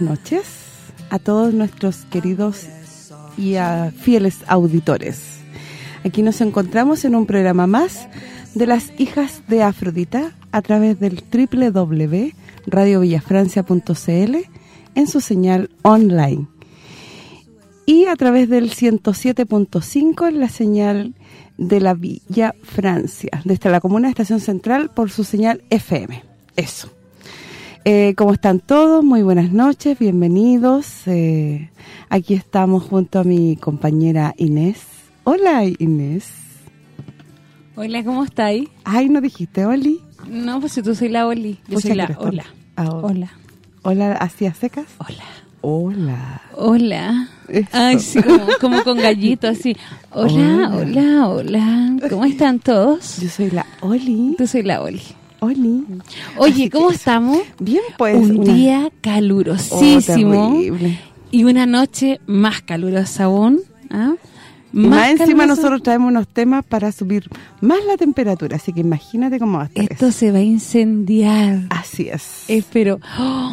Noches a todos nuestros queridos y a fieles auditores. Aquí nos encontramos en un programa más de las hijas de Afrodita a través del www.radiovillafrancia.cl en su señal online y a través del 107.5 en la señal de la Villa Francia, desde la comuna de Estación Central por su señal FM. Eso. Eh, ¿Cómo están todos? Muy buenas noches, bienvenidos. Eh, aquí estamos junto a mi compañera Inés. Hola Inés. Hola, ¿cómo estáis? Ay, ¿no dijiste Oli? No, pues si tú soy la Oli. Yo soy la Hola. tonta. Ah, hola. Hola. Hola, ¿así a secas? Hola. Hola. Hola. Eso. Ay, sí, como, como con gallito, así. Hola, hola, hola. ¿Cómo están todos? Yo soy la Oli. Tú soy la Oli. Oli. Oye, ¿cómo estamos? Bien, pues. Un una- día Oh, calurosísimo terrible. y una noche más calurosa aún. ¿ah? Y más encima nosotros traemos unos temas para subir más la temperatura, así que imagínate cómo va a estar Esto eso. se va a incendiar. Así es. Espero. ¡Oh!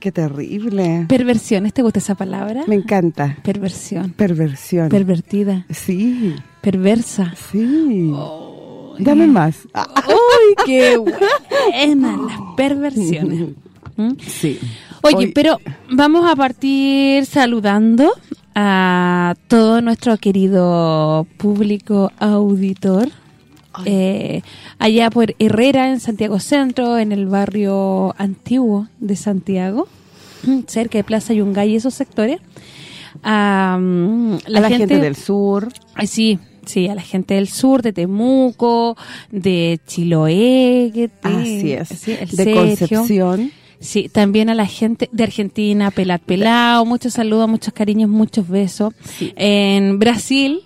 Qué terrible. Perversiones, ¿te gusta esa palabra? Me encanta. Perversión. Perversión. Pervertida. sí, Perversa. sí. Dame más. Ah, ¡Uy, qué buenas las perversiones! ¿Mm? sí. Oye, Hoy- pero vamos a partir saludando a todo nuestro querido público auditor. eh, allá por Herrera, en Santiago Centro, en el barrio antiguo de Santiago, cerca de Plaza Yungay y esos sectores. A, mm, a la gente, del sur. Ay, sí, sí, a la gente del sur, de Temuco, de Chiloé, que te- Así es. sí, el de Sergio. Concepción. Sí, también a la gente de Argentina, Pelat Pelao, muchos saludos, muchos cariños, muchos besos. En Brasil,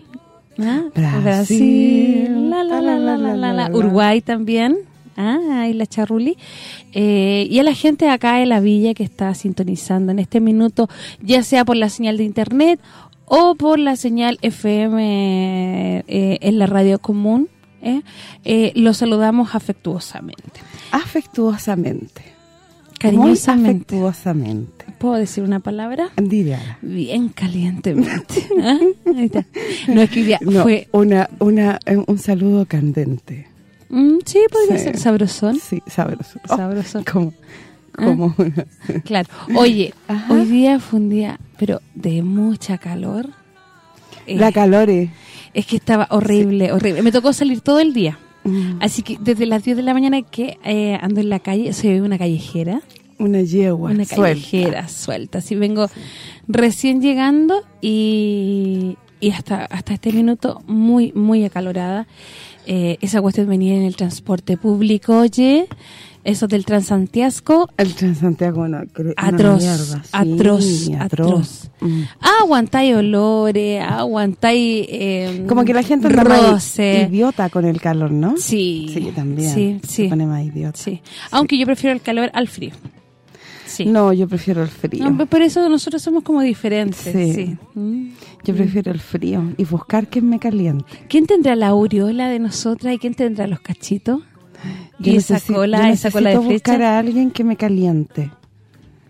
¿ah? Brasil. la, la, la, la, la, la, la. Uruguay también, ah, y la Charruli. Eh, y a la gente acá en la villa que está sintonizando en este minuto, ya sea por la señal de internet o por la señal FM eh, en la radio común, ¿eh? Eh, los saludamos afectuosamente, Afectuosamente. cariñosamente. Muy afectuosamente. ¿Puedo decir una palabra? Diría. Bien calientemente. ¿Ah? Ahí está. No es que No, fue... una, una, eh, un saludo candente. Mm, sí, podría Sí. ser sabrosón. Sí, sabroso. Oh, Sabrosón. como como una- Claro. Oye, Ajá. hoy día fue un día, pero de mucha calor. Eh, la calore. es que estaba horrible, horrible. Me tocó salir todo el día. Mm, Así que desde las 10 de la mañana que eh, ando en la calle, se ve una callejera. Una yegua una suelta. callejera suelta. Así vengo recién llegando y, y hasta hasta este minuto muy, muy acalorada. Eh, esa cuestión venir en el transporte público, oye, eso del Transantiasco, El Transantiago no, atroz, mierda, sí, atroz, atroz. Mm. Aguantáis olores, aguantáis eh, Como que la gente anda más idiota con el calor, ¿no? Sí, Sí, también. Sí, Se sí, pone más idiota. sí. Aunque yo prefiero el calor al frío. Sí. No, yo prefiero el frío. No, por eso nosotros somos como diferentes. Sí. Sí. Mm. Yo prefiero el frío y buscar que me caliente. ¿Quién tendrá la aureola de nosotras y quién tendrá los cachitos? Yo y esa cola, esa cola de necesito buscar flecha. a alguien que me caliente,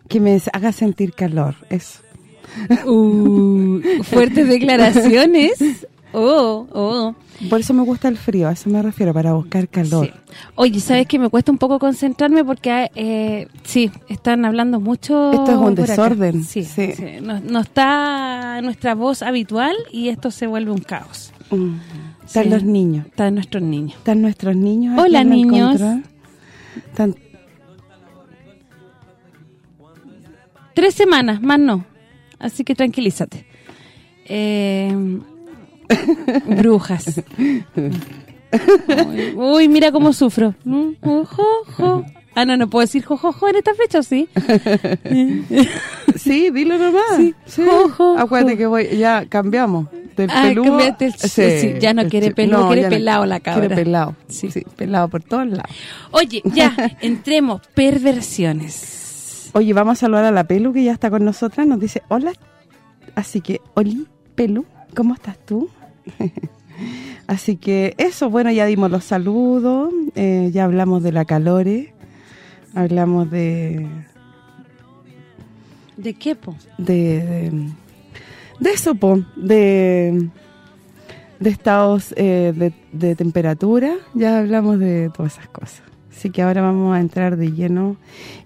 que me haga sentir calor, eso. Uh, fuertes declaraciones. Oh, oh. Por eso me gusta el frío, a eso me refiero, para buscar calor. Sí. Oye, ¿sabes que Me cuesta un poco concentrarme porque, eh, sí, están hablando mucho Esto es un desorden, Sí, sí. sí. No, no está nuestra voz habitual y esto se vuelve un caos. Mm. Están los niños. Están nuestros niños. Están nuestros niños. Hola, niños. Están- Tres semanas, más no. Así que tranquilízate. Eh, brujas. Uy, uy, mira cómo sufro. Mm, ojo, ojo. Ah, no, no puedo decir jojojo en esta fecha, ¿o ¿sí? Sí, dilo nomás. Sí. Jo, jo, Acuérdate jo. que voy, ya cambiamos. Del Ah, peludo. el- sí, ya no quiere peludo, quiere ya pelado la cabra. Quiere pelado. Sí. Sí. pelado por todos lados. Oye, ya, entremos. Perversiones. Oye, vamos a saludar a la Pelu que ya está con nosotras. Nos dice, hola. Así que, Oli, Pelu, ¿cómo estás tú? Así que eso, bueno, ya dimos los saludos. eh, ya hablamos de la calore. Hablamos de... ¿De qué, po? de, de, de eso, po, de, de estados eh, de, de temperatura, ya hablamos de todas esas cosas. Así que ahora vamos a entrar de lleno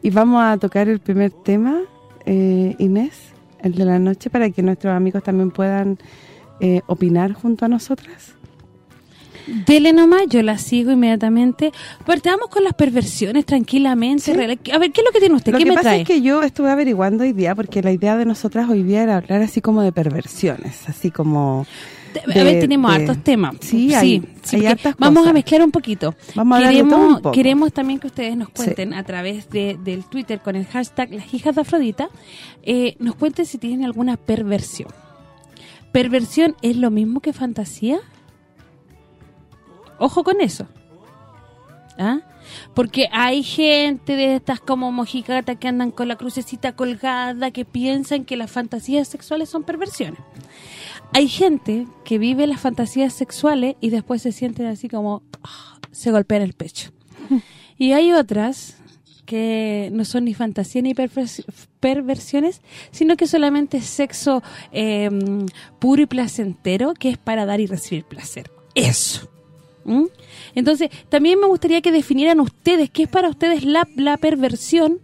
y vamos a tocar el primer tema, eh, Inés, el de la noche, para que nuestros amigos también puedan eh, opinar junto a nosotras. Dele nomás, yo la sigo inmediatamente. Partamos con las perversiones tranquilamente. Sí. A ver, ¿qué es lo que tiene usted? Lo ¿Qué que me pasa trae? es que yo estuve averiguando hoy día, porque la idea de nosotras hoy día era hablar así como de perversiones, así como... a ver, tenemos de- hartos temas. Sí, hay- hay porque hartas Vamos cosas. a mezclar un poquito. Vamos queremos, un poco. Queremos también que ustedes nos Sí. cuenten a través de, del Twitter con el hashtag Las Hijas de Afrodita, eh, nos cuenten si tienen alguna perversión. ¿Perversión es lo mismo que fantasía? Ojo con eso. ¿Ah? Porque hay gente de estas como mojigatas que andan con la crucecita colgada que piensan que las fantasías sexuales son perversiones. Hay gente que vive las fantasías sexuales y después se sienten así como ah, se golpean el pecho. Y hay otras que no son ni fantasía ni pervers- perversiones, sino que solamente es sexo eh, puro y placentero, que es para dar y recibir placer. Eso. ¿Mm? Entonces, también me gustaría que definieran ustedes qué es para ustedes la, la perversión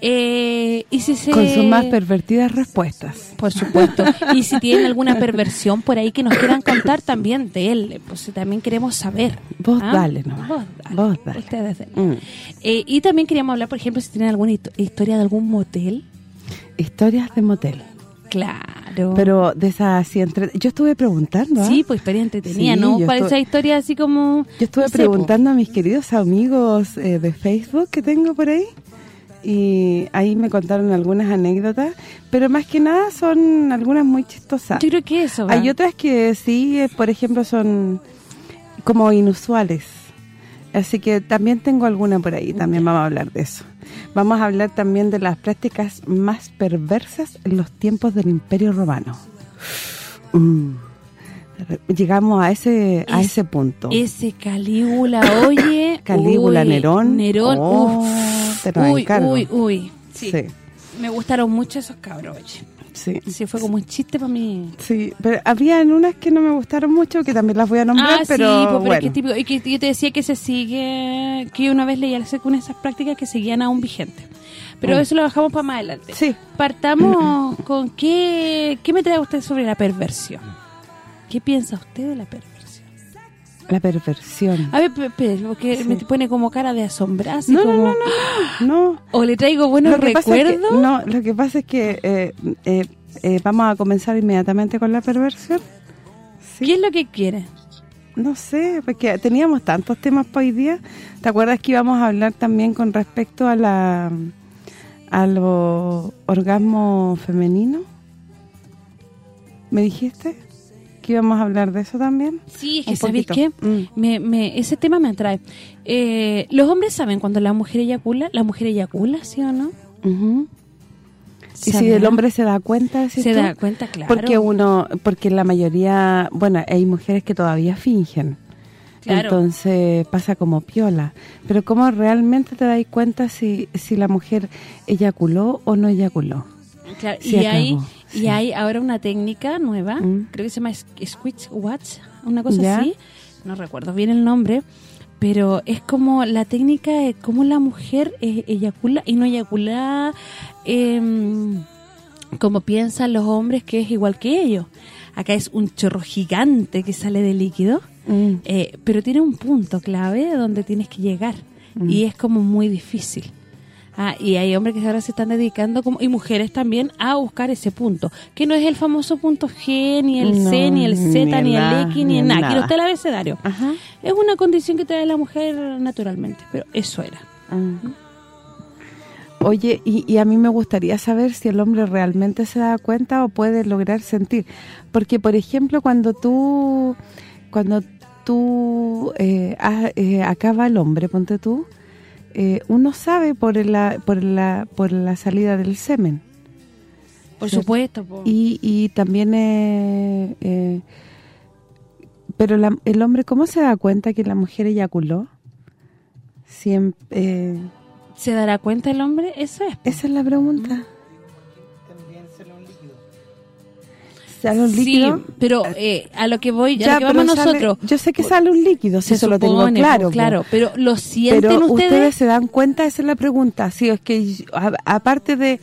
eh, y si se... Con sus más pervertidas respuestas. Por supuesto. Y si tienen alguna perversión por ahí que nos quieran contar también de él, pues también queremos saber. Vos ¿Ah? dale nomás. Vos dale. Vos dale. Ustedes dale. Mm. Eh, y también queríamos hablar, por ejemplo, si tienen alguna historia de algún motel. Historias de motel. Claro. Pero de esas así entre... Yo estuve preguntando, ¿ah? Sí, pues historia entretenida, Sí, ¿no? Para estuve- esa historia así como... Yo estuve no sé, preguntando a mis queridos amigos eh, de Facebook que tengo por ahí y ahí me contaron algunas anécdotas, pero más que nada son algunas muy chistosas. Yo creo que eso va. Hay otras que sí, eh, por ejemplo, son como inusuales. Así que también tengo alguna por ahí, también vamos a hablar de eso. Vamos a hablar también de las prácticas más perversas en los tiempos del Imperio Romano. Mm. Llegamos a ese a Es- ese punto. Ese Calígula, oye... Calígula, uy, Nerón. Nerón, Oh, uf. te nos Uy, encargo. uy, uy. Sí. Sí, Me gustaron mucho esos cabros, oye. sí. Sí, fue como un chiste para mí. Sí, pero había unas que no me gustaron mucho, que también las voy a nombrar, ah, pero, sí, pues, pero bueno. es que típico, y que yo te decía que se sigue, que una vez leía con esas prácticas que seguían aún vigentes. Pero Mm. eso lo dejamos para más adelante. Sí, Partamos con qué, qué me trae usted sobre la perversión. ¿Qué piensa usted de la perversión? la perversión. A ver, porque Sí. me pone como cara de asombrarse. No, no, como, no, no, no. O le traigo buenos es que- recuerdos. no, lo que pasa es que eh, eh, eh, vamos a comenzar inmediatamente con la perversión. Sí. ¿Qué es lo que quiere? No sé, porque teníamos tantos temas para hoy día. ¿Te acuerdas que íbamos a hablar también con respecto a la a los orgasmos femeninos? ¿Me dijiste? Que íbamos a hablar de eso también. Sí, es que Un ¿sabéis qué? Mm. Me, me, ese tema me atrae. Eh, ¿Los hombres saben cuando la mujer eyacula? ¿La mujer eyacula, sí o no? Ujú. Y si el hombre se da cuenta, Se tú? da cuenta, claro. Porque uno, porque la mayoría, bueno, hay mujeres que todavía fingen. Claro. Entonces pasa como piola. Pero ¿cómo realmente te das cuenta si, si la mujer eyaculó o no eyaculó? Claro, se y hay acabó, y sí. hay ahora una técnica nueva, Mm. creo que se llama Squitch Watch, una cosa así, no recuerdo bien el nombre, pero es como la técnica de cómo la mujer eh, eyacula y no eyacula em, como piensan los hombres que es igual que ellos. Acá es un chorro gigante que sale de líquido Mm. Eh, pero tiene un punto clave donde tienes que llegar y es como muy difícil. Ah, y hay hombres que ahora se están dedicando, como y mujeres también, a buscar ese punto, que no es el famoso punto G, ni el C, ni el Z, ni ni, el X, ni el nada, no está el abecedario. Ajá. Es una condición que trae la mujer naturalmente, pero eso era. Mm. Oye, y, y a mí me gustaría saber si el hombre realmente se da cuenta o puede lograr sentir. Porque, por ejemplo, cuando tú cuando tú eh, eh, acaba el hombre, ponte tú, eh, uno sabe por la por la por la salida del semen. Por ¿Cierto? supuesto. po. Y, y también eh, eh, pero la- el hombre ¿cómo se da cuenta que la mujer eyaculó? Siempre eh, ¿Se dará cuenta el hombre? Eso es. po. esa es la pregunta. ¿Sale un Sí, líquido? pero eh, a lo que voy, a Ya, lo que pero vamos sale- nosotros. yo sé que sale un líquido, si se eso lo tengo claro. po. claro, pero ¿lo sienten Pero ustedes? ustedes se dan cuenta, esa es la pregunta. Sí, es que a- aparte de,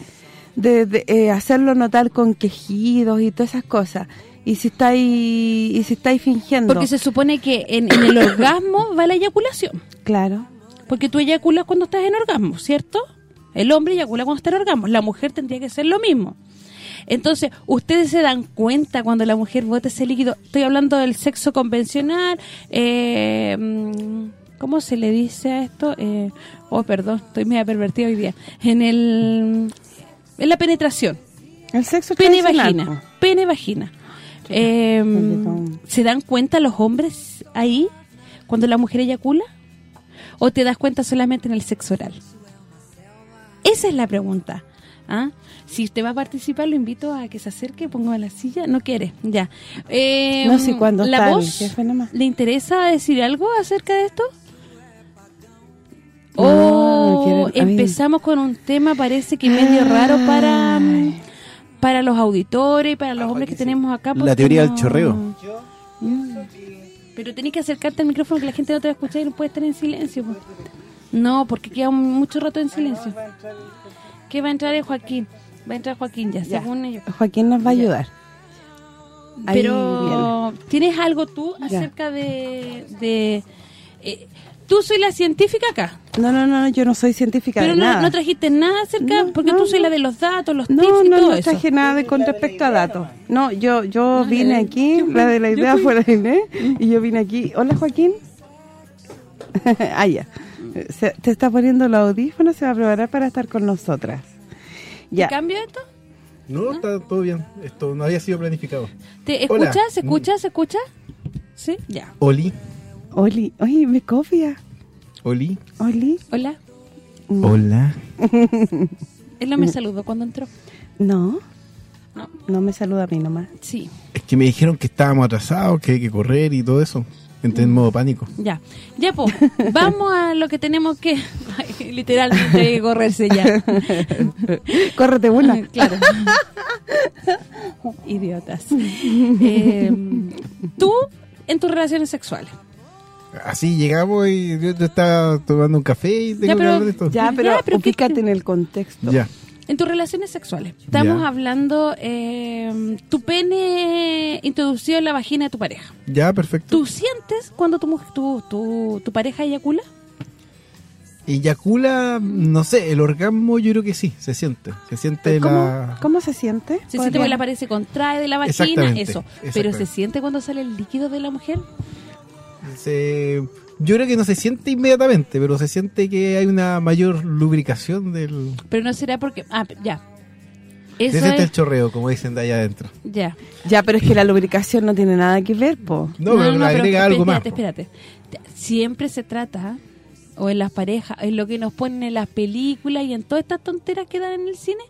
de, de, eh, hacerlo notar con quejidos y todas esas cosas, y si estáis y si estáis fingiendo. Porque se supone que en, en el orgasmo va la eyaculación. Claro. Porque tú eyaculas cuando estás en orgasmo, ¿cierto? El hombre eyacula cuando está en orgasmo. La mujer tendría que ser lo mismo. Entonces, ustedes se dan cuenta cuando la mujer bota ese líquido. Estoy hablando del sexo convencional. Eh, mm, ¿Cómo se le dice a esto? Eh, oh, perdón, estoy media pervertida hoy día. En el en la penetración. El sexo Pene vagina. Pene vagina. Eh. ¿Se dan cuenta los hombres ahí cuando la mujer eyacula? ¿O te das cuenta solamente en el sexo oral? Esa es la pregunta. ¿Ah? Si usted va a participar, lo invito a que se acerque, ponga la silla. No quiere, ya. Eh, No, si cuando ¿La voz jefe nomás. le interesa decir algo acerca de esto? No, o no quiere- a mí- empezamos con un tema, parece que medio raro para Ay. para los auditores y para los hombres que tenemos acá. La teoría del no- chorreo. Mm. Pero tenés que acercarte al micrófono que la gente no te va a escuchar y no puede estar en silencio. No, porque queda un- mucho rato en silencio. ¿Qué va a entrar es Joaquín? Va a entrar Joaquín ya, Ya. según ellos. Joaquín nos va a ayudar. Ahí Pero, ¿tienes algo tú Ya. acerca de... de eh, tú soy la científica acá, No, no, no, yo no soy científica pero de no, nada. no trajiste nada acerca, No, porque no, tú soy no. la de los datos, los tips No, y no, todo no eso. traje nada de con respecto a datos. No, yo yo No, vine aquí, la de la idea fue la de Inés, y yo vine aquí. Hola, Joaquín. ah, ya. Se, te está poniendo los audífonos, se va a preparar para estar con nosotras. Ya. ¿Cambio esto? No, está todo bien. Esto no había sido planificado. ¿Te Hola. escuchas? ¿Se escucha? ¿Se escucha? ¿Sí? Ya. Oli, Oli, oye, me copia. Oli, Oli. Hola. hola. Él no me saludó cuando entró. No, No. no me saluda a mí nomás. Sí, Es que me dijeron que estábamos atrasados, que hay que correr y todo eso. Entré en modo pánico. ya. Ya, pues, vamos a lo que tenemos que... Ay, literalmente hay que correrse ya. Córrete una. claro. Idiotas. Eh, tú, en tus relaciones sexuales. Así llegamos y yo te estaba tomando un café y tengo Ya, que pero- hablar de esto. Ya, pero, Ya, pero ¿qué- ubícate en el contexto. Ya. En tus relaciones sexuales. Estamos Ya. hablando eh, tu pene introducido en la vagina de tu pareja. Ya, perfecto. ¿Tú sientes cuando tu, mujer- tu, tu, tu pareja eyacula? Eyacula, no sé, el orgasmo yo creo que sí, se siente. Se siente ¿Cómo, la... ¿Cómo se siente? Se siente porque la pared se contrae de la vagina, Exactamente, eso. Pero se siente cuando sale el líquido de la mujer. se- Yo creo que no se siente inmediatamente, pero se siente que hay una mayor lubricación del... Pero no será porque... Ah, ya. Se Eso el chorreo, como dicen de allá adentro. Ya. Ya, pero es que la lubricación no tiene nada que ver, po. No, pero le agrega algo más. espérate, Espérate, Siempre se trata, o en las parejas, en lo que nos ponen en las películas y en todas estas tonteras que dan en el cine,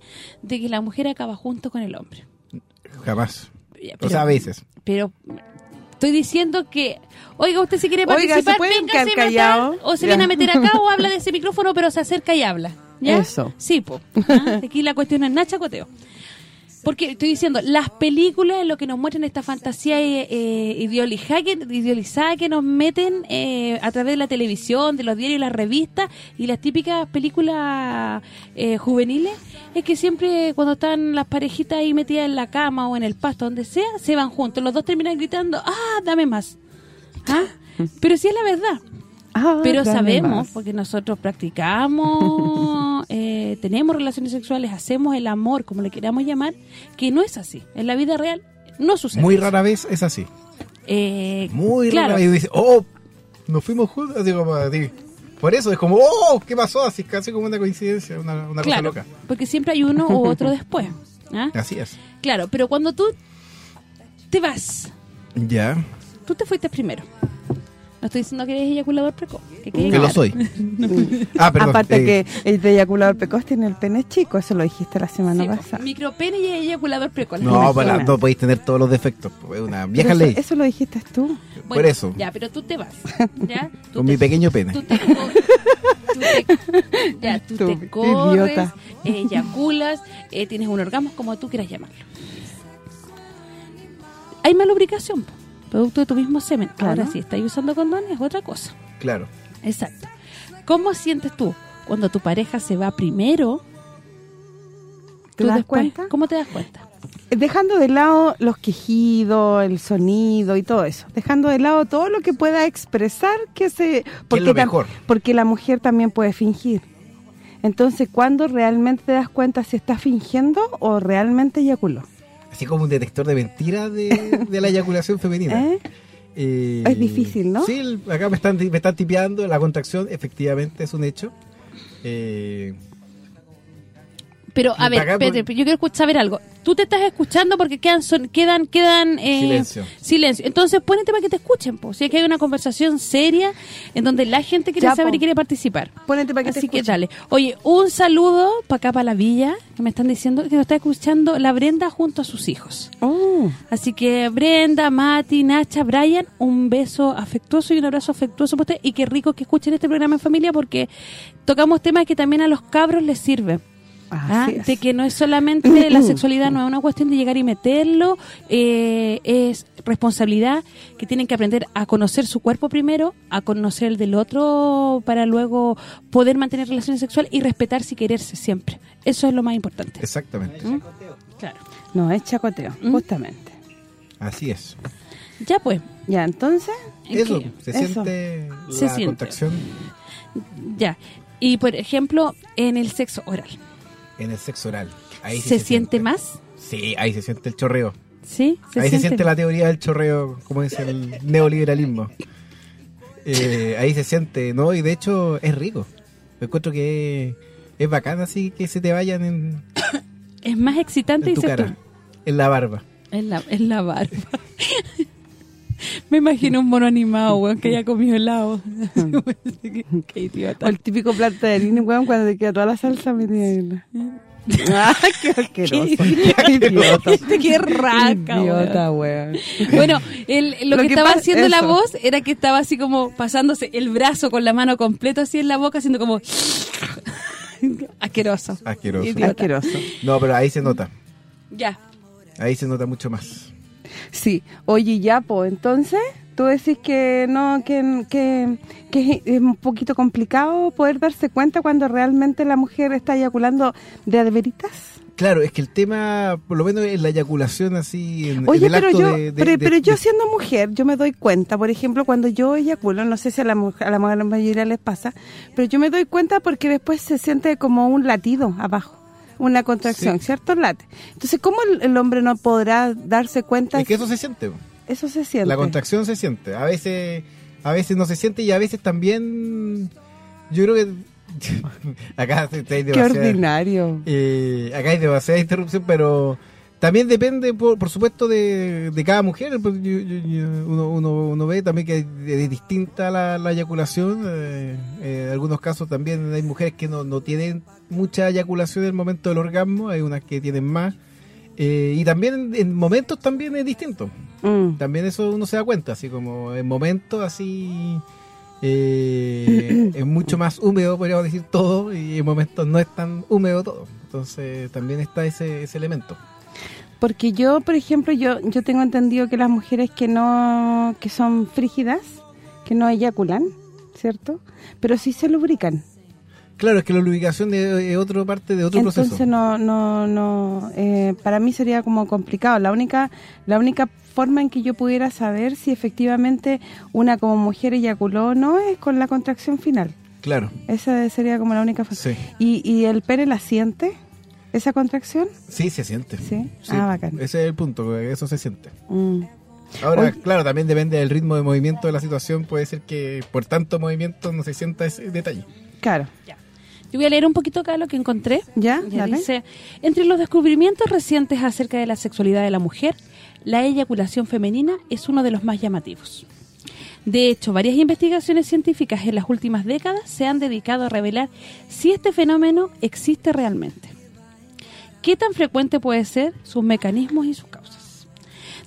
de que la mujer acaba junto con el hombre. Jamás. Ya, O sea, a veces. Pero estoy diciendo que, oiga, usted si quiere Oiga, ¿se participar, pueden véngase quedar a callado? matar, o se Ya. viene a meter acá o habla de ese micrófono, pero se acerca y habla. ¿Ya? Eso. Sí, po. ¿Ah? Aquí la cuestión es Nacha Coteo. Porque estoy diciendo, las películas, lo que nos muestran esta fantasía eh, eh, ideolizada, que, nos meten eh, a través de la televisión, de los diarios, las revistas y las típicas películas eh, juveniles, es que siempre cuando están las parejitas ahí metidas en la cama o en el pasto, donde sea, se van juntos. Los dos terminan gritando, ¡ah, dame más! ¿Ah? Pero sí es la verdad. Ah, Pero sabemos, más. porque nosotros practicamos, eh, tenemos relaciones sexuales, hacemos el amor, como le queramos llamar, que no es así. En la vida real no sucede. Muy eso. rara vez es así. Eh, Muy claro, rara vez. Dice, oh, nos fuimos juntos. Así. Por eso es como, oh, ¿qué pasó? Así casi como una coincidencia, una, una claro, cosa loca. porque siempre hay uno u otro después. ¿ah? Así es. Claro, pero cuando tú te vas, Ya, tú te fuiste primero. No estoy diciendo que eres eyaculador precoz. Que, lo soy. ah, perdón. Aparte eh, que el de eyaculador precoz tiene el pene chico, eso lo dijiste la semana Sí, pasada. micropene y eyaculador precoz. No, para, no podéis tener todos los defectos. una vieja Pero ley. eso, eso lo dijiste tú. por eso. Ya, pero tú te vas. ¿ya? Tú Con te- mi pequeño pene. Tú te, tú te- ya, tú Tú, te corres, idiota. eyaculas, eh, tienes un orgasmo, como tú quieras llamarlo. Hay malubricación, po, producto de tu mismo semen. Claro. Ahora, si estás usando condones, es otra cosa. Claro. Exacto. ¿Cómo sientes tú cuando tu pareja se va primero? ¿Te tú das después, cuenta? ¿Cómo te das cuenta? Dejando de lado los quejidos, el sonido y todo eso. Dejando de lado todo lo que pueda expresar que se... lo tam- mejor. Porque la mujer también puede fingir. Entonces, ¿cuándo realmente te das cuenta si está fingiendo o realmente eyaculó? Así como un detector de mentiras de, de la eyaculación femenina. ¿Eh? Eh, Es difícil, ¿no? Sí, acá me están, me están tipeando. La contracción efectivamente es un hecho. Eh, Pero, a ver, espérate, por- yo quiero escuchar, saber algo. Tú te estás escuchando porque quedan son, quedan quedan eh, Silencio. silencio. Entonces, ponete para que te escuchen, pues. Si es que hay una conversación seria en donde la gente quiere Ya, saber po. y quiere participar. Ponete para que te Así que escuchen. dale. Oye, un saludo para acá, para la villa, que me están diciendo que nos está escuchando la Brenda junto a sus hijos. Oh, Así que Brenda, Mati, Nacha, Brian, un beso afectuoso y un abrazo afectuoso para ustedes. Y qué rico que escuchen este programa en familia porque tocamos temas que también a los cabros les sirven. ¿Ah? De que no es solamente la sexualidad, no es una cuestión de llegar y meterlo, eh, es responsabilidad que tienen que aprender a conocer su cuerpo primero, a conocer el del otro para luego poder mantener relaciones sexuales y respetarse y quererse siempre. Eso es lo más importante. exactamente. Claro. No, es chacoteo, ¿Mm? justamente. Así es. Ya pues. Ya, entonces, ¿en Eso, qué? se Eso. siente Se la siente. contracción Ya. Y por ejemplo, en el sexo oral. En el sexo oral. Ahí sí ¿Se, siente más? Sí, ahí se siente el chorreo. ¿Sí? ahí se siente la teoría del chorreo, como dice el neoliberalismo. Eh, ahí se siente, ¿no? Y de hecho es rico. Me encuentro que es, es bacán así que se te vayan en, Es más excitante, en tu dices cara, tú. en la barba. En la, en la barba. Me imagino un mono animado, weón, que haya comido helado. qué, qué idiota. o el típico plato de harina, weón, cuando te queda toda la salsa metida en. ¡Ah, qué asqueroso! ¡Qué idiota! Qué raca, Idiota, weón. Bueno, el, lo, Lo que, que estaba haciendo la voz era que estaba así como pasándose el brazo con la mano completa así en la boca, haciendo como... Asqueroso. Asqueroso. Idiota. Asqueroso. No, pero ahí se nota. Ya. Ahí se nota mucho más. Sí. Oye, ya, pues, entonces, tú decís que no, que, que, que es un poquito complicado poder darse cuenta cuando realmente la mujer está eyaculando de adveritas. Claro, es que el tema, por lo menos en la eyaculación así, en, Oye, en el pero acto yo de, de- pero, de- pero yo siendo mujer, yo me doy cuenta, por ejemplo, cuando yo eyaculo, no sé si a la mujer, a la ma- mayoría les pasa, pero yo me doy cuenta porque después se siente como un latido abajo, una contracción, Sí. ¿cierto? Late. Entonces, ¿cómo el, el hombre no podrá darse cuenta? Es que eso se siente. Eso se siente. La contracción se siente. A veces a veces no se siente y a veces también yo creo que acá hay Qué ordinario. eh, acá hay demasiada interrupción, pero también depende, por, por supuesto, de, de cada mujer. Pues uno, uno, uno ve también que es distinta la, la eyaculación. eh, eh, en algunos casos también hay mujeres que no, no tienen mucha eyaculación en el momento del orgasmo, hay unas que tienen más. Eh, y también en momentos también es distinto. Mm. También eso uno se da cuenta, así como en momentos así eh, es mucho más húmedo, podríamos decir todo, y en momentos no es tan húmedo todo. Entonces también está ese, ese elemento. Porque yo, por ejemplo, yo yo tengo entendido que las mujeres que no que son frígidas, que no eyaculan, ¿cierto? Pero sí se lubrican. Claro, es que la lubricación es es otra parte de otro Entonces proceso. no no no eh, para mí sería como complicado. La única la única forma en que yo pudiera saber si efectivamente una como mujer eyaculó o no es con la contracción final. Claro, Esa sería como la única forma. sí. ¿Y, y el pene la siente esa contracción? Sí, se siente. Sí. Ah, bacán. Ese es el punto, eso se siente. Mm. Ahora, Oye. claro, también depende del ritmo de movimiento de la situación. Puede ser que por tanto movimiento no se sienta ese detalle. Claro. Yo voy a leer un poquito acá lo que encontré. ¿Ya? Ya dice, entre los descubrimientos recientes acerca de la sexualidad de la mujer, la eyaculación femenina es uno de los más llamativos. De hecho, varias investigaciones científicas en las últimas décadas se han dedicado a revelar si este fenómeno existe realmente. ¿Qué tan frecuente puede ser, sus mecanismos y sus causas?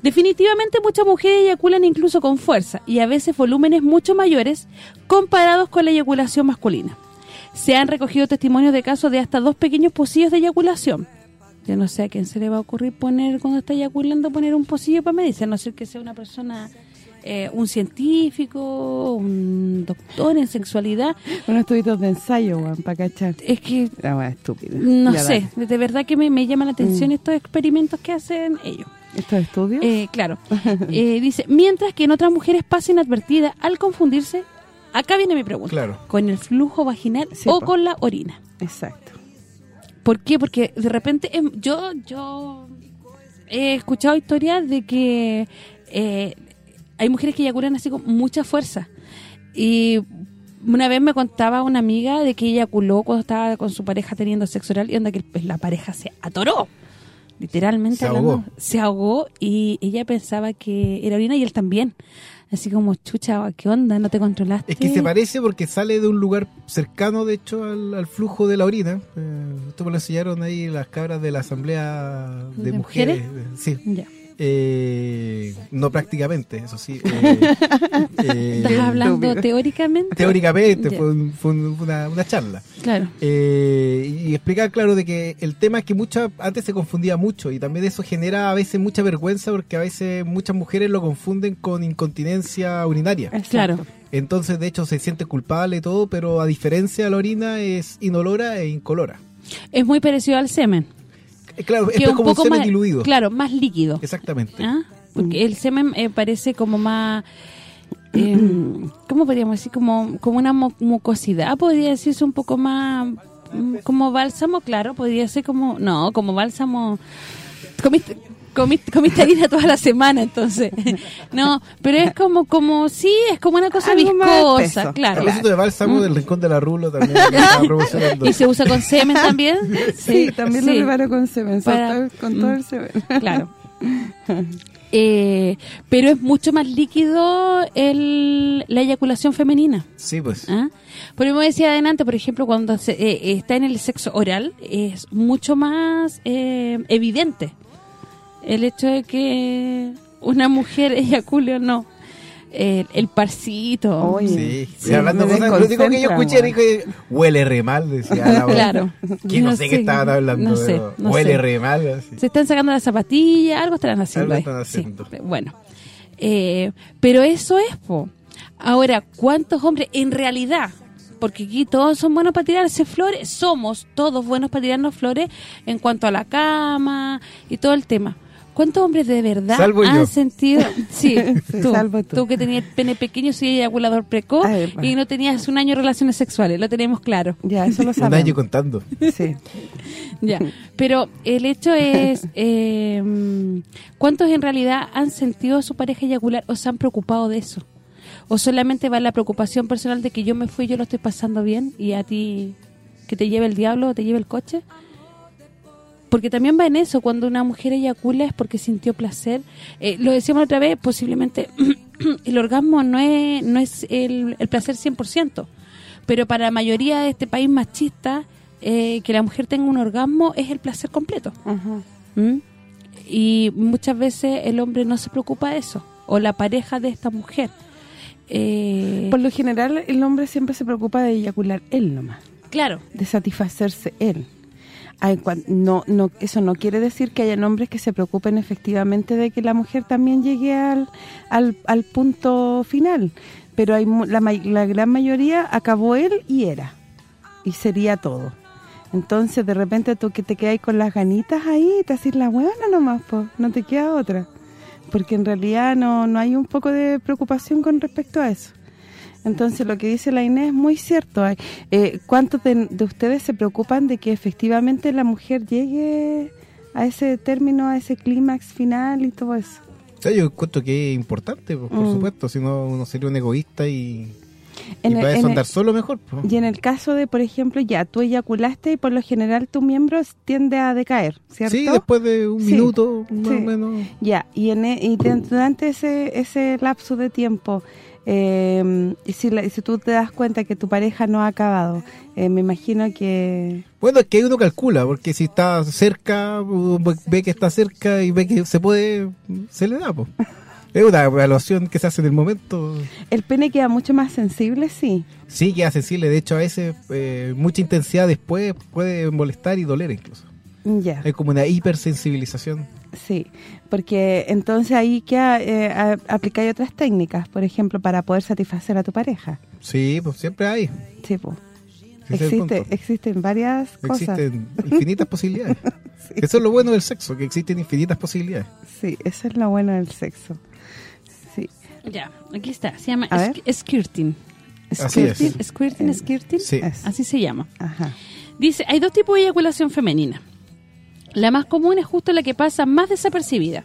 Definitivamente muchas mujeres eyaculan incluso con fuerza y a veces volúmenes mucho mayores comparados con la eyaculación masculina. Se han recogido testimonios de casos de hasta dos pequeños pocillos de eyaculación. Yo no sé a quién se le va a ocurrir poner, cuando está eyaculando, poner un pocillo para medirse, a no ser que sea una persona, eh, un científico, un doctor en sexualidad. Unos estudios de ensayo, weón, para cachar. Es que, La weá estúpida. no Ya, sé, de verdad que me, me llama la atención Mm. estos experimentos que hacen ellos. ¿Estos estudios? Eh, claro. Eh, dice, mientras que en otras mujeres pasa inadvertida al confundirse, acá viene mi pregunta, Claro. con el flujo vaginal o con la orina. Exacto. ¿Por qué? Porque de repente em, yo yo he escuchado historias de que eh, hay mujeres que eyaculan así con mucha fuerza. Y una vez me contaba una amiga de que eyaculó cuando estaba con su pareja teniendo sexo oral y onda que pues, la pareja se atoró. Literalmente Se hablando, ahogó. se ahogó y ella pensaba que era orina y él también. Así como, chucha, ¿qué onda? ¿No te controlaste? Es que se parece porque sale de un lugar cercano, de hecho, al, al flujo de la orina. Eh, esto me lo enseñaron ahí las cabras de la Asamblea de, ¿De Mujeres. mujeres? Sí. Ya. Eh, no prácticamente, eso sí. Eh, eh, ¿Estás hablando teóricamente? teóricamente, fue, un- fue un- una, una charla. Claro. Eh, y explicar, claro, de que el tema es que mucha, antes se confundía mucho y también eso genera a veces mucha vergüenza porque a veces muchas mujeres lo confunden con incontinencia urinaria. Exacto. Claro. Entonces, de hecho, se siente culpable y todo, pero a diferencia de la orina es inolora e incolora. Es muy parecido al semen. Eh, Claro, es un como un poco semen más, diluido. Claro, más líquido. Exactamente. ¿Ah? Porque el semen eh, parece como más... eh, ¿Cómo podríamos decir? Como, como una mucosidad, podría decirse un poco más... mm, Como bálsamo, claro, podría ser como... No, como bálsamo... Comiste, comiste, comiste harina toda la semana, entonces. No, pero es como, como sí, es como una cosa Algo viscosa, claro. de bálsamo Mm. del rincón de la rulo también. ¿Y se usa con semen también? Sí, también lo preparo con semen, con Para- todo- con todo Mm. el semen. Claro. Eh, pero es mucho más líquido el, la eyaculación femenina. Sí, pues. ¿ah? Por como decía adelante, por ejemplo, cuando se, eh, está en el sexo oral, es mucho más eh, evidente el hecho de que una mujer eyacule o no. El, el parcito. Oye. Sí, Sí, hablando me cosas, lo único que yo escuché que huele re mal, decía la. Claro. Que no, sé qué estaban hablando, No sé, no huele sé. re mal. así. Se están sacando las zapatillas, algo estarán haciendo. Algo ahí. están Sí, haciendo. bueno, Eh, pero eso es, po. Ahora, ¿cuántos hombres en realidad? Porque aquí todos son buenos para tirarse flores, somos todos buenos para tirarnos flores en cuanto a la cama y todo el tema. ¿Cuántos hombres de verdad Salvo han yo. sentido... Sí, tú, salvo tú. tú que tenías el pene pequeño, soy eyaculador precoz Ay, y no tenías un año de relaciones sexuales, lo tenemos claro. Ya, eso lo Un sabemos. año contando. Sí. Ya, pero el hecho es, eh, ¿cuántos en realidad han sentido a su pareja eyacular o se han preocupado de eso? ¿O solamente va la preocupación personal de que yo me fui, yo lo estoy pasando bien y a ti que te lleve el diablo o te lleve el coche? Porque también va en eso, cuando una mujer eyacula es porque sintió placer. Eh, lo decíamos otra vez, posiblemente el orgasmo no es no es el, el placer 100%, pero para la mayoría de este país machista, eh, que la mujer tenga un orgasmo es el placer completo. ¿Mm? Y muchas veces el hombre no se preocupa de eso, o la pareja de esta mujer. Eh, Por lo general, el hombre siempre se preocupa de eyacular él nomás, claro, de satisfacerse él. No, no, eso no quiere decir que hayan hombres que se preocupen efectivamente de que la mujer también llegue al, al, al punto final, pero hay la, la gran mayoría acabó él y era. y sería todo. Entonces, de repente tú que te quedas con las ganitas ahí, te haces la buena nomás, pues, no te queda otra. Porque en realidad no, no hay un poco de preocupación con respecto a eso. Entonces, lo que dice la Inés es muy cierto. Eh, ¿Cuántos de, de ustedes se preocupan de que efectivamente la mujer llegue a ese término, a ese clímax final y todo eso? O sea, yo encuentro que es importante, pues, por Mm. supuesto, si no uno sería un egoísta y, En y el- para en eso el- andar solo mejor. Y en el caso de, por ejemplo, ya tú eyaculaste y por lo general tu miembro tiende a decaer, ¿cierto? Sí, después de un Sí, minuto, más sí. o menos. Ya, y, en, e- y durante ese ese lapso de tiempo, eh, y si, la- si tú te das cuenta que tu pareja no ha acabado, eh, me imagino que... Bueno, es que uno calcula, porque si está cerca, ve que está cerca y ve que se puede, se le da, pues. Es una evaluación que se hace en el momento. El pene queda mucho más sensible, sí. Sí, queda sensible. De hecho, a veces eh, mucha intensidad después puede molestar y doler incluso. Ya, Es como una hipersensibilización. sí. Porque entonces ahí que aplicáis otras técnicas, por ejemplo, para poder satisfacer a tu pareja. Sí, pues siempre hay. Sí, pues. Existe, existen varias cosas. Existen infinitas posibilidades. Eso es lo bueno del sexo, que existen infinitas posibilidades. Sí, eso es lo bueno del sexo. Sí. Ya, aquí está. Se llama skirting. Skirting, Squirting, skirting. Sí. Es. Así se llama. Ajá. Dice, hay dos tipos de eyaculación femenina. La más común es justo la que pasa más desapercibida.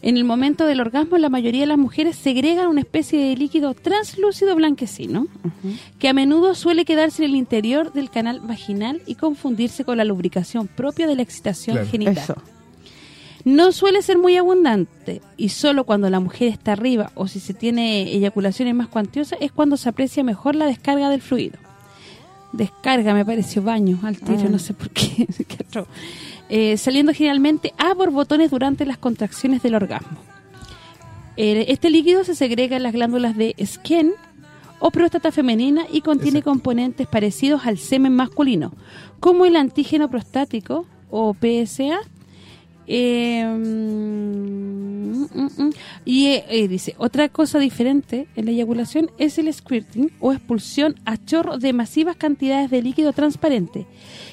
En el momento del orgasmo, la mayoría de las mujeres segregan una especie de líquido translúcido blanquecino que a menudo suele quedarse en el interior del canal vaginal y confundirse con la lubricación propia de la excitación Claro. genital. Eso. No suele ser muy abundante y solo cuando la mujer está arriba o si se tiene eyaculaciones más cuantiosas es cuando se aprecia mejor la descarga del fluido. Descarga me pareció baño al tiro, Ah. no sé por qué. Eh, saliendo generalmente a borbotones durante las contracciones del orgasmo. Eh, Este líquido se segrega en las glándulas de Skene o próstata femenina y contiene Exacto. componentes parecidos al semen masculino, como el antígeno prostático o PSA. Eh, mm, mm, mm. y eh, eh, dice, otra cosa diferente en la eyaculación es el squirting o expulsión a chorro de masivas cantidades de líquido transparente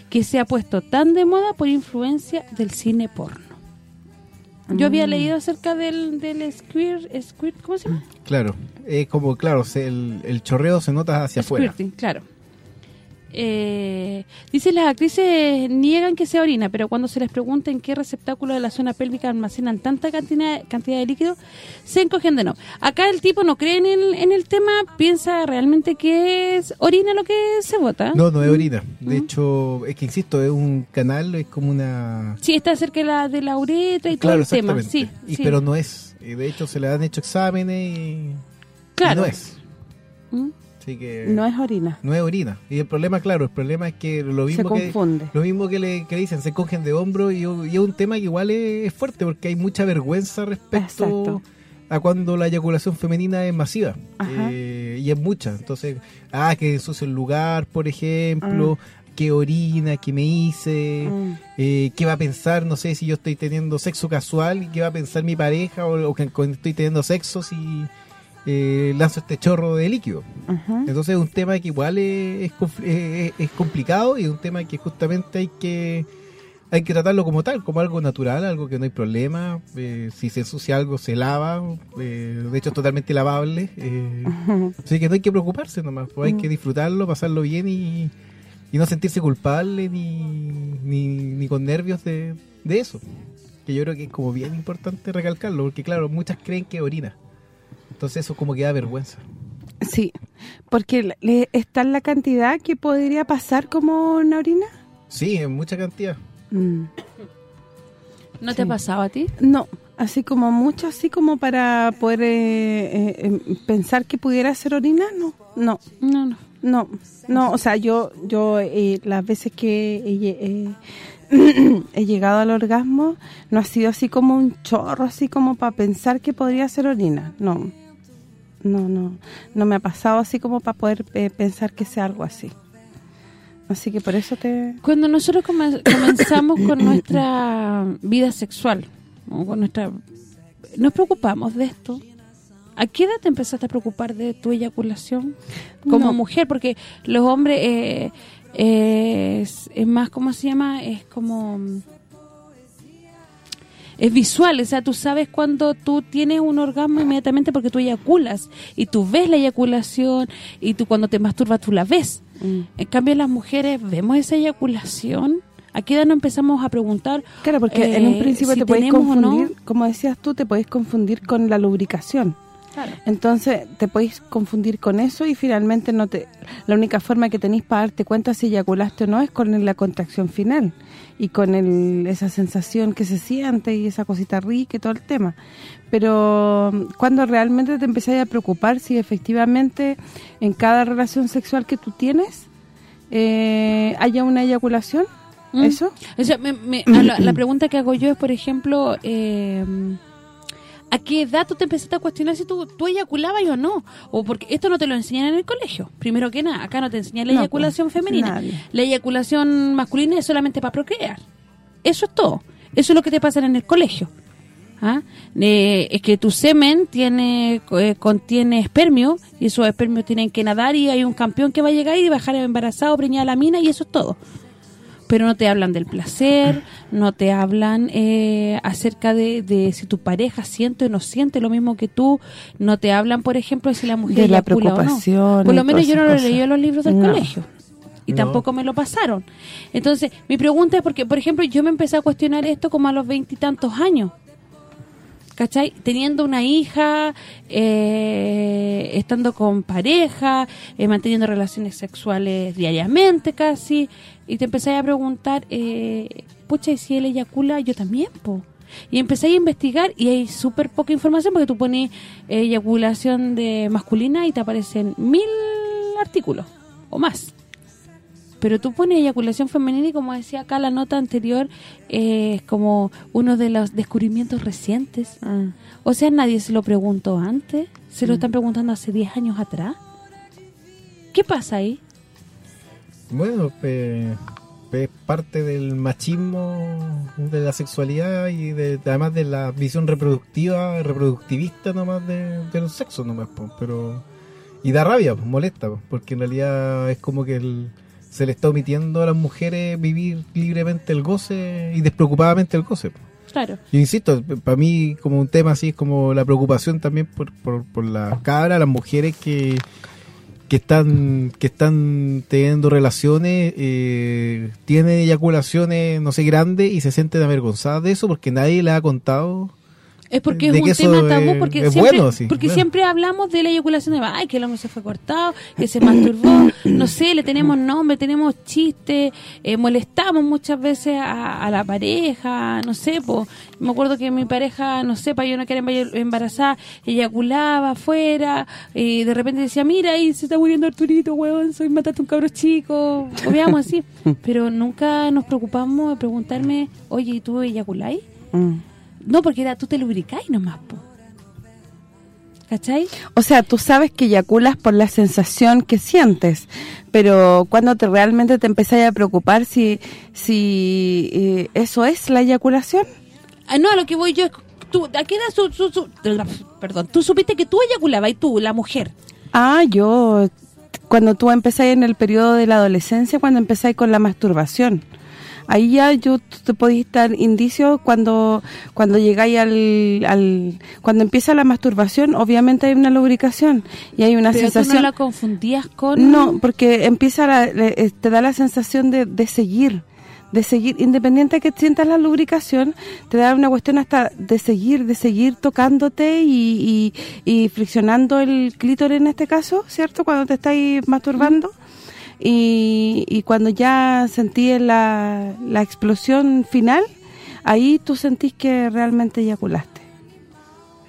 que se ha puesto tan de moda por influencia del cine porno. Yo había leído acerca del, del squirt, squirt, ¿cómo se llama? Claro, es como, claro, se- el, el chorreo se nota hacia afuera. Squirting, claro. Eh, dice, las actrices niegan que sea orina, pero cuando se les pregunta en qué receptáculo de la zona pélvica almacenan tanta cantidad, cantidad de líquido, se encogen de no. Acá el tipo no cree en el, en el tema, piensa realmente que es orina lo que se vota. No, no es orina. De hecho, es que insisto, es un canal, es como una... Sí, está cerca de la, de la uretra y Claro, todo el tema. Sí, y, sí. Pero no es. Y de hecho, se le han hecho exámenes y, claro. y no es. ¿Mm? Así que... No es orina. no es orina. Y el problema, claro, el problema es que lo Se mismo que lo mismo que le que dicen, se cogen de hombro y, y es un tema que igual es, es fuerte porque hay mucha vergüenza respecto Exacto. a cuando la eyaculación femenina es masiva. Eh, y es mucha. Entonces, ah, que ensucio el lugar, por ejemplo, que orina, que me hice, Mm. eh, qué va a pensar, no sé, si yo estoy teniendo sexo casual, qué va a pensar mi pareja o, o que cuando estoy teniendo sexo si eh, lanzo este chorro de líquido. Entonces es un tema que igual es, es, conf- es- complicado y es un tema que justamente hay que hay que tratarlo como tal, como algo natural, algo que no hay problema. eh, si se ensucia algo, se lava. eh, de hecho, es totalmente lavable. eh, así que no hay que preocuparse nomás. pues hay que disfrutarlo, pasarlo bien y, y no sentirse culpable ni, ni, ni con nervios de, de eso. Que yo creo que es como bien importante recalcarlo, porque claro, muchas creen que orina. Entonces eso como que da vergüenza. Sí, porque le- está en la cantidad que podría pasar como una orina. Sí, en mucha cantidad. Mm. ¿No te ha pasado a ti? No, así como mucho, así como para poder eh, eh, eh, pensar que pudiera ser orina, no, no, No, no. no, no, o sea, yo yo eh, las veces que he, eh, he llegado al orgasmo no ha sido así como un chorro, así como para pensar que podría ser orina, no, no, no, no me ha pasado así como para poder eh, pensar que sea algo así. Así que por eso te... Cuando nosotros come- comenzamos con nuestra vida sexual, o con nuestra nos preocupamos de esto. ¿A qué edad te empezaste a preocupar de tu eyaculación como No. mujer? Porque los hombres eh, eh, es, es más, ¿cómo se llama? Es como... Es visual, o sea, tú sabes cuando tú tienes un orgasmo inmediatamente porque tú eyaculas y tú ves la eyaculación y tú cuando te masturbas tú la ves. Mm. En cambio las mujeres vemos esa eyaculación. ¿A qué edad nos empezamos a preguntar? Claro, porque eh, en un principio si te podéis no? confundir, como decías tú, te podéis confundir con la lubricación. Claro. Entonces te podéis confundir con eso y finalmente no te la única forma que tenéis para darte cuenta si eyaculaste o no es con la contracción final y con el, esa sensación que se siente y esa cosita rica y todo el tema. Pero mm, cuando realmente te empezáis a preocupar si efectivamente en cada relación sexual que tú tienes eh, haya una eyaculación, ¿Mm? ¿eso? O sea, me- me- la, la pregunta que hago yo es, por ejemplo, eh, ¿a qué edad tú te empezaste a cuestionar si tú, tú eyaculabas o no? O porque esto no te lo enseñan en el colegio. Primero que nada, acá no te enseñan la No, eyaculación pues, femenina. nadie. La eyaculación masculina es solamente para procrear. Eso es todo. Eso es lo que te pasa en el colegio. ¿Ah? Eh, es que tu semen tiene eh, contiene espermio y esos espermios tienen que nadar y hay un campeón que va a llegar y bajar embarazado, preñada la mina y eso es todo pero no te hablan del placer, no te hablan eh, acerca de, de si tu pareja siente o no siente lo mismo que tú, no te hablan, por ejemplo, de si la mujer De la eyacula o no. preocupación Por lo menos yo no lo leí en los libros del No. colegio. Y No. tampoco me lo pasaron. Entonces, mi pregunta es porque, por ejemplo, yo me empecé a cuestionar esto como a los veintitantos años. ¿Cachai? Teniendo una hija, eh, estando con pareja, eh, manteniendo relaciones sexuales diariamente casi, y te empecé a preguntar, eh, pucha, ¿y si él eyacula? Yo también, po. Y empecé a investigar y hay súper poca información porque tú pones eh, eyaculación de masculina y te aparecen mil artículos o más. Pero tú pones eyaculación femenina y como decía acá la nota anterior, eh, es como uno de los descubrimientos recientes. Mm. O sea, nadie se lo preguntó antes, se lo están preguntando hace 10 años atrás. ¿Qué pasa ahí? Bueno, pues, es parte del machismo de la sexualidad y de, además de la visión reproductiva, reproductivista nomás de, de los sexos nomás, po, pero y da rabia, pues, molesta, po, porque en realidad es como que el- se le está omitiendo a las mujeres vivir libremente el goce y despreocupadamente el goce. po. Claro. Yo insisto, para mí como un tema así es como la preocupación también por, por, por las cabras, las mujeres que, que están que están teniendo relaciones, eh, tienen eyaculaciones, no sé, grandes y se sienten avergonzadas de eso porque nadie les ha contado. Es porque es un tema tabú, porque siempre bueno, sí, porque siempre hablamos de la eyaculación de ay, que el hombre se fue cortado, que se masturbó, no sé, le tenemos nombre, tenemos chistes, eh, molestamos muchas veces a, a la pareja, no sé, po. me acuerdo que mi pareja, no sé, para yo no querer embar- embarazar, eyaculaba afuera, y de repente decía, mira, ahí se está muriendo Arturito, weón, soy mataste un cabro chico, o veamos así, pero nunca nos preocupamos de preguntarme, oye, ¿y tú eyaculáis? Mm. No, porque era tú te lubricáis nomás, po. ¿Cachai? O sea, tú sabes que eyaculas por la sensación que sientes, pero cuando te realmente te empezás a preocupar si si eh, eso es la eyaculación, Ah, no, a lo que voy yo es... Tú, ¿A qué edad su- su- su- perdón, tú supiste que tú eyaculabas y tú, la mujer? Ah, yo, cuando tú empezáis en el periodo de la adolescencia, cuando empezáis con la masturbación, ahí ya yo tú te podéis dar indicios cuando cuando llegáis al, al... Cuando empieza la masturbación, obviamente hay una lubricación y hay una Pero tú sensación... no la confundías con... No, porque empieza la- eh, te da la sensación de, de seguir, de seguir, independiente de que sientas la lubricación, te da una cuestión hasta de seguir, de seguir tocándote y, y, y friccionando el clítoris en este caso, ¿cierto? Cuando te estáis masturbando. Y, y cuando ya sentí la, la explosión final, ahí tú sentís que realmente eyaculaste.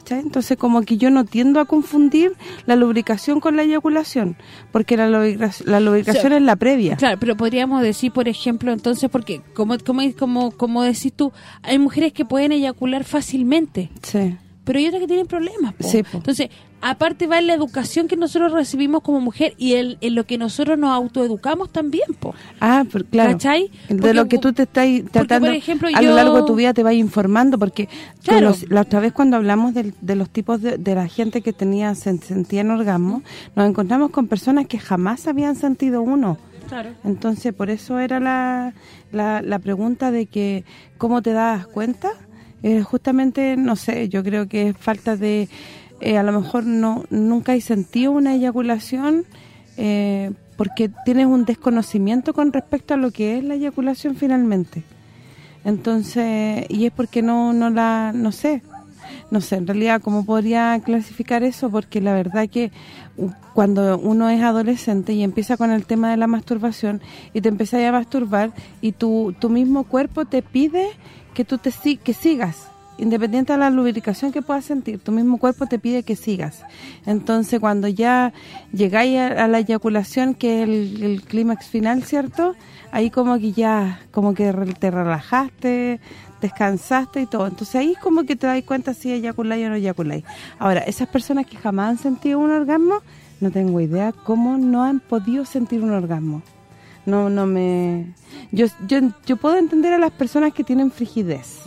Entonces como que yo no tiendo a confundir la lubricación con la eyaculación, porque la, lubrica- la lubricación O sea, es la previa. Claro, pero podríamos decir, por ejemplo, entonces, porque como como como como decís tú, hay mujeres que pueden eyacular fácilmente, Sí. Pero hay otras que tienen problemas. po. Sí, po. Entonces, aparte va en la educación que nosotros recibimos como mujer y el, en lo que nosotros nos autoeducamos también, po. Ah, pero claro. ¿Cachai? De lo que tú te estás tratando por ejemplo, a lo yo- largo de tu vida te vas informando porque Claro. con los- la otra vez cuando hablamos de, los tipos de, de la gente que tenía se, sentían orgasmo, nos encontramos con personas que jamás habían sentido uno. Claro. Entonces, por eso era la, la, la pregunta de que ¿cómo te das cuenta? Eh, justamente, no sé, yo creo que es falta de... eh, a lo mejor no nunca hay sentido una eyaculación eh, porque tienes un desconocimiento con respecto a lo que es la eyaculación finalmente. Entonces, y es porque no no la no sé. No sé, en realidad cómo podría clasificar eso porque la verdad que cuando uno es adolescente y empieza con el tema de la masturbación y te empiezas a masturbar y tu tu mismo cuerpo te pide que tú te sigas independiente de la lubricación que puedas sentir, tu mismo cuerpo te pide que sigas. Entonces, cuando ya llegáis a, a la eyaculación, que es el, el clímax final, ¿cierto? Ahí como que ya, como que te relajaste, descansaste y todo. Entonces ahí como que te das cuenta si eyaculáis o no eyaculáis. Ahora, esas personas que jamás han sentido un orgasmo, no tengo idea cómo no han podido sentir un orgasmo. No no me... Yo, yo, yo puedo entender a las personas que tienen frigidez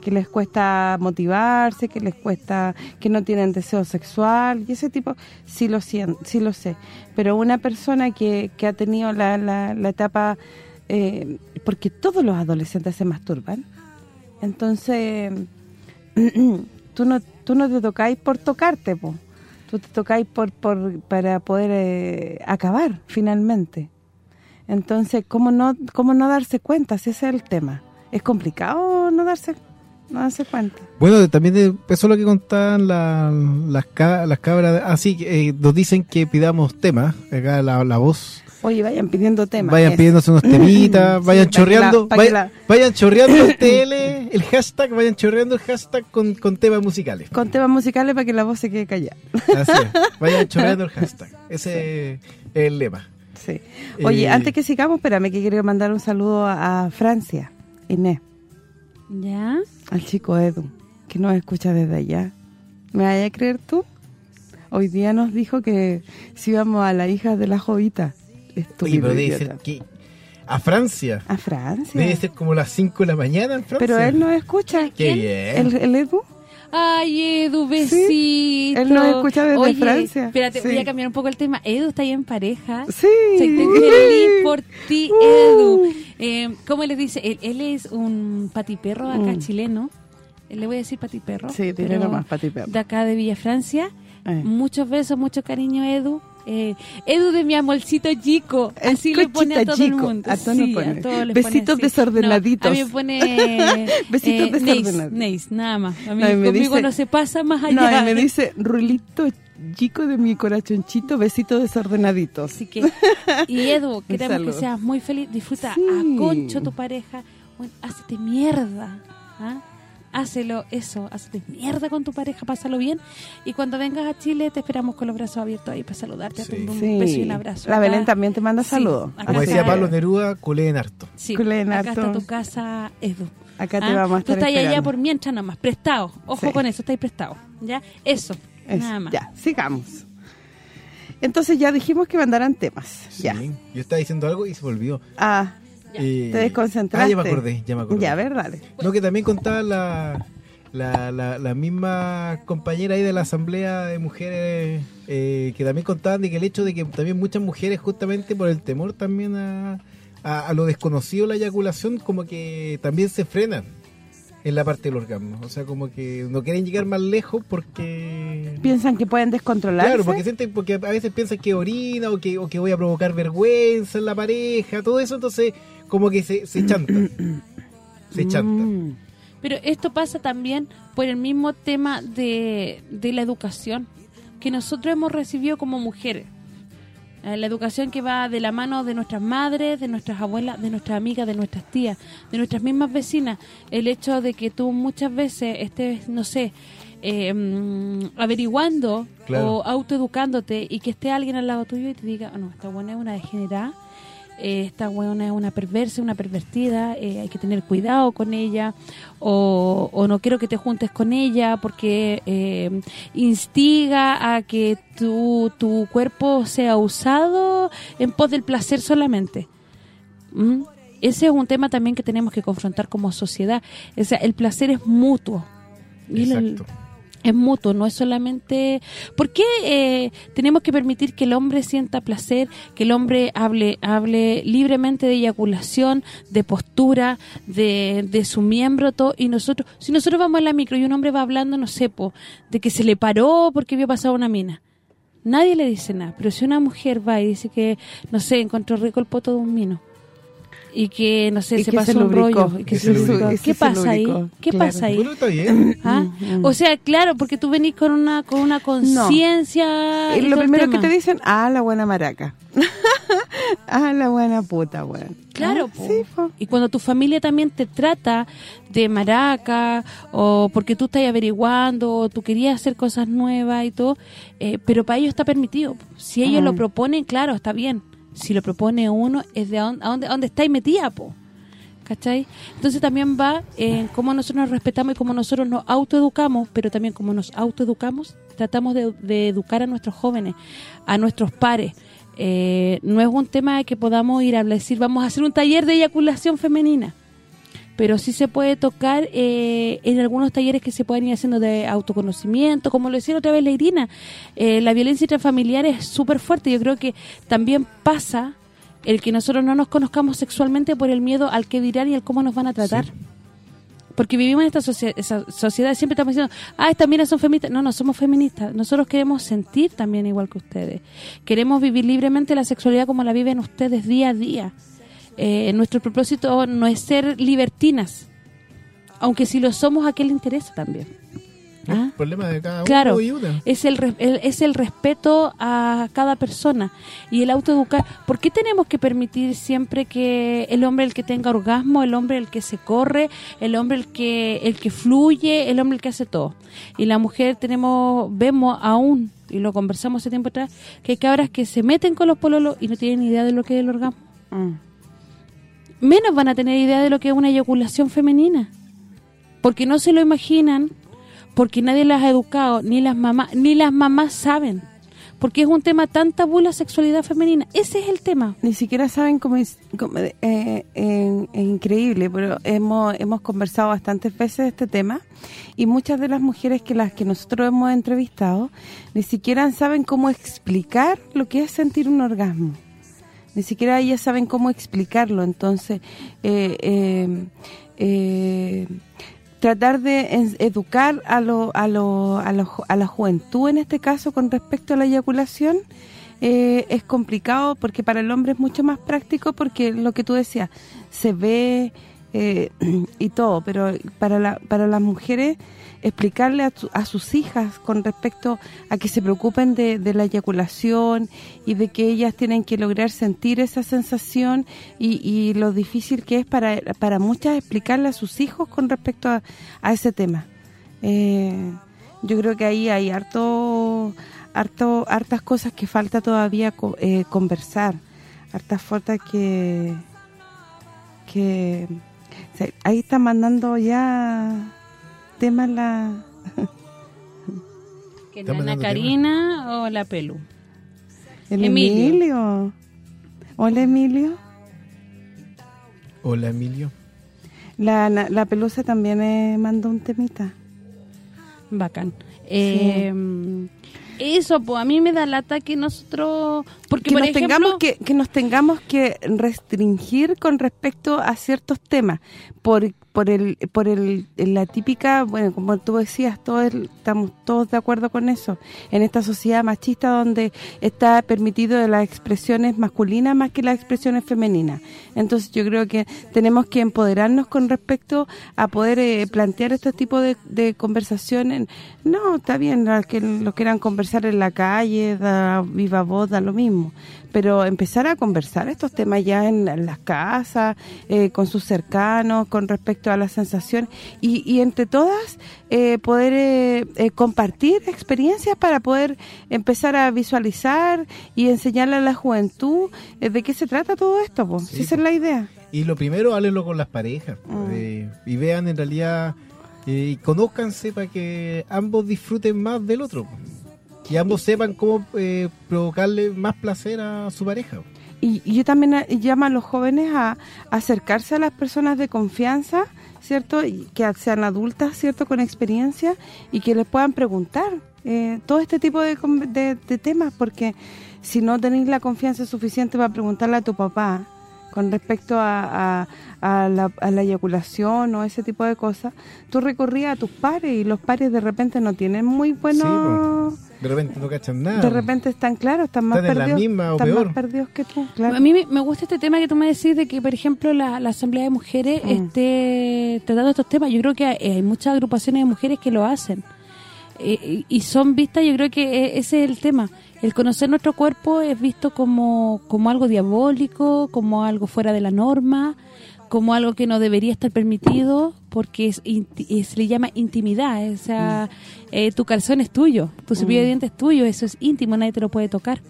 que les cuesta motivarse, que les cuesta, que no tienen deseo sexual, y ese tipo, sí lo, sien- sí lo sé. Pero una persona que, que ha tenido la, la, la etapa, eh, porque todos los adolescentes se masturban, entonces, tú no tú no te tocáis por tocarte, po. tú te tocáis por, por para poder eh, acabar finalmente. Entonces, ¿cómo no cómo no darse cuenta? Si ese es el tema. Es complicado no darse no darse cuenta. Bueno, también de- eso es lo que contaban la- las, las cabras. Así que eh, nos dicen que pidamos temas. Acá la, la voz. Oye, vayan pidiendo temas. Vayan eso. pidiéndose unos temitas, Sí, vayan chorreando, la- para que vaya- la- vayan chorreando el TL, el hashtag, vayan chorreando el hashtag con, con temas musicales. Con temas musicales para que la voz se quede callada. Así es, vayan chorreando el hashtag. Ese es el lema. Sí. Oye, Eh, antes que sigamos, espérame que quiero mandar un saludo a, a Francia, Inés, ¿Ya? al chico Edu, que nos escucha desde allá. ¿Me vaya a creer tú? Hoy día nos dijo que si íbamos a la hija de la jovita. Estúpido Oye, pero debe ser que a Francia. A Francia. Debe ser como las 5 de la mañana en Francia. Pero él nos escucha. Qué bien. ¿El, el Edu? Ay, Edu, besito. él nos escucha desde Oye, Francia. espérate, Sí. voy a cambiar un poco el tema. Edu está ahí en pareja. Sí. Soy feliz por ti, Uh. Edu. Eh, ¿Cómo les dice? Él, él es un patiperro acá Mm. chileno. Le voy a decir patiperro. Sí, dile pero nomás, patiperro. De acá de Villa Francia. Eh. Muchos besos, mucho cariño, Edu. Eh, Edu de mi amorcito chico. El Así le pone a todo el chico, mundo. a todos Sí, pone. les Besitos pone desordenaditos. No, a mí me pone... Besitos eh, Neis, desordenaditos. Neis, nada más. A mí, No, conmigo dice- no se pasa más No, allá. y me dice, Rulito chico de mi corazoncito, besitos desordenaditos. Así que, y Edu, queremos que seas muy feliz. Disfruta Sí. a concho tu pareja. Bueno, Hácete mierda. ¿ah? Hácelo, eso. Hácete mierda con tu pareja, pásalo bien. Y cuando vengas a Chile, te esperamos con los brazos abiertos ahí para saludarte. Sí. Un, un Sí. beso y un abrazo. La Acá- Belén también te manda saludos. acá Como está- decía Pablo Neruda, culeen harto. Sí, Culen acá harto. está tu casa, Edu. Acá te ¿Ah? vamos a estar Tú estás allá por mientras nada más, prestado. Ojo Sí. con eso, estáis prestado. ¿Ya? Eso, Eso, nada más. Ya, sigamos. Entonces ya dijimos que mandaran temas. Ya. Sí. Yo estaba diciendo algo y se me olvidó. Ah, Eh, te desconcentraste. Ah, ya me acordé, ya me acordé. Ya, a ver, dale. No, que también contaba la, la, la, la misma compañera ahí de la Asamblea de Mujeres, eh, que también contaban de que el hecho de que también muchas mujeres, justamente por el temor también a, a, a lo desconocido, la eyaculación, como que también se frenan en la parte del orgasmo. O sea, como que no quieren llegar más lejos porque... Piensan que pueden descontrolarse. Claro, porque sienten, porque a veces piensan que orina o que, o que voy a provocar vergüenza en la pareja, todo eso, entonces como que se, se chantan. Se chantan. Mm. Pero esto pasa también por el mismo tema de, de la educación que nosotros hemos recibido como mujeres. Eh, La educación que va de la mano de nuestras madres, de nuestras abuelas, de nuestras amigas, de nuestras tías, de nuestras mismas vecinas. El hecho de que tú muchas veces estés, no sé, eh, averiguando Claro. o autoeducándote y que esté alguien al lado tuyo y te diga, "Oh, no, esta buena es una degenerada eh, esta weona es una perversa, una pervertida, eh, hay que tener cuidado con ella, o, o no quiero que te juntes con ella porque eh, instiga a que tu, tu cuerpo sea usado en pos del placer solamente. ¿Mm? Ese es un tema también que tenemos que confrontar como sociedad. El placer es mutuo. Es mutuo, no es solamente... ¿Por qué eh, tenemos que permitir que el hombre sienta placer, que el hombre hable hable libremente de eyaculación, de postura, de, de su miembro, todo, y nosotros, si nosotros vamos en la micro y un hombre va hablando, no sé, po, de que se le paró porque vio pasar una mina, nadie le dice nada, pero si una mujer va y dice que, no sé, encontró rico el poto de un mino, y que, no sé, Y se que pasó se un lubricó, rollo, y que se lubricó. ¿Qué pasa ahí? ¿Qué claro. pasa ahí? Bueno, está bien. ¿Ah? Mm, O sea, claro, porque tú venís con una con una conciencia. Y lo primero que te dicen, ah, la buena maraca. ah, la buena puta, weón. Claro, Ah, po. sí, po. y cuando tu familia también te trata de maraca o porque tú estás averiguando o tú querías hacer cosas nuevas y todo, eh, pero para ellos está permitido. Si ellos Mm. lo proponen, claro, está bien. Si lo propone uno, es de a dónde, dónde, estáis metida. ¿Cachai? Entonces también va en cómo nosotros nos respetamos y cómo nosotros nos autoeducamos, pero también cómo nos autoeducamos, tratamos de, de educar a nuestros jóvenes, a nuestros pares. Eh, no es un tema de que podamos ir a decir, vamos a hacer un taller de eyaculación femenina, pero sí se puede tocar eh, en algunos talleres que se pueden ir haciendo de autoconocimiento, como lo decía otra vez la Irina. Eh, la violencia intrafamiliar es súper fuerte, yo creo que también pasa el que nosotros no nos conozcamos sexualmente por el miedo al que dirán y al cómo nos van a tratar. Porque vivimos en esta esa sociedad, siempre estamos diciendo, ah, estas minas son feministas. No, no somos feministas. Nosotros queremos sentir también igual que ustedes. Queremos vivir libremente la sexualidad como la viven ustedes día a día. Eh, nuestro propósito no es ser libertinas. Aunque si lo somos, a qué le interesa también. ¿Ah? El problema de cada Claro, uno y una. es el, re- el- es el respeto a cada persona y el autoeducar. ¿Por qué tenemos que permitir siempre que el hombre el que tenga orgasmo, el hombre el que se corre, el hombre el que el que fluye, el hombre el que hace todo? Y la mujer tenemos vemos aún y lo conversamos hace tiempo atrás que hay cabras que se meten con los pololos y no tienen ni idea de lo que es el orgasmo. Mm. Menos van a tener idea de lo que es una eyaculación femenina. Porque no se lo imaginan, porque nadie las ha educado, ni las mamás, ni las mamás saben. Porque es un tema tan tabú la sexualidad femenina. Ese es el tema. Ni siquiera saben cómo es, cómo- eh, eh, es increíble, pero hemos hemos conversado bastantes veces de este tema y muchas de las mujeres que las que nosotros hemos entrevistado ni siquiera saben cómo explicar lo que es sentir un orgasmo. Ni siquiera ellas saben cómo explicarlo, entonces eh, eh, eh, tratar de educar a lo, a, lo, a, lo a la juventud en este caso con respecto a la eyaculación eh, es complicado porque para el hombre es mucho más práctico porque lo que tú decías se ve eh, y todo, pero para la, para las mujeres explicarle a, su- a sus hijas con respecto a que se preocupen de, de la eyaculación y de que ellas tienen que lograr sentir esa sensación y, y lo difícil que es para, para muchas explicarle a sus hijos con respecto a, a ese tema. Eh, yo creo que ahí hay harto harto hartas cosas que falta todavía eh, conversar, hartas faltas que que ahí está mandando ya temas la ¿Que Karina o la Pelu? el Emilio. Emilio. Hola Emilio. Hola, Emilio. La, la, la pelusa también eh, mandó un temita. Bacán. Eh, eso, pues a mí me da lata que nosotros... Porque, que por nos ejemplo, tengamos que que nos tengamos que restringir con respecto a ciertos temas por por el por el la típica bueno como tú decías todos estamos todos de acuerdo con eso. En esta sociedad machista donde está permitido las expresiones masculinas más que las expresiones femeninas. Entonces yo creo que tenemos que empoderarnos con respecto a poder eh, plantear este tipo de, conversaciones. No está bien los que lo quieran conversar en la calle da viva voz da lo mismo pero empezar a conversar estos temas ya en, en las casas, eh, con sus cercanos, con respecto a la sensación y, y entre todas eh, poder eh, eh, compartir experiencias para poder empezar a visualizar y enseñarle a la juventud eh, de qué se trata todo esto. Sí, si esa es la idea. Y lo primero, háblenlo con las parejas. Mm. eh, y vean en realidad, eh, y conózcanse para que ambos disfruten más del otro. Y ambos sepan cómo eh, provocarle más placer a su pareja. Y, yo también eh, llamo a los jóvenes a, acercarse a las personas de confianza, ¿cierto? Y que sean adultas, ¿cierto? Con experiencia y que les puedan preguntar eh, todo este tipo de- de temas, porque si no tenéis la confianza suficiente para preguntarle a tu papá con respecto a, a- a la, a la eyaculación o ese tipo de cosas, tú recorrías a tus pares y los pares de repente no tienen muy buenos... De repente no cachan nada. de repente están claros, están más Están en la perdidos, misma o están peor. más perdidos que tú, claro. A mí me, gusta este tema que tú me decís de que, por ejemplo, la, la Asamblea de Mujeres Mm. esté tratando estos temas. Yo creo que hay, muchas agrupaciones de mujeres que lo hacen. Eh, y son vistas, yo creo que e- ese es el tema. El conocer nuestro cuerpo es visto como, como algo diabólico, como algo fuera de la norma, como algo que no debería estar permitido, porque es, se le llama intimidad. O sea, eh, tu calzón es tuyo, tu cepillo de Mm. dientes es tuyo, eso es íntimo, nadie te lo puede tocar.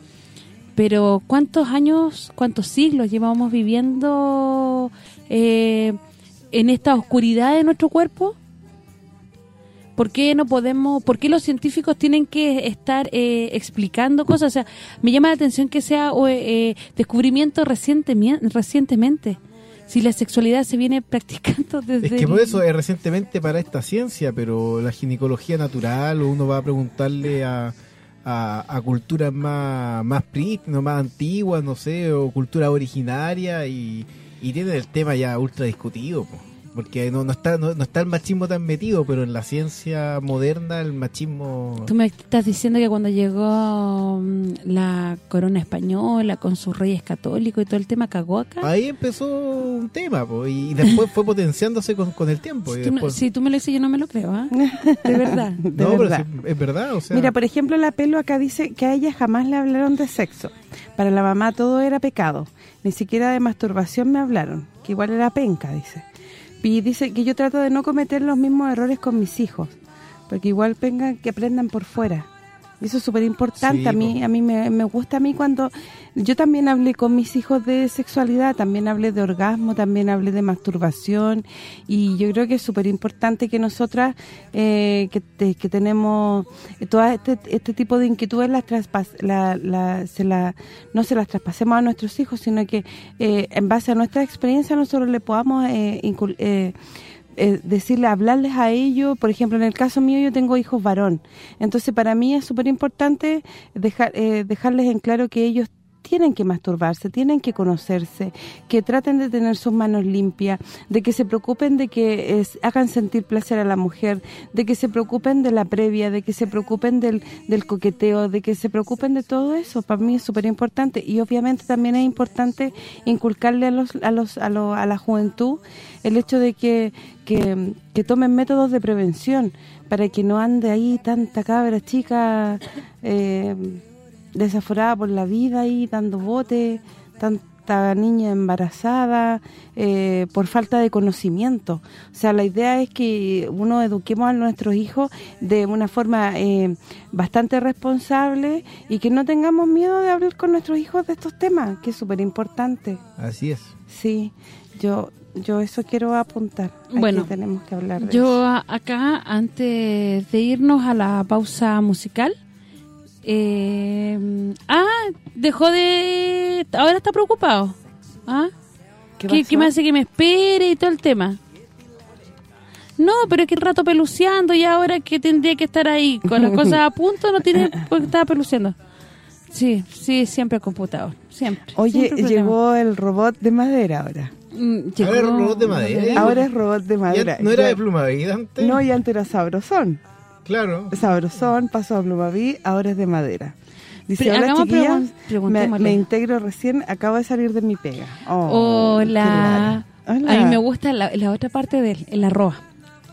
Pero ¿cuántos años, cuántos siglos llevamos viviendo eh, en esta oscuridad de nuestro cuerpo? ¿Por qué no podemos, por qué los científicos tienen que estar eh, explicando cosas? O sea, me llama la atención que sea eh, descubrimiento recientemien- recientemente. Si la sexualidad se viene practicando desde... Es que por eso es recientemente para esta ciencia, pero la ginecología natural, uno va a preguntarle a, a, a culturas más, más prístinas, más antiguas, no sé, o cultura originaria, y, y tienen el tema ya ultra discutido, po. Porque no, no está no, no está el machismo tan metido, pero en la ciencia moderna el machismo... Tú me estás diciendo que cuando llegó mm, la corona española con sus reyes católicos y todo el tema cagó acá. Ahí empezó un tema, po, y después fue potenciándose con, con el tiempo. y Si no- si tú me lo dices, yo no me lo creo, ¿ah? De verdad. de no, pero verdad. es verdad, o sea... Mira, por ejemplo, la pelo acá dice que a ella jamás le hablaron de sexo. Para la mamá todo era pecado. Ni siquiera de masturbación me hablaron, que igual era penca, dice. Y dice que yo trato de no cometer los mismos errores con mis hijos, porque igual vengan que aprendan por fuera. Y Eso es súper importante. Sí, a mí a mí me, me gusta a mí cuando... Yo también hablé con mis hijos de sexualidad, también hablé de orgasmo, también hablé de masturbación. Y yo creo que es súper importante que nosotras, eh, que, te- que tenemos todo este, este tipo de inquietudes, las traspas- la, la- se la, no se las traspasemos a nuestros hijos, sino que eh, en base a nuestra experiencia nosotros le podamos... Eh, incul- eh, decirle, hablarles a ellos, por ejemplo, en el caso mío yo tengo hijos varón, entonces para mí es súper importante dejar, eh, dejarles en claro que ellos tienen que masturbarse, tienen que conocerse, que traten de tener sus manos limpias, de que se preocupen de que hagan sentir placer a la mujer, de que se preocupen de la previa, de que se preocupen del, del coqueteo, de que se preocupen de todo eso. Para mí es súper importante y obviamente también es importante inculcarle a los a los a, lo- a la juventud el hecho de que, que, que tomen métodos de prevención para que no ande ahí tanta cabra chica eh, desaforada por la vida ahí dando bote, tanta niña embarazada eh, por falta de conocimiento. O sea, la idea es que uno eduquemos a nuestros hijos de una forma eh, bastante responsable y que no tengamos miedo de hablar con nuestros hijos de estos temas, que es súper importante. Así es. Sí, yo yo eso quiero apuntar. Aquí Bueno, tenemos que hablar de Yo eso. acá, antes de irnos a la pausa musical, eh, ah, dejó de... Ahora está preocupado. ¿Ah? ¿Qué, qué me hace que me espere y todo el tema? No, pero es que el rato peluceando y ahora que tendría que estar ahí con las cosas a punto, no tiene porque estaba peluceando. Sí, sí, siempre computador, siempre. Oye, siempre llegó el robot de madera ahora. Mm, llegó- Ahora es robot de madera. Ahora es robot de Ya madera. ¿No era Ya- de Plumaví antes? No, y antes era sabrosón. Claro. Sabrosón, pasó a Plumaví, ahora es de madera. Dice, Pero hola chiquillas, me, me integro recién, acabo de salir de mi pega. Oh, Hola. Hola. A mí me gusta la, la otra parte de él, el arroba.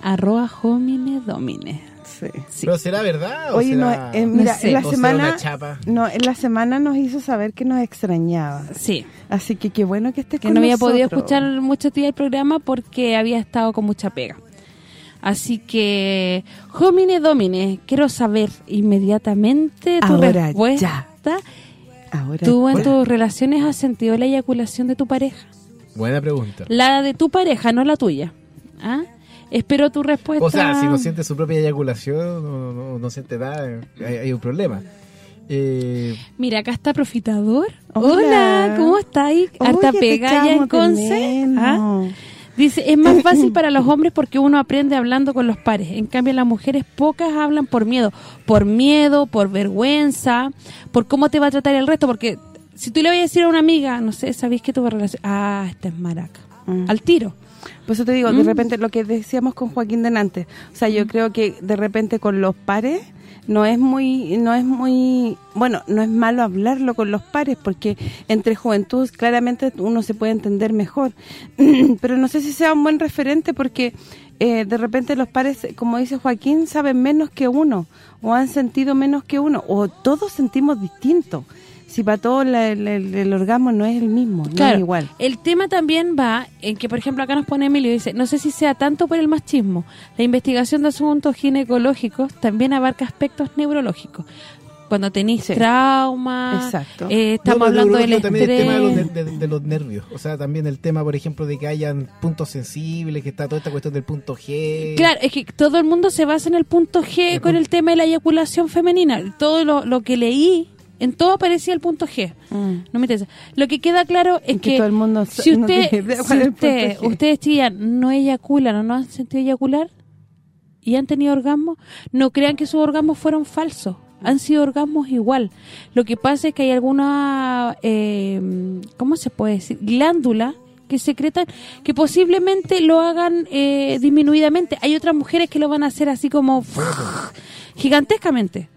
Arroba homine domine. Sí. Sí. ¿Pero será verdad o Oye, no, será- eh, mira, No sé. en la será semana una chapa? no, en la semana nos hizo saber que nos extrañaba. Sí. Así que qué bueno que estés que con no había podido escuchar muchos días el programa porque había estado con mucha pega. Así que, homine domine, quiero saber inmediatamente tu Ahora respuesta. Ahora ¿Tú en ya. tus relaciones has sentido la eyaculación de tu pareja? Buena pregunta. La de tu pareja, no la tuya. ¿Ah? Espero tu respuesta. O sea, si no siente su propia eyaculación, no, no, no siente nada, hay, hay un problema. Eh, Mira, acá está Profitador. Hola. Hola, ¿cómo estáis? Harta te pega ya en Conce. ¿Ah? Dice, es más fácil para los hombres porque uno aprende hablando con los pares. En cambio, las mujeres pocas hablan por miedo. Por miedo, por vergüenza, por cómo te va a tratar el resto. Porque si tú le vas a decir a una amiga, no sé, ¿sabéis que tuve relación? Ah, esta es maraca. Mm. Al tiro. Por eso te digo, Mm. de repente lo que decíamos con Joaquín Denante, o sea, yo creo que de repente con los pares no es muy no es muy bueno, no es malo hablarlo con los pares porque entre juventud claramente uno se puede entender mejor. Pero no sé si sea un buen referente porque eh, de repente los pares, como dice Joaquín, saben menos que uno o han sentido menos que uno o todos sentimos distinto. Si para todos la- el, el- el orgasmo no es el mismo, no es igual. el tema también va en que, por ejemplo, acá nos pone Emilio, dice, no sé si sea tanto por el machismo, la investigación de asuntos ginecológicos también abarca aspectos neurológicos. Cuando tenéis Sí. trauma, Exacto. eh, estamos hablando del también el tema de los, estrés. de, de- de los nervios. O sea, también el tema, por ejemplo, de que hayan puntos sensibles, que está toda esta cuestión del punto G. Claro, es que todo el mundo se basa en el punto G El con punto- el tema de la eyaculación femenina. Todo lo, lo que leí, en todo aparecía el punto G. Mm. No me interesa. Lo que queda claro es Que que, todo el mundo si no usted, idea si usted- ustedes chillan, no eyaculan o no han sentido eyacular y han tenido orgasmos, no crean que sus orgasmos fueron falsos. Han sido orgasmos igual. Lo que pasa es que hay alguna, eh, ¿cómo se puede decir? Glándula que secretan, que posiblemente lo hagan eh, disminuidamente. Hay otras mujeres que lo van a hacer así como gigantescamente.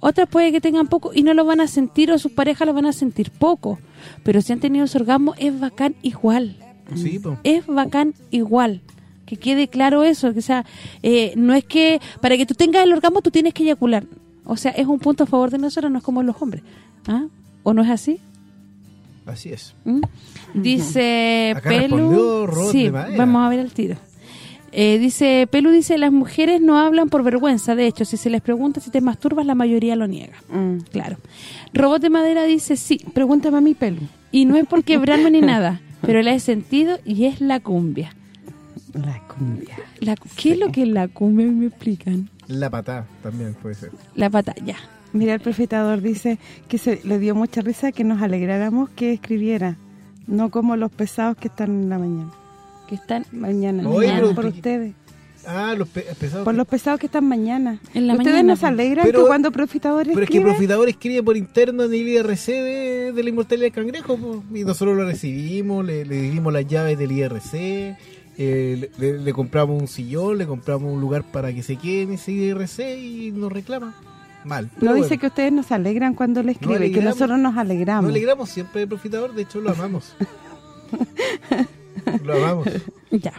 Otras puede que tengan poco y no lo van a sentir o sus parejas lo van a sentir poco. Pero si han tenido ese orgasmo es bacán igual. Sí, po. Es bacán igual. Que quede claro eso. Que sea, eh, no es que para que tú tengas el orgasmo tú tienes que eyacular. O sea, es un punto a favor de nosotros, no es como los hombres. ¿Ah? ¿O no es así? Así es. ¿Mm? Dice Acá Pelu. Rod Sí, de vamos a ver el tiro. Eh, dice Pelu dice las mujeres no hablan por vergüenza. De hecho, si se les pregunta si te masturbas, la mayoría lo niega. Mm. Claro. Robot de Madera dice sí. Pregúntame a mi pelo. Y no es por quebrarme ni nada, pero la he sentido y es la cumbia. La cumbia. La, ¿Qué es lo que es la cumbia? Me explican. La patá también puede ser. La pata, ya. Mira, el profetador dice que se le dio mucha risa que nos alegráramos que escribiera, no como los pesados que están en la mañana. Que están Mañana, Oye, mañana, pero- por ustedes, Ah, los pe- pesados. por los pesados que están mañana. En la ustedes mañana, nos alegran Pero- que cuando profitador Pero es que escribe, Profitador escribe por interno en el IRC de, de la inmortalidad del cangrejo, y nosotros lo recibimos, le, le dimos las llaves del IRC, eh, le, le compramos un sillón, le compramos un lugar para que se quede en ese IRC y nos reclama. Mal. no dice bueno, que ustedes nos alegran cuando le escribe, que alegramos. nosotros nos Nos alegramos. alegramos siempre de Profitador, de hecho lo amamos. lo amamos. Ya.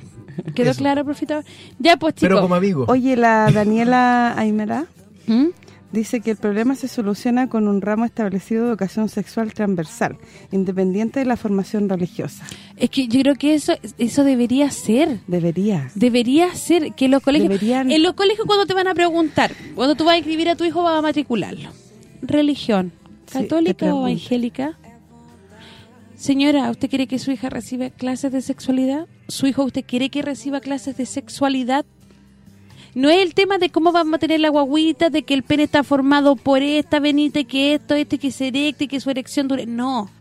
¿Quedó Eso. claro, profitador? Ya, pues, chicos. Pero como amigo. Oye, la Daniela Aymera ¿Mm? dice que el problema se soluciona con un ramo establecido de educación sexual transversal, independiente de la formación religiosa. Es que yo creo que eso eso debería ser. Debería. Debería ser que los colegios... Deberían- En los colegios cuando te van a preguntar, cuando tú vas a escribir a tu hijo vas a matricularlo. Religión, Sí, católica o evangélica. Señora, ¿usted quiere que su hija reciba clases de sexualidad? ¿Su hijo usted quiere que reciba clases de sexualidad? No es el tema de cómo vamos a tener la guaguita, de que el pene está formado por esta venita, y que esto, este, que se erecte, que su erección dure. No.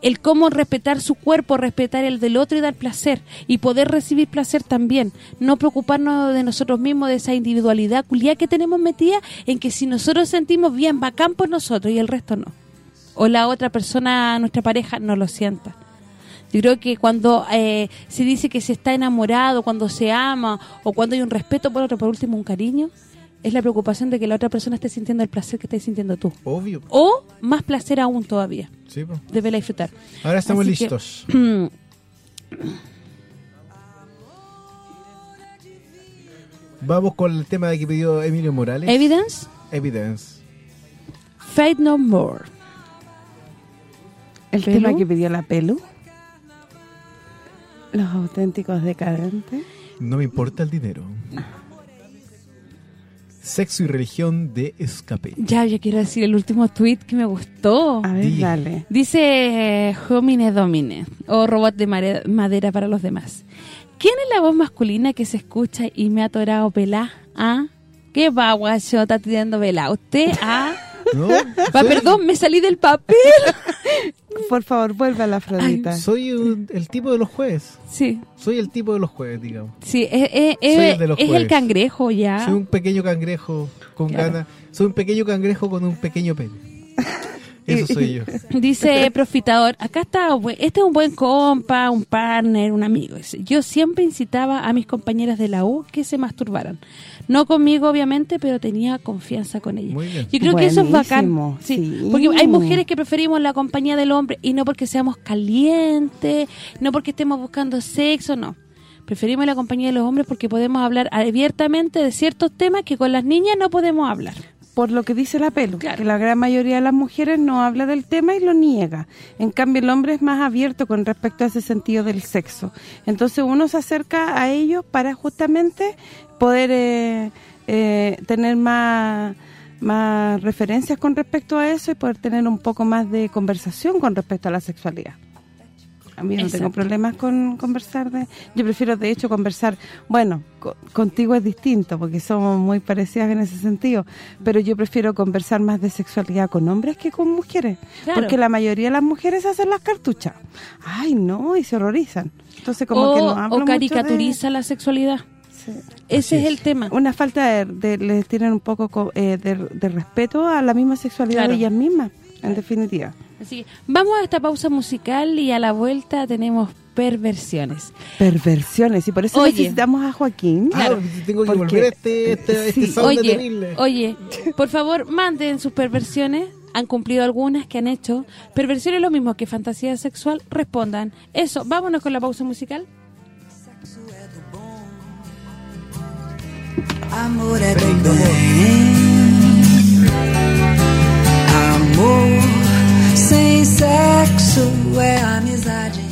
El cómo respetar su cuerpo, respetar el del otro y dar placer. Y poder recibir placer también. No preocuparnos de nosotros mismos, de esa individualidad culiada que tenemos metida, en que si nosotros sentimos bien, bacán por nosotros y el resto no. O la otra persona, nuestra pareja, no lo sienta. Yo creo que cuando eh, se dice que se está enamorado, cuando se ama, o cuando hay un respeto por otro, por último un cariño, es la preocupación de que la otra persona esté sintiendo el placer que estás sintiendo tú. Obvio. O más placer aún todavía. Sí, po. Debe disfrutar. Ahora estamos Así que- listos. Vamos con el tema que pidió Emilio Morales. Evidence, Evidence. Fate No More. El ¿Pelu? tema que pidió la Pelu. Los auténticos decadentes. No me importa el dinero. Sexo y religión de escape. Ya, yo quiero decir el último tweet que me gustó. A ver, Di. dale. Dice Homine Domine, o robot de madera para los demás. ¿Quién es la voz masculina que se escucha y me ha atorado pelá? ¿Ah? ¿Qué va, guachota, tirando vela? ¿Usted? ¿Ah? ¿No? Va, Soy- perdón, me salí del papel. Por favor, vuelve a la Afrodita. Soy un- el tipo de los jueves. Sí, Soy el tipo de los jueves, digamos. sí, es, es- Soy es- el de los es el cangrejo ya. Soy un pequeño cangrejo con Claro. ganas. Soy un pequeño cangrejo con un pequeño pene. Eso soy yo. Dice Profitador, acá está, este es un buen compa, un partner, un amigo. Yo siempre incitaba a mis compañeras de la U que se masturbaran. No conmigo, obviamente, pero tenía confianza con bien. Yo creo que eso es bacán. Sí. Porque hay mujeres que preferimos la compañía del hombre y no porque seamos calientes, no porque estemos buscando sexo, no. Preferimos la compañía de los hombres porque podemos hablar abiertamente de ciertos temas que con las niñas no podemos hablar. Por lo que dice la Claro. que la gran mayoría de las mujeres no habla del tema y lo niega. En cambio, el hombre es más abierto con respecto a ese sentido del sexo. Entonces, uno se acerca a ellos para justamente poder eh, eh, tener más más referencias con respecto a eso y poder tener un poco más de conversación con respecto a la sexualidad. A mí no tengo problemas con conversar de... Yo prefiero, de hecho, conversar... Bueno, co- contigo es distinto, porque somos muy parecidas en ese sentido, pero yo prefiero conversar más de sexualidad con hombres que con mujeres, Claro. porque la mayoría de las mujeres hacen las cartuchas. Ay, no, y se horrorizan. Entonces, como o, que no o hablo mucho caricaturiza la sexualidad. sí. Ese es es. el tema. Una falta de, de- les tienen un poco co- eh, de, de respeto a la misma sexualidad Claro. de ellas mismas, en definitiva. Así que vamos a esta pausa musical y a la vuelta tenemos perversiones. Perversiones, y por eso Oye. necesitamos a Joaquín. Ah, tengo que Porque- volver a este, este, este sauna Oye, terrible. oye, por favor, manden sus perversiones. Han cumplido algunas que han hecho. Perversiones lo mismo que fantasía sexual, respondan. Eso, vámonos con la pausa musical. Amor Amor sem sexo é amizade.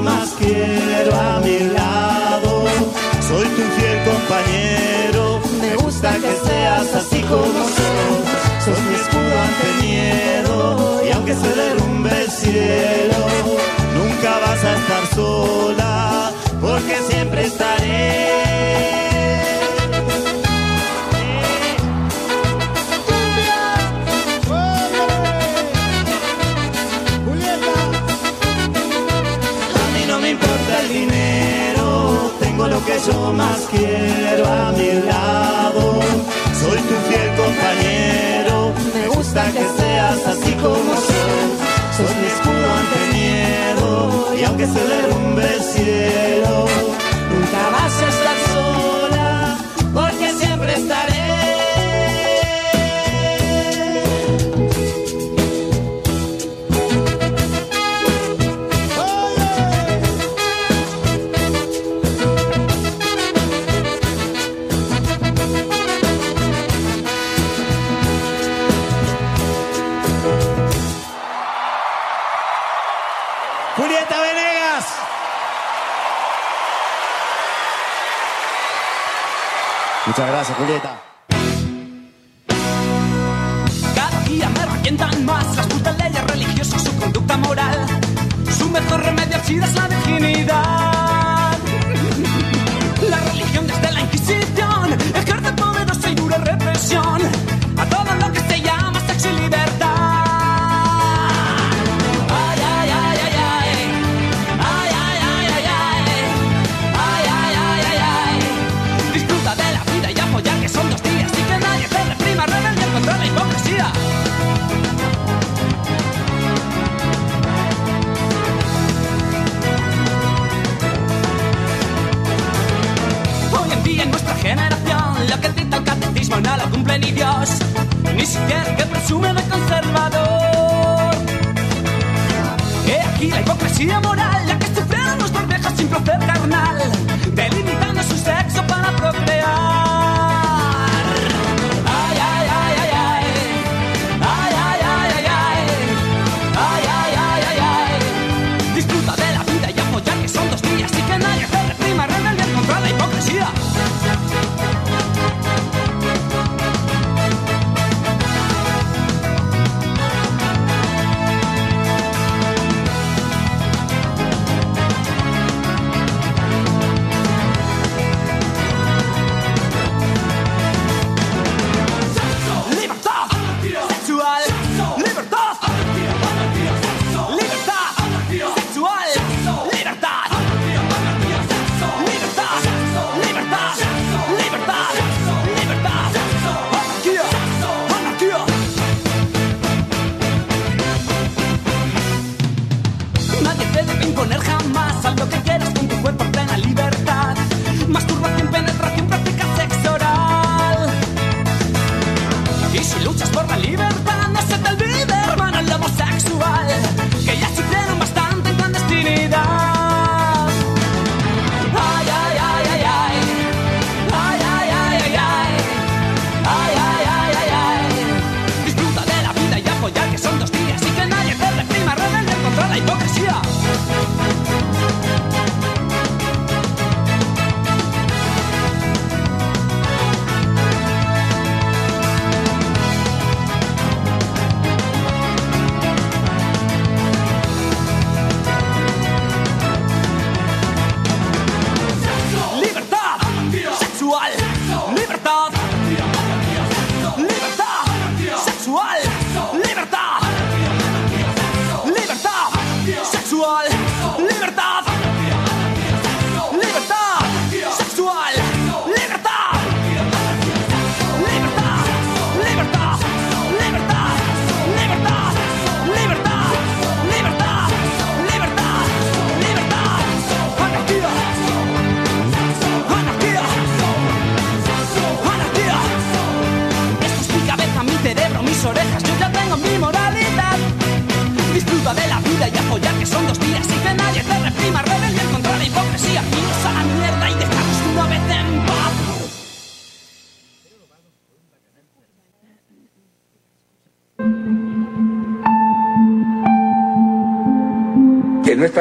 más quiero a mi lado. Soy tu fiel compañero, me gusta que seas así como sos. Sos mi escudo ante miedo y aunque se derrumbe el cielo, nunca vas a estar mucho más quiero a mi lado. Soy tu fiel compañero, me gusta que seas así como soy. Soy mi escudo ante miedo y aunque se derrumbe el cielo. 놀래다.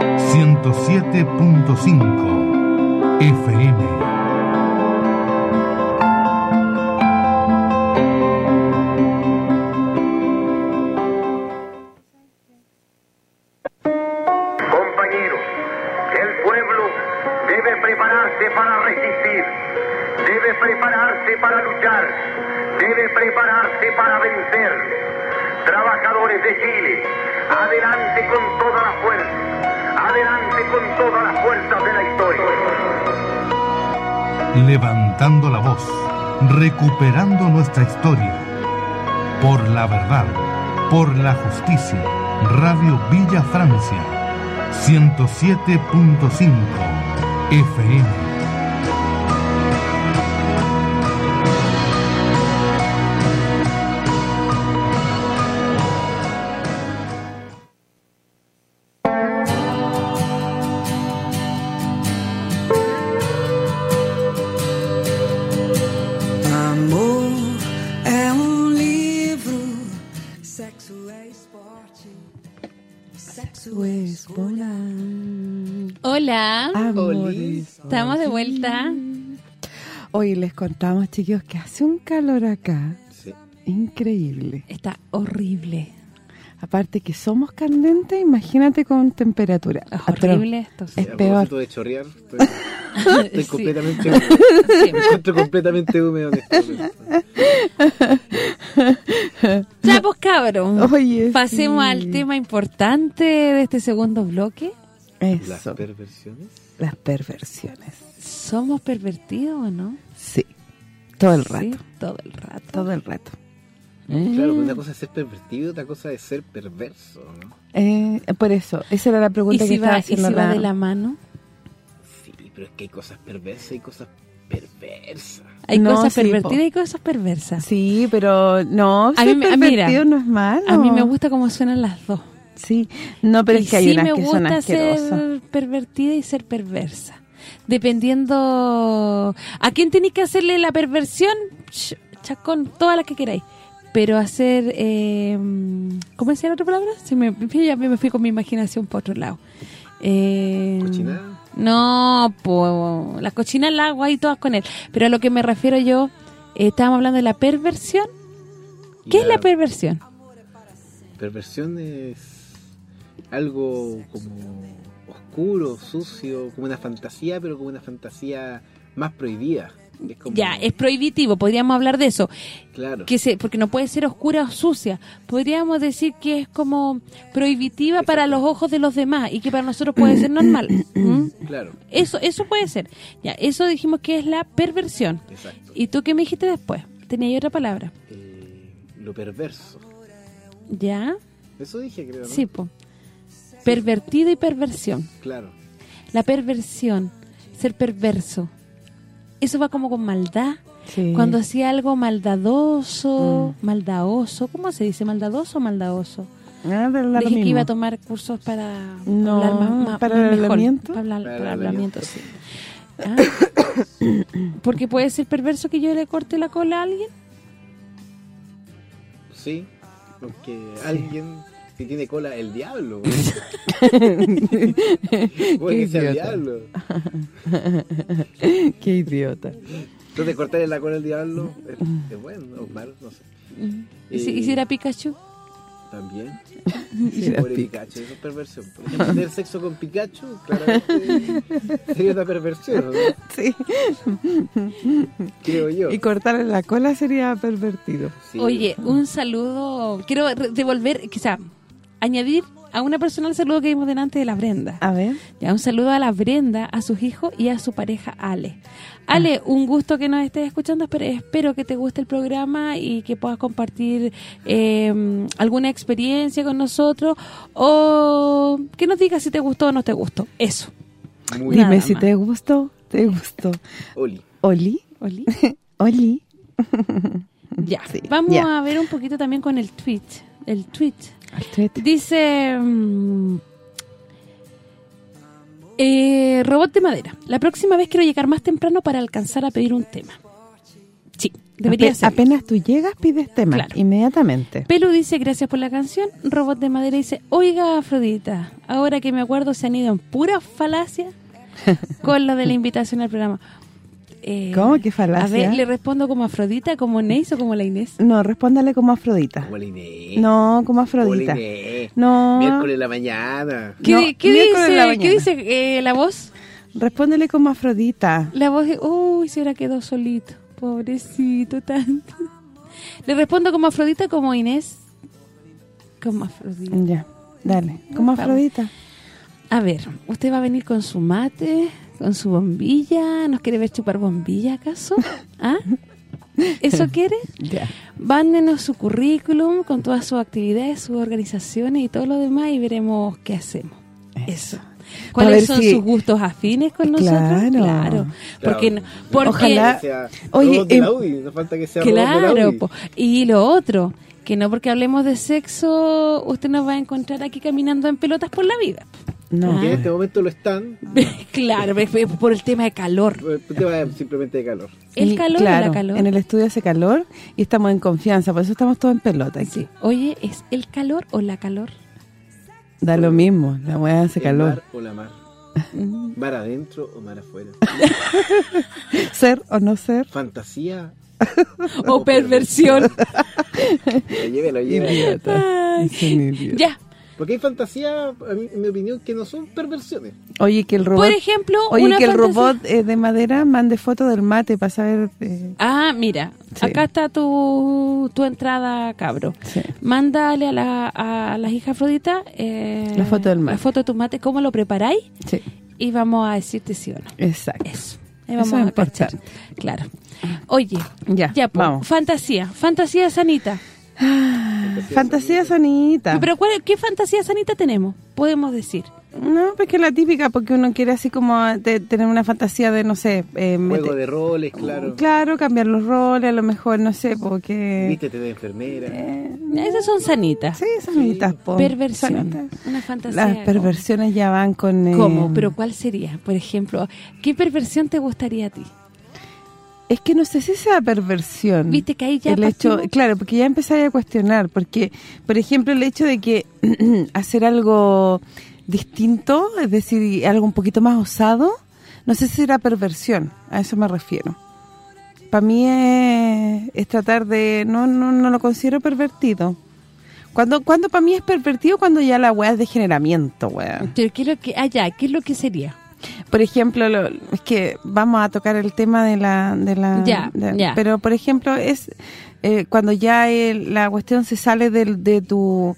107.5 FM. La voz. Recuperando nuestra historia. Por la verdad. Por la justicia. Radio Villa Francia. 107.5 FM. Les contamos, chicos, que hace un calor acá. Sí. Increíble. Está horrible. Aparte que somos candentes, imagínate con temperatura. Es horrible esto. sí. Es a peor. propósito de chorrear, estoy, estoy Sí. completamente húmedo. Me encuentro completamente húmedo en este. Ya, pues cabrón. Oye, Pasemos sí. al tema importante de este segundo bloque. Las perversiones. las perversiones. ¿Somos pervertidos o no? Sí, todo el Sí, rato, todo el rato. todo el rato. Claro, pues una cosa es ser pervertido, otra cosa es ser perverso, ¿no? Eh, por eso, esa era la ¿Y pregunta que si, estaba va, y haciendo va la- de la mano? Sí, pero es que hay cosas perversas y cosas perversas. Hay No, cosas sí, pervertidas y cosas perversas. Sí, pero no, A ser mí me- pervertido mira, no es malo. A mí me gusta cómo suenan las dos. Sí, no, pero y es que hay sí unas me que son gusta asquerosas. ser pervertida y ser perversa. Dependiendo... ¿A quién tenéis que hacerle la perversión? Ch- Chacón, todas las que queráis. Pero hacer... Eh, ¿Cómo decía la otra palabra? Se me, ya me fui con mi imaginación por otro lado. Eh, ¿Cochinada? No, po, las cochinas las hago ahí todas con él. Pero a lo que me refiero yo, eh, estábamos hablando de la perversión. ¿Qué es la perversión? Perversión es algo como oscuro, sucio, como una fantasía, pero como una fantasía más prohibida. Es como- Ya, es prohibitivo, podríamos hablar de eso. Claro. que se Porque no puede ser oscura o sucia. Podríamos decir que es como prohibitiva para los ojos de los demás y que para nosotros puede ser normal. ¿Mm? Claro. Eso eso puede ser. Ya, eso dijimos que es la perversión. Exacto. ¿Y tú qué me dijiste después? Tenía otra palabra. Eh, lo perverso. ¿Ya? Eso dije, creo, ¿no? Sí, po. Pervertido y perversión. Claro. La perversión, ser perverso. Eso va como con maldad. Sí. Cuando hacía algo maldadoso, maldadoso, ¿cómo se dice? ¿Maldadoso o maldadoso? Ah, Dije que iba a tomar cursos para No, hablar más, más- ¿para más el mejor. Para, hablar- Para el para el hablamiento. hablamiento, sí. Ah. Porque puede ser perverso que yo le corte la cola a alguien. Sí. Porque alguien que tiene cola, el diablo. Puede que sea el idiota. diablo. Qué idiota. Entonces, cortarle la cola al diablo es, es bueno o malo, no sé. ¿Y si, Eh, y si era Pikachu? También. Sí, Pobre Pi- Pikachu, eso es perversión. Tener sexo con Pikachu, claramente sería una perversión, ¿no? Sí. creo yo. Y cortarle la cola sería pervertido. Sí. Oye, un saludo. Quiero devolver, quizá, añadir a una persona el saludo que vimos delante de la Brenda. A ver. Ya, un saludo a la Brenda, a sus hijos y a su pareja Ale. Ale, un gusto que nos estés escuchando, pero espero que te guste el programa y que puedas compartir eh, alguna experiencia con nosotros o que nos digas si te gustó o no te gustó. Eso. Muy Nada Dime si más. te gustó, te gustó. Oli. Oli, Oli. Oli. Ya. Sí, Vamos ya. a ver un poquito también con el tweet. El tweet. Dice... mm, eh, robot de madera. La próxima vez quiero llegar más temprano para alcanzar a pedir un tema. Sí, debería Ape- ser. Apenas tú llegas, pides tema, Claro. inmediatamente. Pelu dice, gracias por la canción. Robot de madera dice, oiga, Afrodita, ahora que me acuerdo se han ido en pura falacia con lo de la invitación al programa. Eh, ¿Cómo que falacia? A ver, ¿le respondo como Afrodita, como Neis o como la Inés? No, respóndale como Afrodita. Como la Inés. No, como Como la Afrodita. Inés. No. Miércoles de la mañana. ¿Qué, No, di- qué miércoles de la dice, ¿qué dice eh, la voz? Respóndele como Afrodita. La voz, de, uy, se ahora quedó solito. Pobrecito, tanto. Le respondo como Afrodita, como Inés. Como Afrodita. Ya, dale. Como. Afrodita. A ver, ¿usted va a venir con su mate, con su bombilla? ¿Nos quiere ver chupar bombilla, acaso? ¿Ah? ¿Eso quiere? Ya. Mándenos su currículum con todas sus actividades, sus organizaciones y todo lo demás y veremos qué hacemos. Eso. ¿Cuáles son si- sus gustos afines con nosotros? Claro. Claro. Porque, Claro. no- porque Ojalá- Oye, em- no falta que sea Claro, po. y lo otro, que no porque hablemos de sexo, usted nos va a encontrar aquí caminando en pelotas por la vida. No. Que en este momento lo están, claro, por el tema de calor. por el tema simplemente de calor. El calor o claro, la calor. En el estudio hace calor y estamos en confianza, por eso estamos todos en pelota aquí. Sí. Oye, ¿es el calor o la calor? Da lo mismo, la weá hace El calor. mar o la mar. Mar adentro o mar afuera. Ser o no ser. Fantasía. O perversión. Lo lleve, lo lleve. Ya. Porque hay fantasía, a mí, en mi opinión, que no son perversiones. Oye, que el robot, Por ejemplo, oye, una que el fantasía- robot eh, de madera mande foto del mate para saber... eh, Ah, mira, Sí. acá está tu, tu entrada, cabro. Sí. Mándale a, la, a las hijas Afrodita eh, La foto del mate. La foto de tu mate, cómo lo preparáis sí, y vamos a decirte sí o no. exacto. Eso. Ahí Eso vamos es a cachar. importante. Claro. Oye, Ya, ya, po, vamos. fantasía, fantasía sanita. Fantasía sanita. Pero ¿cuál, ¿qué fantasía sanita tenemos? Podemos decir. No, pues que la típica, porque uno quiere así como de- tener una fantasía de, no sé... Eh, Juego mete- de roles, claro. Claro, cambiar los roles, a lo mejor, no sé, porque... Vístete de enfermera. eh, Esas son sanitas. sí, sanitas, po. Perversión. Sanitas. Una fantasía. Las perversiones ya van con... eh, ¿Cómo? ¿Pero cuál sería? Por ejemplo, ¿qué perversión te gustaría a ti? Es que no sé si sea perversión. ¿Viste que ahí ya el hecho, claro, porque ya empezaría a cuestionar, porque, por ejemplo, el hecho de que hacer algo distinto, es decir, algo un poquito más osado, no sé si será perversión, a eso me refiero. Para mí es, es tratar de, no, no no lo considero pervertido. Cuando cuando para mí es pervertido cuando ya la weá es degeneramiento, weá. Pero ¿qué es lo que, ah, ya, ¿qué es lo que sería? Por ejemplo, lo- es que vamos a tocar el tema de la... De la Ya, de- ya. Pero, por ejemplo, es eh, cuando ya el- la cuestión se sale del, de tu...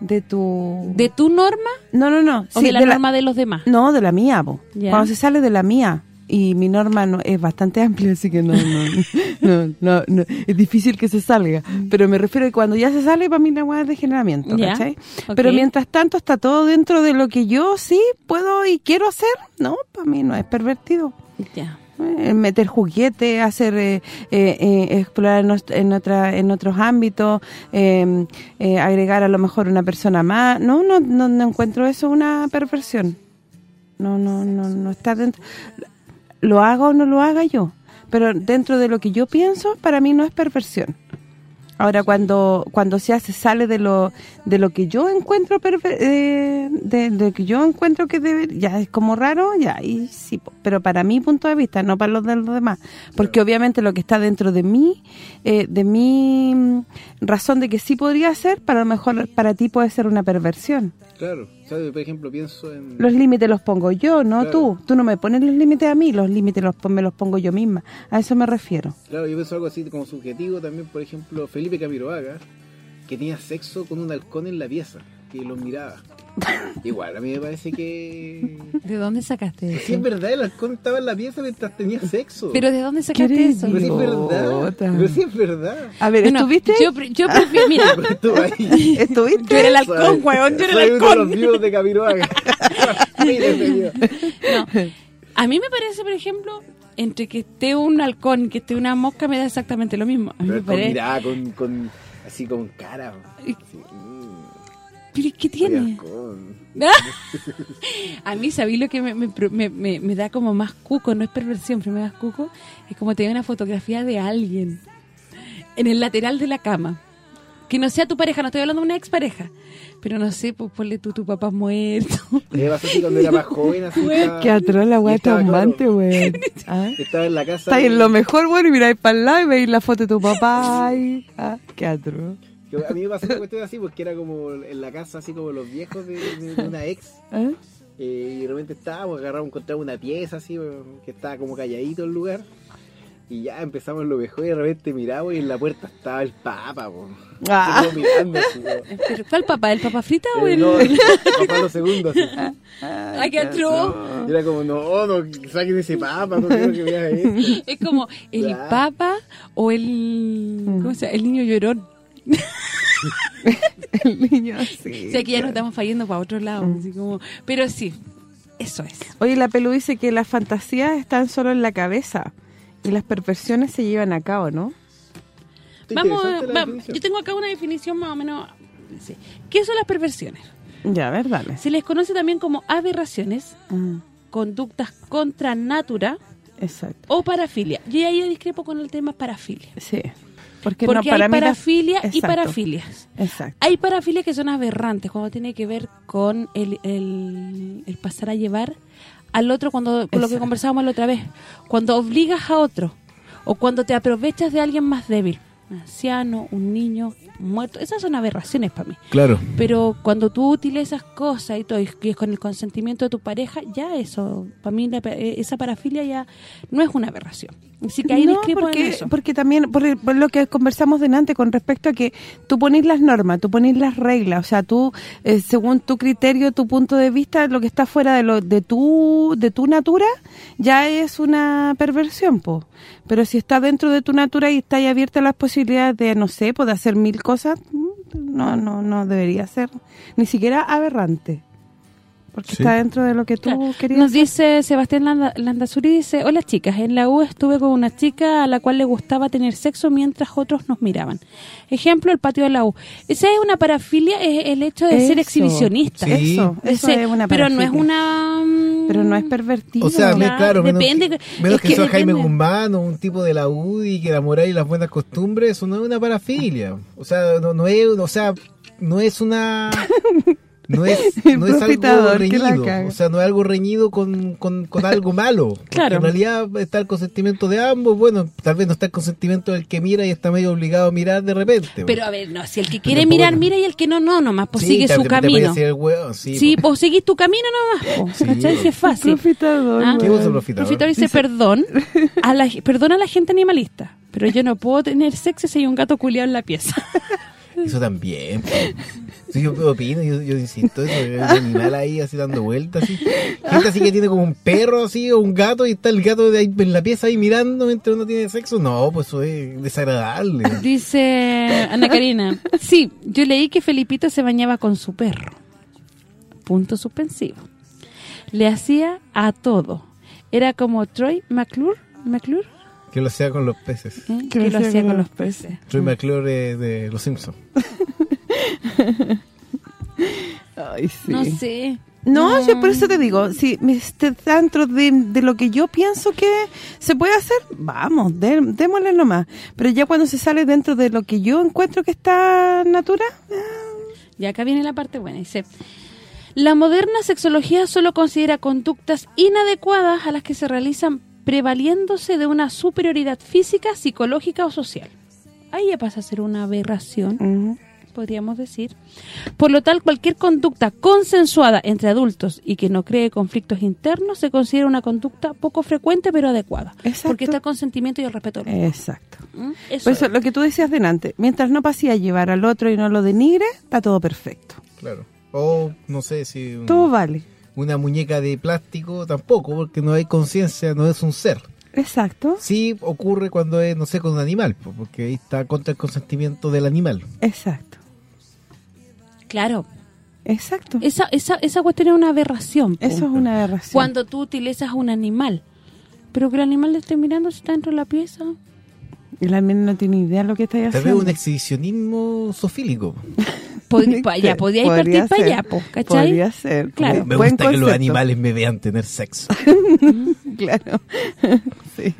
De tu... ¿De tu norma no, no, no. o sí, de la de la- norma de los demás? No, de la mía, po. Cuando se sale de la mía. Y mi norma no, es bastante amplia, así que no, no, no, no, no, es difícil que se salga. Pero me refiero a que cuando ya se sale, para mí la hueá es degeneramiento. Pero mientras tanto está todo dentro de lo que yo sí puedo y quiero hacer, no, para mí no es pervertido. Ya. Eh, meter juguetes, hacer eh, eh, eh, explorar en, otra en otros ámbitos, eh, agregar a lo mejor una persona más. No, no, no, no encuentro eso una perversión. No, no, no, no está dentro. Lo haga o no lo haga yo, pero dentro de lo que yo pienso, para mí no es perversión. Ahora cuando cuando se hace sale de lo de lo que yo encuentro perver- eh, de, de lo que yo encuentro que debe ya es como raro, ya y sí, pero para mi punto de vista, no para los de los demás, porque obviamente lo que está dentro de mí eh, de mi mm, razón de que sí podría ser, para lo mejor para ti puede ser una perversión. Claro, por ejemplo, pienso en... Los límites los pongo yo, no Claro. tú. Tú no me pones los límites a mí, los límites los me los pongo yo misma. A eso me refiero. Claro, yo pienso algo así como subjetivo también, por ejemplo, Felipe Camiroaga, que tenía sexo con un halcón en la pieza, que lo miraba. Igual, a mí me parece que... ¿De dónde sacaste eso? Si es verdad, el halcón estaba en la pieza mientras tenía sexo. ¿Pero de dónde sacaste ¿Qué eso? Pero si es verdad. Pero si es verdad. A ver, Bueno, ¿estuviste? Yo, yo prefiero, mira, ahí. ¿Estuviste? yo era el halcón, weón, yo era Soy el uno de los halcón. vivos de Camiroaga. No. A mí me parece, por ejemplo, entre que esté un halcón y que esté una mosca me da exactamente lo mismo. A mí Pero me es con parece... mirada, con, con, así con cara. Sí, ¿Pero qué tiene? A mí, ¿sabí lo que me, me, me- me- me da como más cuco? No es perversión, pero me da cuco. Es como tener una fotografía de alguien en el lateral de la cama. Que no sea tu pareja, no estoy hablando de una expareja. Pero no sé, pues ponle tú tu papá muerto. Pasó así cuando era más joven, así. estaba- Qué atroz la weá traumante, weón. ¿Ah? Estaba en la casa. Está en lo mejor, bueno, y miráis para el lado y veis la foto de tu papá. Ay, ah, qué atroz. Que A mí me pasó una cuestión así porque era como en la casa, así como los viejos de, de- de una ex. ¿Ah? eh, y de repente estábamos, agarramos, encontramos una pieza así, que estaba como calladito el lugar. Y ya empezamos lo mejor y de repente miramos y en la puerta estaba el papa, po. Ah. Mirando así. ¿Pero cuál papá? ¿El papá frita o Eh, el...? no, el papá lo segundo así. Ay, qué atroz. Era como, no, no, saquen ese papa, no quiero que veas esto. Es como el Claro. papa o el... ¿Cómo se llama? El niño llorón. El niño así. O sea que ya nos estamos fallando para otro lado. así como... Pero sí, eso es. Oye, la Pelu dice que las fantasías están solo en la cabeza y las perversiones se llevan a cabo, ¿no? Vamos, yo tengo acá una definición más o menos. sí. ¿Qué son las perversiones? Ya, a ver, dale. Se les conoce también como aberraciones, Ah, conductas contra natura exacto. o parafilia. Yo ahí discrepo con el tema parafilia. Sí. Porque, Porque no, para hay mí la- parafilia y parafilias. Exacto. Hay parafilias que son aberrantes, cuando tiene que ver con el, el- el pasar a llevar al otro, cuando con lo que conversábamos la otra vez. Cuando obligas a otro o cuando te aprovechas de alguien más débil. Un anciano, un niño, un muerto. Esas son aberraciones para mí. Claro. Pero cuando tú utilizas cosas y todo, y es con el consentimiento de tu pareja, ya eso, para mí la- eh, esa parafilia ya no es una aberración. Así que ahí no, discrepo porque, en eso. porque también, por, lo que conversamos delante con respecto a que tú pones las normas, tú pones las reglas, o sea, tú, eh, según tu criterio, tu punto de vista, lo que está fuera de lo de tu de tu natura, ya es una perversión, po. Pero si está dentro de tu natura y está ahí abierta a las posibilidades de, no sé, pues, de hacer mil cosas, mm, no no no debería ser ni siquiera aberrante. Porque Sí. está dentro de lo que tú Claro. querías Nos hacer. dice Sebastián Landa- Landazuri, dice, hola chicas, en la U estuve con una chica a la cual le gustaba tener sexo mientras otros nos miraban. Ejemplo, el patio de la U. Esa es una parafilia, es el hecho de ser exhibicionista. Sí. Eso, eso Ese- es una pero no es parafilia. una... mm, Pero no es pervertido. O sea, Claro, claro, menos, depende- que, menos es que, que sea Jaime. Guzmán o un tipo de la UDI que la moral y las buenas costumbres, eso no es una parafilia. O sea, no, no es, o sea, no es una no es, no es algo reñido. O sea, no es algo reñido con, con, con algo malo. Claro. En realidad está el consentimiento de ambos. Bueno, tal vez no está el consentimiento del que mira y está medio obligado a mirar de repente. Pero a ver, no, si el que quiere mirar, mira y el que no, no, nomás, pues Sí, sigue te- su te- camino. decir el hueón, sí, Sí, po. pues seguís tu camino nomás, Sí, ¿cachai? Si po. es fácil. Profitador, Ah. ¿Qué profitador? Profitador dice, perdón, a la, perdón a la gente animalista, pero yo no puedo tener sexo si hay un gato culiado en la pieza. Eso también. Sí, yo opino, yo, yo insisto, eso, el animal ahí así dando vueltas. Así. Gente así que tiene como un perro así o un gato y está el gato de ahí en la pieza ahí mirando mientras uno tiene sexo. No, pues eso es desagradable. Dice Ana Karina, sí, yo leí que Felipito se bañaba con su perro. Punto suspensivo. Le hacía a todo. Era como Troy McClure, McClure Que lo sea con los peces. ¿eh? que lo hacía con los peces. Troy McClure es de Los Simpsons. Ay, sí. No sé. No, yo por eso te digo, si me esté dentro de, de lo que yo pienso que se puede hacer, vamos, dé- démosle nomás. Pero ya cuando se sale dentro de lo que yo encuentro que está natural, Y acá viene la parte buena. Dice, la moderna sexología solo considera conductas inadecuadas a las que se realizan prevaliéndose de una superioridad física, psicológica o social. Ahí ya pasa a ser una aberración, podríamos decir. Por lo tal, cualquier conducta consensuada entre adultos y que no cree conflictos internos se considera una conducta poco frecuente pero adecuada. Exacto. Porque está el consentimiento y el respeto. al exacto. ¿Mm? Eso Por eso, es. lo que tú decías delante, mientras no pase a llevar al otro y no lo denigre, está todo perfecto. Claro. O no sé si un- Todo vale. una muñeca de plástico tampoco, porque no hay conciencia, no es un ser. Exacto, Sí ocurre cuando es, no sé, con un animal, po, porque ahí está contra el consentimiento del animal. exacto, Claro, exacto. esa, esa, esa cuestión es una aberración. po. Eso es una aberración. cuando tú utilizas un animal. Pero que el animal le esté mirando si está dentro de la pieza. Y la mina no tiene idea de lo que está Tal vez haciendo. un exhibicionismo sofílico. Pod- pa- ya, podía ir Podría partir para allá, po, ¿cachai? Podría ser. Claro. Me Buen gusta que los animales me vean tener sexo. Claro. sí.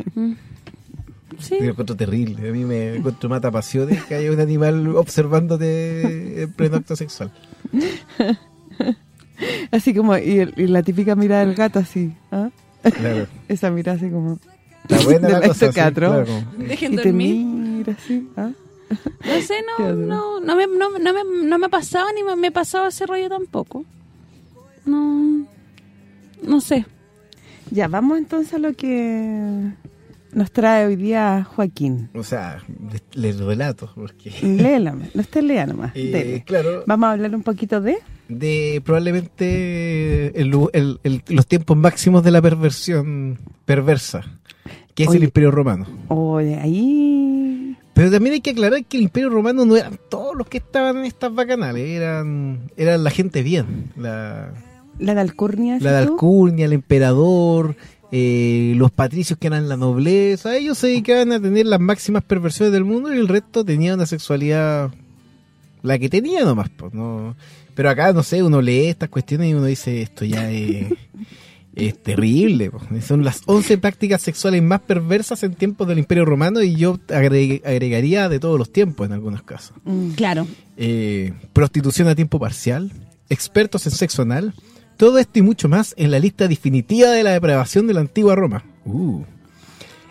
Sí. Yo encuentro terrible. A mí me encuentro mata pasiones que haya un animal observándote en pleno acto sexual. Así como, y, el- y la típica mirada del gato así, ¿ah? Claro. Esa mirada así como... Está buena la cosa. sí, estocatro. claro, como- Dejen Y te dormir. mira así, ¿ah? No sé, no, no, no, me, no, no me, no me ha pasado ni me, me pasaba ese rollo tampoco. No, no sé. Ya, vamos entonces a lo que nos trae hoy día Joaquín. O sea, les, relato, porque... Léela, no esté lea nomás. Eh, claro. Vamos a hablar un poquito de... de probablemente el lu- el- el- los tiempos máximos de la perversión perversa, que es Oye. el Imperio Romano. Oye, ahí... Pero también hay que aclarar que el Imperio Romano no eran todos los que estaban en estas bacanales, eran eran la gente bien, la, La de Alcurnia. la de ¿sí? Alcurnia, el emperador, eh, los patricios que eran la nobleza, ellos se dedicaban a tener las máximas perversiones del mundo y el resto tenía una sexualidad la que tenía nomás, pues, no. Pero acá, no sé, uno lee estas cuestiones y uno dice, esto ya es, es terrible. pues. Son las 11 prácticas sexuales más perversas en tiempos del Imperio Romano y yo agre- agregaría de todos los tiempos en algunos casos. Mm. Claro. Eh, prostitución a tiempo parcial, expertos en sexo anal, todo esto y mucho más en la lista definitiva de la depravación de la antigua Roma. Uh.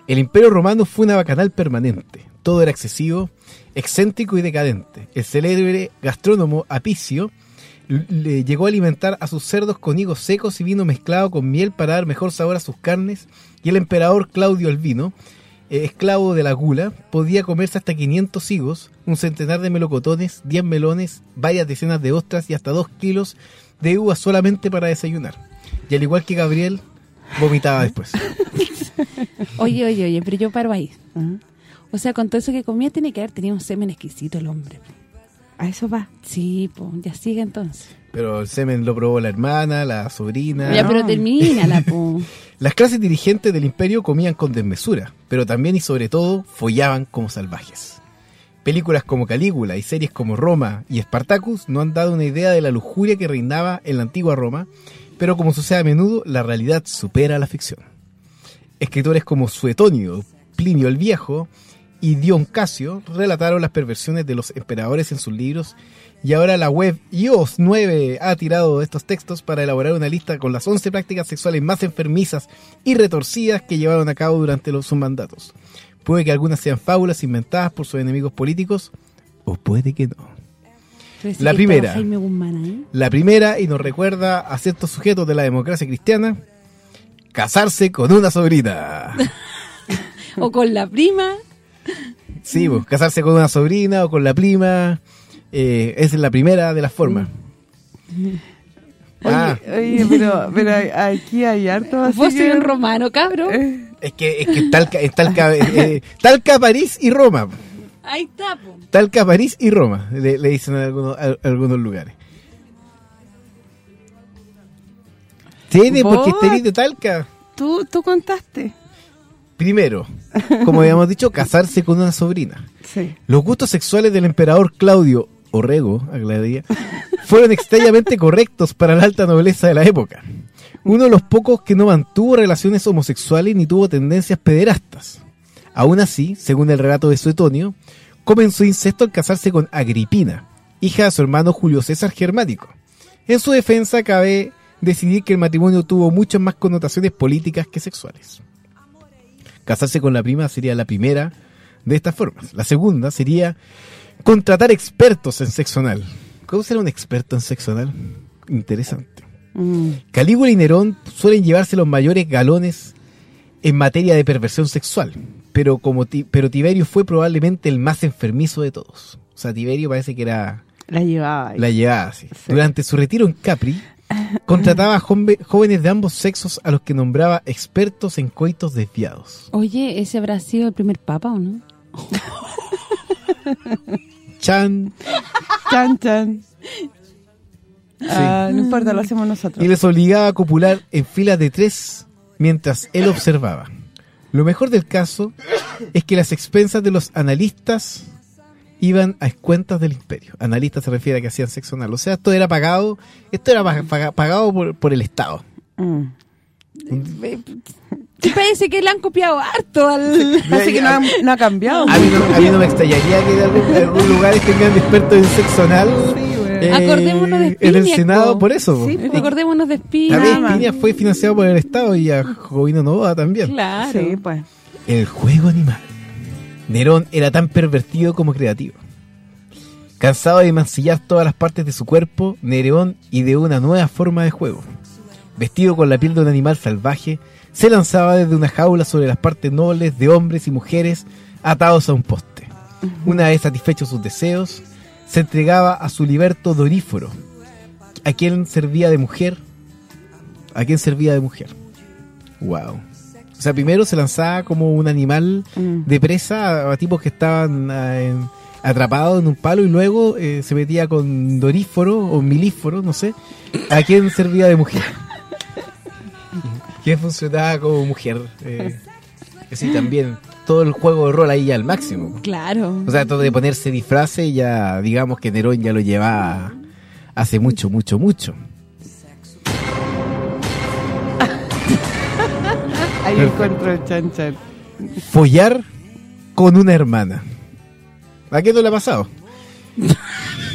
El Imperio Romano fue una bacanal permanente. Todo era excesivo, excéntrico y decadente. El célebre gastrónomo Apicio le llegó a alimentar a sus cerdos con higos secos y vino mezclado con miel para dar mejor sabor a sus carnes. Y el emperador Claudio Albino, eh, esclavo de la gula, podía comerse hasta 500 higos, un centenar de melocotones, 10 melones, varias decenas de ostras y hasta 2 kilos de uvas solamente para desayunar. Y al igual que Gabriel, vomitaba después. Oye, oye, oye, pero yo paro ahí. O sea, con todo eso que comía tiene que haber tenido un semen exquisito el hombre. A eso va. Sí, pues, ya sigue entonces. Pero el semen lo probó la hermana, la sobrina. Ya, pero termínala, po. Las clases dirigentes del imperio comían con desmesura, pero también y sobre todo follaban como salvajes. Películas como Calígula y series como Roma y Spartacus no han dado una idea de la lujuria que reinaba en la antigua Roma, pero como sucede a menudo, la realidad supera la ficción. Escritores como Suetonio, Plinio el Viejo y Dion Casio relataron las perversiones de los emperadores en sus libros y ahora la web iOS 9 ha tirado estos textos para elaborar una lista con las 11 prácticas sexuales más enfermizas y retorcidas que llevaron a cabo durante los, sus mandatos. Puede que algunas sean fábulas inventadas por sus enemigos políticos o puede que no. La primera. Guzmán. La primera, y nos recuerda a ciertos sujetos de la democracia cristiana, casarse con una sobrina. O con la prima. Sí, pues, casarse con una sobrina o con la prima. eh, esa es la primera de las formas. Ah, Oye, pero, pero aquí hay harto así Vos que- un romano, cabrón. Eh, es que, es que Talca, es Talca, eh, Talca, París y Roma. Ahí está, po. Talca, París y Roma, le, le dicen en algunos, a- algunos lugares. Tiene, porque este de Talca. tú, tú contaste. Primero, como habíamos dicho, casarse con una sobrina. Sí. Los gustos sexuales del emperador Claudio Fueron extrañamente correctos para la alta nobleza de la época. Uno de los pocos que no mantuvo relaciones homosexuales ni tuvo tendencias pederastas. Aún así, según el relato de Suetonio, comenzó incesto al casarse con Agripina, hija de su hermano Julio César Germánico. En su defensa cabe decidir que el matrimonio tuvo muchas más connotaciones políticas que sexuales. Casarse con la prima sería la primera de estas formas. La segunda sería contratar expertos en sexo anal. ¿Cómo será un experto en sexo anal? Interesante. Mm. Calígula y Nerón suelen llevarse los mayores galones en materia de perversión sexual, pero como Ti- pero Tiberio fue probablemente el más enfermizo de todos. O sea, Tiberio parece que era La llevaba ahí. la llevaba así. Sí. Durante su retiro en Capri, contrataba a jóvenes de ambos sexos a los que nombraba expertos en coitos desviados. Oye, ¿ese habrá sido el primer papa o no? Chan Chan, chan. Ah, no importa, lo hacemos nosotros. y les obligaba a copular en filas de tres mientras él observaba. Lo mejor del caso es que las expensas de los analistas iban a cuentas del imperio. Analistas se refiere a que hacían sexo anal. O sea, esto era pagado, esto era paga- paga- pagado por, por el Estado. Mm. Sí, parece que le han copiado harto al... Así que no ha, no ha cambiado. A mí, no, a mí no me extrañaría que en algún, lugares tengan expertos en sexo anal eh, Acordémonos de en el Senado, po. por eso. po. Sí, Y Acordémonos de También Espina. Piña fue financiado por el Estado y a Jovino Novoa también. Claro. Sí, pues. El juego animal. Nerón era tan pervertido como creativo. Cansado de mancillar todas las partes de su cuerpo, Nerón ideó una nueva forma de juego. Vestido con la piel de un animal salvaje, se lanzaba desde una jaula sobre las partes nobles de hombres y mujeres atados a un poste. Una vez satisfechos sus deseos, se entregaba a su liberto Doríforo, a quien servía de mujer. ¿A quien servía de mujer? Wow. O sea, primero se lanzaba como un animal Mm. de presa a, a tipos que estaban ah, en- atrapados en un palo y luego eh, se metía con doríforo o milíforo, no sé, a quien servía de mujer. Que funcionaba como mujer. Eh, sí, también todo el juego de rol ahí ya al máximo. Claro. O sea, todo de ponerse disfraces ya, digamos que Nerón ya lo llevaba hace mucho, mucho, mucho. Ahí encuentro el chan, chan. Follar con una hermana. ¿A qué no le ha pasado?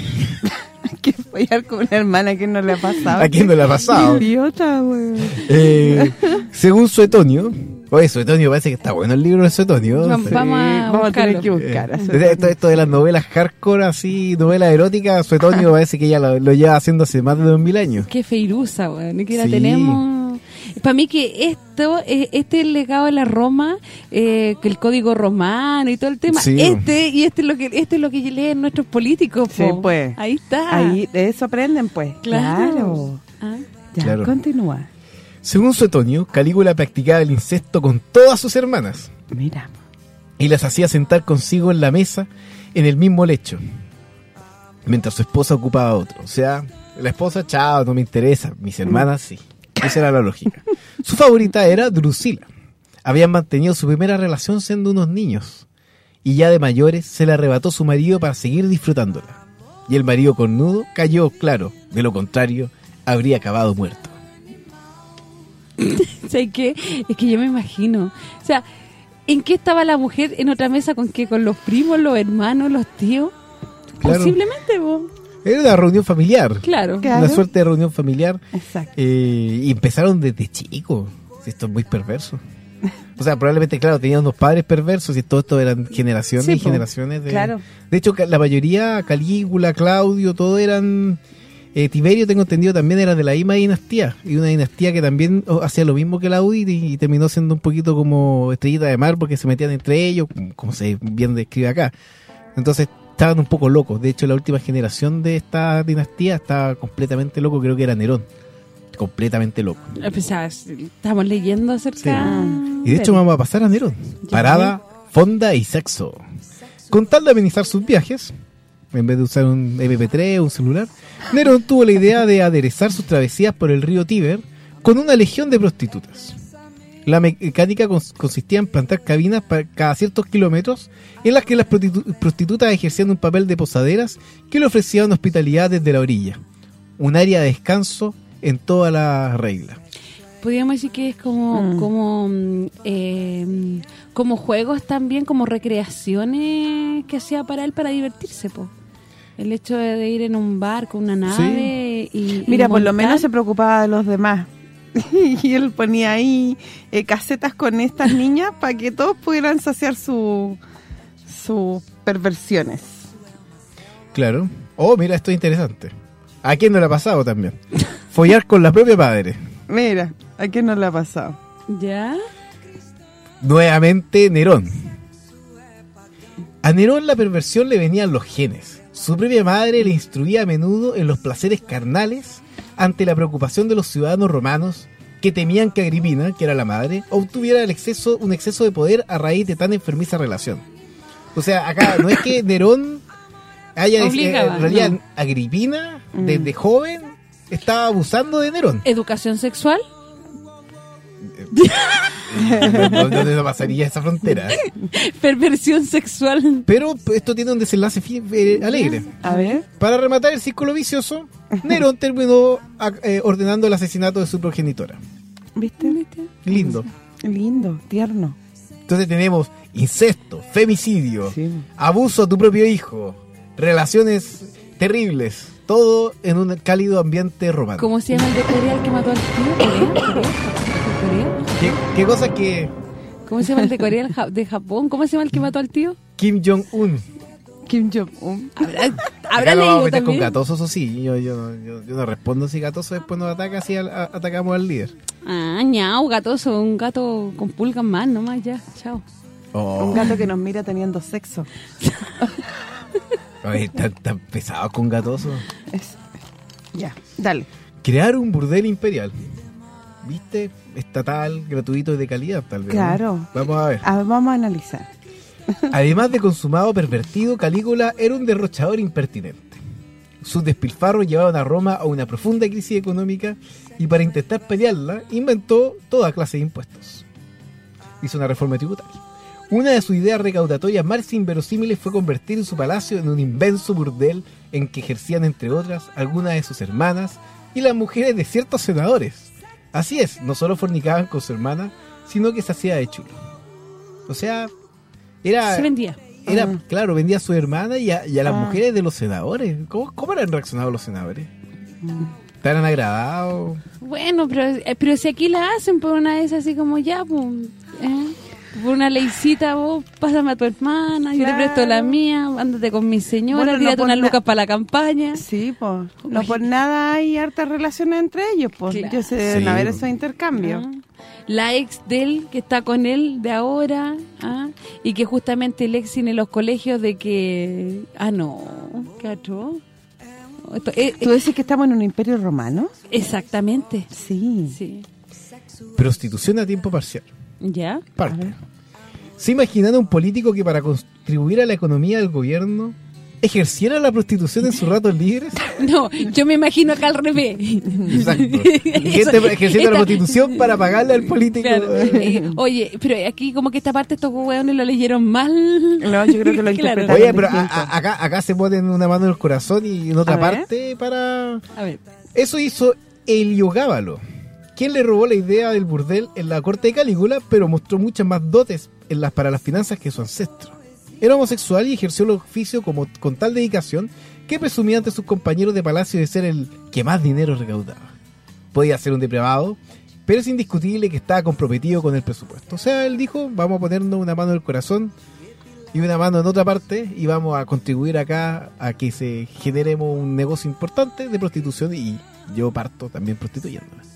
Follar con una hermana que no le ha pasado. ¿A quién no le ha pasado? Qué idiota, weón. Eh, según Suetonio, oye, Suetonio parece que está bueno el libro de Suetonio. Vamos Sí. vamos a a tener que buscar. a Eh, esto, esto de las novelas hardcore, así, novelas eróticas, Suetonio parece que ya lo, lo lleva haciendo hace más de dos mil años. Qué feirusa, weón. Que la Sí. tenemos... Para mí que esto, este es el legado de la Roma, eh, que el código romano y todo el tema. Sí. Este y este es lo que este es lo que leen nuestros políticos. Sí, pues. Ahí está. Ahí, de eso aprenden, pues. Claro. Claro. Ah. Ya, Claro. continúa. Según Suetonio, Calígula practicaba el incesto con todas sus hermanas Mira. y las hacía sentar consigo en la mesa en el mismo lecho, mientras su esposa ocupaba otro. O sea, la esposa, chao, no me interesa, mis hermanas sí. Esa era la lógica. Su favorita era Drusila. Habían mantenido su primera relación siendo unos niños y ya de mayores se le arrebató su marido para seguir disfrutándola. Y el marido cornudo cayó, claro, de lo contrario, habría acabado muerto. ¿Sabes qué? Es que yo me imagino. O sea, ¿En qué estaba la mujer en otra mesa? ¿Con qué? ¿Con los primos, los hermanos, los tíos? Claro. Posiblemente, vos. Era una reunión familiar. Claro. Claro. Una suerte de reunión familiar. Exacto. Eh, y empezaron desde chicos. Esto es muy perverso. O sea, probablemente, claro, tenían unos padres perversos y todo esto eran generaciones Sí, y generaciones de... Claro. De hecho, la mayoría, Calígula, Claudio, todo eran... eh, Tiberio, tengo entendido, también era de la misma dinastía. Y una dinastía que también hacía lo mismo que la Audi y, y terminó siendo un poquito como estrellita de mar porque se metían entre ellos, como- como se bien describe acá. Entonces estaban un poco locos. De hecho, la última generación de esta dinastía estaba completamente loco, creo que era Nerón. Completamente loco. Eh, pues, ah, Estamos leyendo acerca... Y de hecho vamos a pasar a Nerón. Parada, fonda y sexo. Con tal de amenizar sus viajes, en vez de usar un MP3 o un celular, Nerón tuvo la idea de aderezar sus travesías por el río Tíber con una legión de prostitutas. La mecánica cons- consistía en plantar cabinas para cada ciertos kilómetros en las que las prostitu- prostitutas ejercían un papel de posaderas que le ofrecían hospitalidad desde la orilla. Un área de descanso en toda la regla. Podríamos decir que es como Mm. como mm, eh, como juegos también, como recreaciones que hacía para él para divertirse, po. El hecho de, ir en un barco, una nave y, y Mira, por lo menos se preocupaba de los demás. y él ponía ahí eh, casetas con estas niñas para que todos pudieran saciar su sus perversiones. Claro. Oh, mira, esto es interesante. ¿A quién no le ha pasado también? Follar con la propia madre. Mira, ¿a quién no le ha pasado? ¿Ya? Nuevamente Nerón. A Nerón la perversión le venían los genes. Su propia madre le instruía a menudo en los placeres carnales ante la preocupación de los ciudadanos romanos que temían que Agripina, que era la madre, obtuviera el exceso, un exceso de poder a raíz de tan enfermiza relación. O sea, acá no es que Nerón haya... Obligaba, en realidad, no. Agripina, Mm. desde joven, estaba abusando de Nerón. ¿Educación sexual? ¿Dónde no pasaría esa frontera? Perversión sexual. Pero esto tiene un desenlace eh, alegre. A ver. Para rematar el círculo vicioso, Nerón terminó eh, ordenando el asesinato de su progenitora. ¿Viste? Lindo. Lindo, tierno. Entonces tenemos incesto, femicidio, Sí. abuso a tu propio hijo, relaciones terribles, todo en un cálido ambiente romano. ¿Cómo se llama el de Corea el que mató al tío? ¿Qué, qué cosa que ¿Cómo se llama el de Corea el ja- de Japón? ¿Cómo se llama el que mató al tío? Kim Jong-un? Kim Jong-un. ¿Habrá, habrá lo vamos a leído meter con también? Gatoso, eso sí. Yo, yo, no- yo- yo no respondo si Gatoso después nos ataca, si al- a- atacamos al líder. Ah, ñau, gatoso, un gato con pulgas más nomás, ya, chao. Oh. Un gato que nos mira teniendo sexo. Ay, tan, tan pesado con Gatoso. Es- Ya, dale. Crear un burdel imperial. ¿Viste? Estatal, gratuito y de calidad, tal vez. ¿no? Claro. Vamos a ver. A ver, vamos a analizar. Además de consumado pervertido, Calígula era un derrochador impertinente. Sus despilfarros llevaban a Roma a una profunda crisis económica y para intentar pelearla inventó toda clase de impuestos. Hizo una reforma tributaria. Una de sus ideas recaudatorias más inverosímiles fue convertir su palacio en un inmenso burdel en que ejercían entre otras algunas de sus hermanas y las mujeres de ciertos senadores. Así es, no solo fornicaban con su hermana, sino que se hacía de chulo. O sea, era... Se vendía. Era, Ah. claro, vendía a su hermana y a, y a las Ah. mujeres de los senadores. ¿Cómo, cómo han reaccionado los senadores? ¿Estarán agradados? Bueno, pero, eh, pero si aquí la hacen por una vez así como ya, pues, ¿eh? Por una leycita, vos pásame a tu hermana, yo te presto la mía, ándate con mi señora, Bueno, no tírate unas na- lucas para la campaña. Sí, pues. No por nada hay hartas relaciones entre ellos, pues. Claro. Yo sé, deben Sí, haber esos intercambios. Ah. La ex de él, que está con él de ahora, ah, y que justamente el ex en los colegios de que... Ah, no, qué atroz. Esto- eh, ¿Tú eh, decís que estamos en un imperio romano? exactamente, Sí. sí. Prostitución a tiempo parcial. ¿Ya? Parte. ¿Se imaginan un político que para contribuir a la economía del gobierno ejerciera la prostitución en sus ratos libres? No, yo me imagino acá al revés. Exacto. Y gente ejerciendo la prostitución para pagarle al político. Claro. Eh, oye, pero aquí como que esta parte estos hueones lo leyeron mal. No, yo creo que lo Claro. interpretaron Oye, pero a- acá, acá se ponen una mano en el corazón y en otra A ver. parte para... A ver. Eso hizo Heliogábalo, quien le robó la idea del burdel en la corte de Calígula, pero mostró muchas más dotes en las, para las finanzas que su ancestro. Era homosexual y ejerció el oficio como, con tal dedicación que presumía ante sus compañeros de palacio de ser el que más dinero recaudaba. Podía ser un depravado, pero es indiscutible que estaba comprometido con el presupuesto. O sea, él dijo, vamos a ponernos una mano en el corazón y una mano en otra parte y vamos a contribuir acá a que se generemos un negocio importante de prostitución y yo parto también prostituyéndome.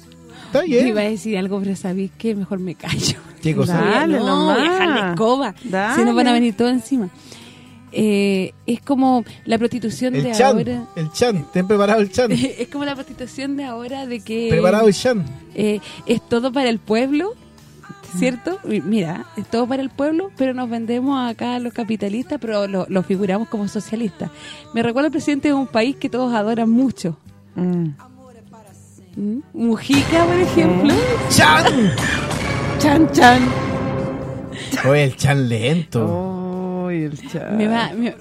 Está bien. Iba a decir algo, pero sabéis que mejor me callo. ¿Qué cosa? Dale no, la escoba. Dale. Si no van a venir todos encima. Eh, es como la prostitución El de chan, ahora. el chan, ten preparado el chan. es como la prostitución de ahora de que preparado el chan. eh, es todo para el pueblo, ¿cierto? Mi- Mira, es todo para el pueblo, pero nos vendemos acá a los capitalistas, pero lo, lo figuramos como socialistas. Me recuerda al presidente de un país que todos adoran mucho. Mm. ¿Mm? Mujica, por ejemplo. ¡Chan! Chan, chan. Oye, el chan lento. Uy, el chan. Me va, me-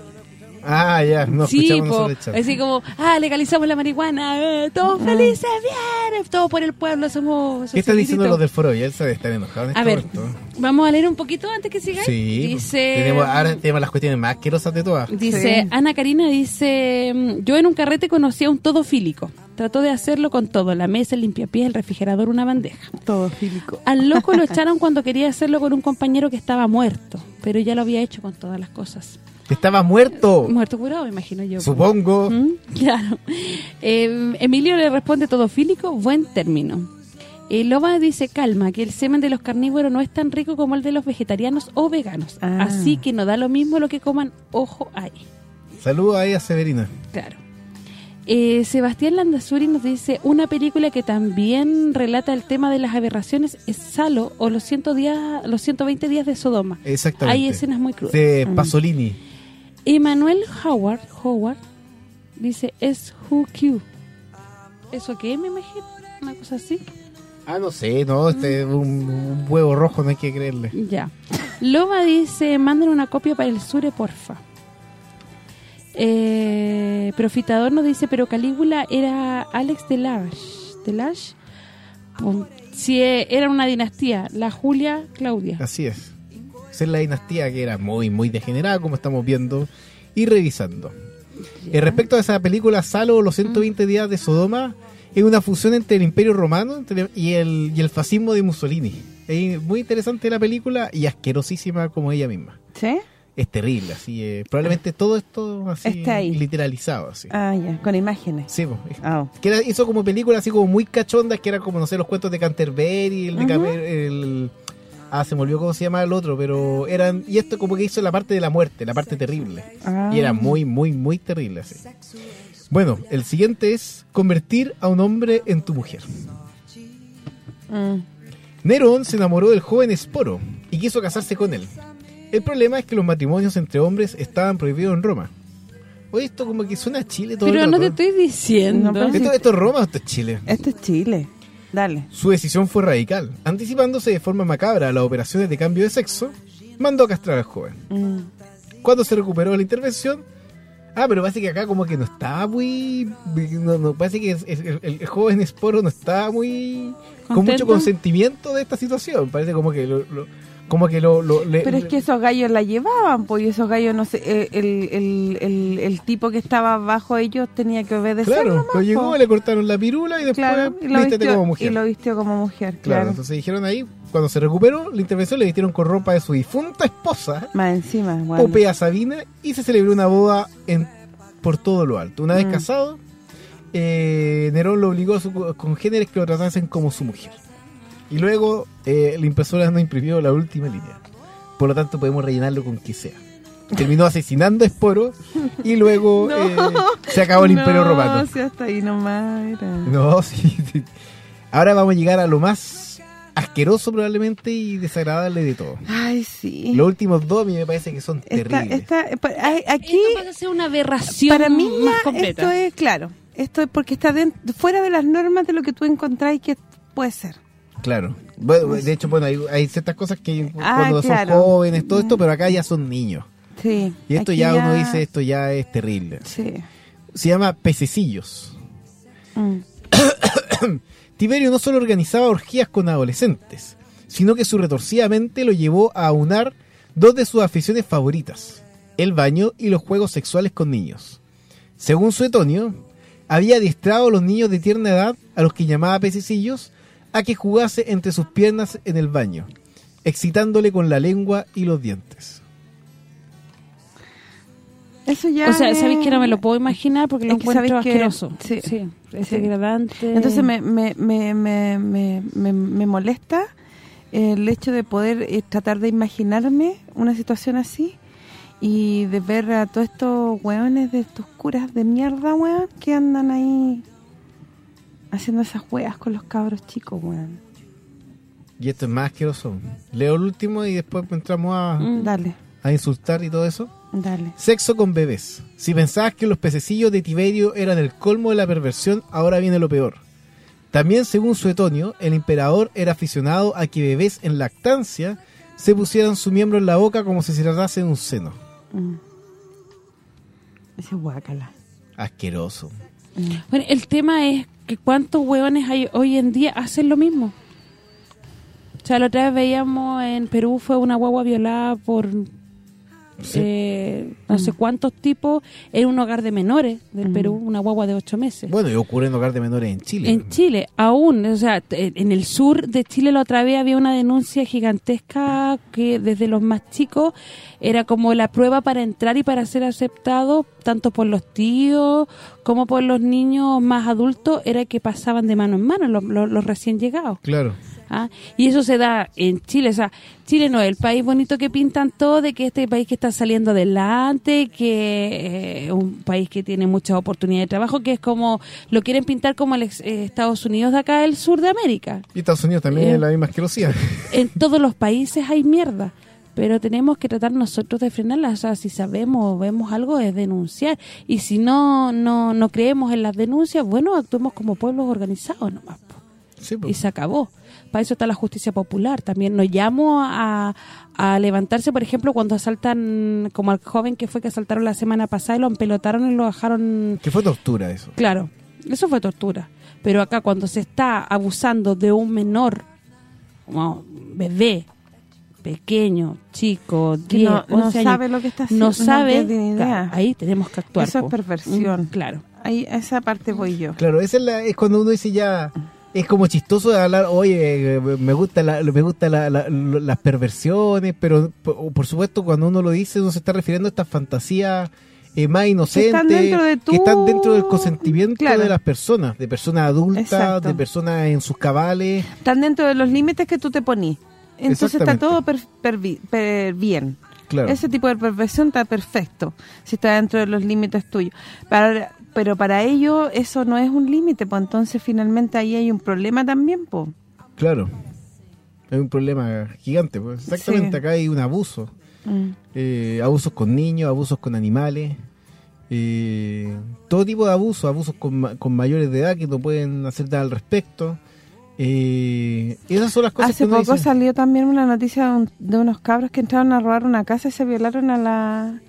Ah, ya, no sí, escuchamos po, así como, ah, legalizamos la marihuana, eh, todos felices, bien, todo por el pueblo, somos ¿Qué están diciendo los del foro? Ya se están enojados en A este ver, momento. vamos a leer un poquito antes que sigáis. Sí, Dice, tenemos, ahora tenemos las cuestiones más asquerosas de todas. dice Sí. Ana Karina, dice, mm, yo en un carrete conocí a un todofílico. Trató de hacerlo con todo, la mesa, el limpiapiés, el refrigerador, una bandeja. Todo fílico. Al loco lo echaron cuando quería hacerlo con un compañero que estaba muerto, pero ya lo había hecho con todas las cosas. Estaba muerto, Muerto curado, me imagino yo. supongo. ¿Mm? Claro. Eh, Emilio le responde todo fílico, buen término. Eh, Loba dice, calma, que el semen de los carnívoros no es tan rico como el de los vegetarianos o veganos. Ah. Así que no da lo mismo lo que coman, ojo ahí. Saludos ahí a Severina. Claro. Eh, Sebastián Landazuri nos dice, una película que también relata el tema de las aberraciones es Salo o los, 100 días, los 120 días de Sodoma. Exactamente. Hay escenas muy crudas. De Pasolini. Emanuel Howard, Howard dice, es Who Q. ¿Eso qué, me imagino? Una cosa así. Ah, no sé, no, este es un, un huevo rojo, no hay que creerle. Ya. Loba dice, manden una copia para el Sure, porfa. Eh, Profitador nos dice, pero Calígula era Alex de Lash. ¿De Lash? Pum. Si eh, era una dinastía, la Julia Claudia. Así es. Es la dinastía que era muy, muy degenerada, como estamos viendo y revisando. Eh, respecto a esa película, Salo, los 120 días de Sodoma, es una fusión entre el Imperio Romano y el, y el fascismo de Mussolini. Es muy interesante la película y asquerosísima como ella misma. ¿Sí? Es terrible, así eh, probablemente todo esto así Está ahí. literalizado, así. Ah, ya, con imágenes. Sí, po, es- Ah, que era, hizo como películas así como muy cachondas, que eran como, no sé, los cuentos de Canterbury, el de Camer- el... Ah, se me olvidó cómo se llama el otro, pero eran... Y esto como que hizo la parte de la muerte, la parte terrible. Ah. Y era muy, muy, muy terrible así. Bueno, el siguiente es convertir a un hombre en tu mujer. mm. Nerón se enamoró del joven Esporo y quiso casarse con él. El problema es que los matrimonios entre hombres estaban prohibidos en Roma. Oye, esto como que suena a Chile todo Pero el no te rato. estoy diciendo. No, ¿Esto, ¿Esto es Roma o esto es Chile? Esto es Chile. Dale. Su decisión fue radical. Anticipándose de forma macabra a las operaciones de cambio de sexo, mandó a castrar al joven. Mm. Cuando se recuperó la intervención, ah, pero parece que acá como que no estaba muy... No, no, parece que es- es- el, el joven esporo no estaba muy... con mucho consentimiento de esta situación. Parece como que lo... lo- como que lo... lo- le- Pero es que esos gallos la llevaban, pues y esos gallos, no sé, eh, el, el, el, el tipo que estaba bajo ellos tenía que obedecer. Claro, nomás, pero llegó, po. le cortaron la pirula y después Claro, y lo, vístete vistió, como mujer. y lo vistió como mujer, Claro, claro. entonces dijeron ahí, cuando se recuperó la intervención, le vistieron con ropa de su difunta esposa, Más encima, bueno. Popea Sabina, y se celebró una boda en, por todo lo alto. Una vez Mm. casado, eh, Nerón lo obligó a sus congéneres que lo tratasen como su mujer. Y luego eh, la impresora no imprimió la última línea. Por lo tanto, podemos rellenarlo con que sea. Terminó asesinando a Esporo y luego No. eh, se acabó el Imperio no, Romano. si hasta ahí nomás era. No, sí, sí. Ahora vamos a llegar a lo más asqueroso probablemente y desagradable de todo. Ay, sí. Los últimos dos a mí me parece que son Esta, terribles. esta, eh, aquí, Esto pasa a ser una aberración para mí, más completa. esto es, claro, esto es porque está dent- fuera de las normas de lo que tú encontráis que puede ser. Claro. Bueno, de hecho, bueno, hay, hay ciertas cosas que Ah, cuando claro. son jóvenes, todo esto, pero acá ya son niños. Sí. Y esto ya, uno dice, esto ya es terrible. Sí. Se llama pececillos. Mm. Tiberio no solo organizaba orgías con adolescentes, sino que su retorcida mente lo llevó a aunar dos de sus aficiones favoritas, el baño y los juegos sexuales con niños. Según Suetonio, había adiestrado a los niños de tierna edad, a los que llamaba pececillos, a que jugase entre sus piernas en el baño, excitándole con la lengua y los dientes. Eso ya O sea, ¿sabéis que no me lo puedo imaginar? Porque lo Es que encuentro sabéis que- asqueroso. sí. Sí, es Sí. degradante. Entonces me, me, me, me, me, me- me molesta el hecho de poder eh, tratar de imaginarme una situación así y de ver a todos estos hueones de estos curas de mierda, weón, que andan ahí haciendo esas hueas con los cabros chicos, weón. Y esto es más asqueroso. Leo el último y después entramos a, Mm. Dale, a insultar y todo eso. dale. Sexo con bebés. Si pensabas que los pececillos de Tiberio eran el colmo de la perversión, ahora viene lo peor. También, según Suetonio, el emperador era aficionado a que bebés en lactancia se pusieran su miembro en la boca como si se tratase de un seno. Mm. Ese guácala. Asqueroso. Bueno, el tema es que cuántos hueones hay hoy en día hacen lo mismo. O sea, la otra vez veíamos en Perú fue una guagua violada por Sí. eh, no sé cuántos tipos en un hogar de menores del Perú, una guagua de ocho meses. Bueno, y ocurre en hogar de menores en Chile. En Chile, aún, o sea, t- en el sur de Chile la otra vez había una denuncia gigantesca que desde los más chicos era como la prueba para entrar y para ser aceptado, tanto por los tíos como por los niños más adultos, era que pasaban de mano en mano los, los- los recién llegados. Claro. ¿Ah? Y eso se da en Chile, o sea, Chile no es el país bonito que pintan todo, de que este país que está saliendo adelante, que es un país que tiene muchas oportunidades de trabajo, que es como, lo quieren pintar como el ex- eh, Estados Unidos de acá del sur de América. Y Estados Unidos también Eh. es la misma asquerosidad. En todos los países hay mierda, pero tenemos que tratar nosotros de frenarla, o sea, si sabemos o vemos algo es denunciar, y si no no no creemos en las denuncias, bueno, actuemos como pueblos organizados nomás. Sí, po. y se acabó. Para eso está la justicia popular. También nos llamo a, a levantarse, por ejemplo, cuando asaltan, como al joven que fue que asaltaron la semana pasada y lo empelotaron y lo bajaron... Que fue tortura eso. Claro, eso fue tortura. Pero acá cuando se está abusando de un menor, como bebé, pequeño, chico, Que 10, no- no 11 años, sabe lo que está haciendo, no no sabe, tiene idea. ahí tenemos que actuar. Eso es perversión. Mm, claro. Ahí, a esa parte voy yo. Claro, esa es, la, es cuando uno dice ya es como chistoso de hablar, oye, me gusta la, me gusta la- la- las perversiones, pero por, por supuesto cuando uno lo dice uno se está refiriendo a estas fantasías eh, más inocentes están dentro de que están dentro del consentimiento Claro. de las personas, de personas adultas, Exacto. de personas en sus cabales. Están dentro de los límites que tú te ponís. Entonces está todo per- per- bien. Claro. Ese tipo de perversión está perfecto, si está dentro de los límites tuyos. Para, pero para ellos eso no es un límite, pues entonces finalmente ahí hay un problema también, pues. Claro. Es un problema gigante, pues. Exactamente, Sí. acá hay un abuso. Mm. eh, abusos con niños, abusos con animales, eh, todo tipo de abusos, abusos con, con mayores de edad que no pueden hacer nada al respecto. Eh, esas son las cosas Hace que poco dice. salió también una noticia de, un- de unos cabros que entraron a robar una casa y se violaron a la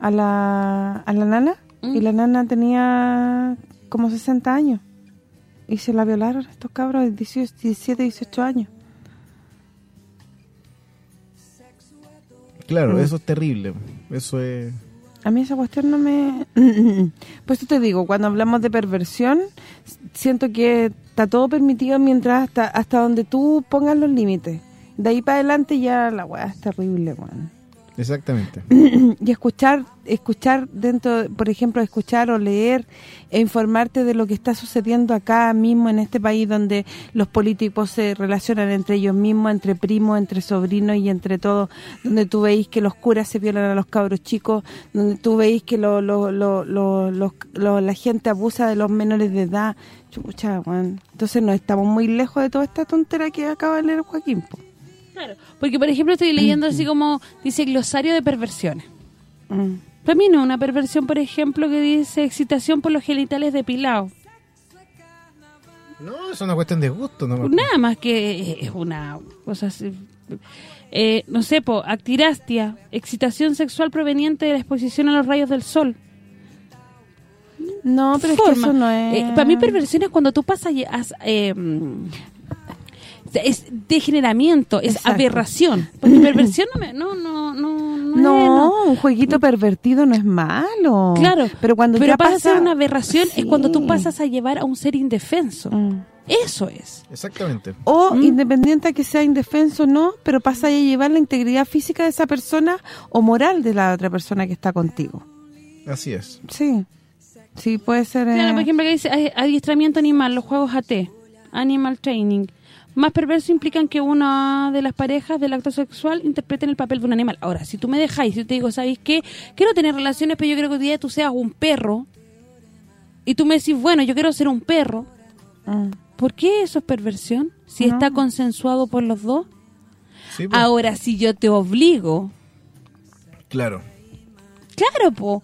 a la, a la nana y la nana tenía como 60 años y se la violaron estos cabros de 18, 17, 18 años. Claro, Mm. eso es terrible. Eso es... A mí esa cuestión no me... pues eso te digo, cuando hablamos de perversión, siento que está todo permitido mientras hasta hasta donde tú pongas los límites. De ahí para adelante ya la weá es terrible, weón. Exactamente. y escuchar escuchar dentro por ejemplo escuchar o leer e informarte de lo que está sucediendo acá mismo en este país donde los políticos se relacionan entre ellos mismos entre primos entre sobrinos y entre todos donde tú veis que los curas se violan a los cabros chicos donde tú veis que lo, la gente abusa de los menores de edad chucha weón. entonces no estamos muy lejos de toda esta tontera que acaba de leer Joaquín. Claro, porque por ejemplo estoy leyendo así como dice glosario de perversiones. Mm. Para mí no una perversión, por ejemplo, que dice excitación por los genitales depilados. No, es una cuestión de gusto. No, Nada más que es una cosa así. Eh, no sé, po, actirastia, excitación sexual proveniente de la exposición a los rayos del sol. No, pero es que eso no es... Eh, para mí perversión es cuando tú pasas eh, es degeneramiento, es Exacto. aberración. Porque perversión no, me- no, no, no, no, es, No, un jueguito pervertido no es malo. Claro, pero cuando pero ya pasa a ser una aberración es cuando tú pasas a llevar a un ser indefenso. Mm. Eso es. Exactamente. O Mm. independiente a que sea indefenso o no, pero pasa a llevar la integridad física de esa persona o moral de la otra persona que está contigo. Así es. Sí. Sí, puede ser... Claro, eh, por ejemplo, que dice adiestramiento animal, los juegos AT, Animal Training. Más perverso implican que una de las parejas del acto sexual interpreten el papel de un animal. Ahora, si tú me dejáis, si yo te digo, ¿sabéis qué? Quiero tener relaciones, pero yo creo que hoy día tú seas un perro. Y tú me decís, bueno, yo quiero ser un perro. mm. ¿Por qué eso es perversión? Si No. está consensuado por los dos. Sí, pues, Ahora, si yo te obligo, claro. claro, po.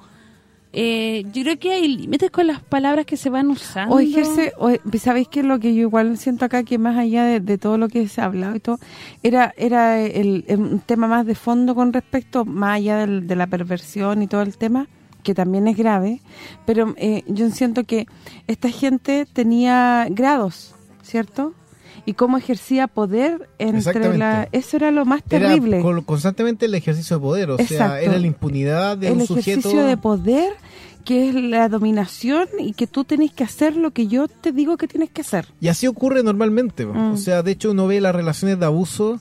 Eh, yo creo que hay límites con las palabras que se van usando. O ejerce, o, ¿sabéis qué? Lo que yo igual siento acá, que más allá de, todo lo que se ha hablado y todo, era era el, el- tema más de fondo con respecto, más allá de la perversión y todo el tema, que también es grave, pero eh, yo siento que esta gente tenía grados, ¿cierto? Y cómo ejercía poder entre la... Eso era lo más terrible. con- constantemente el ejercicio de poder, o sea, era la impunidad de el un ejercicio sujeto. de poder que es la dominación y que tú tenés que hacer lo que yo te digo que tienes que hacer. Y así ocurre normalmente. Mm. O sea, de hecho uno ve las relaciones de abuso,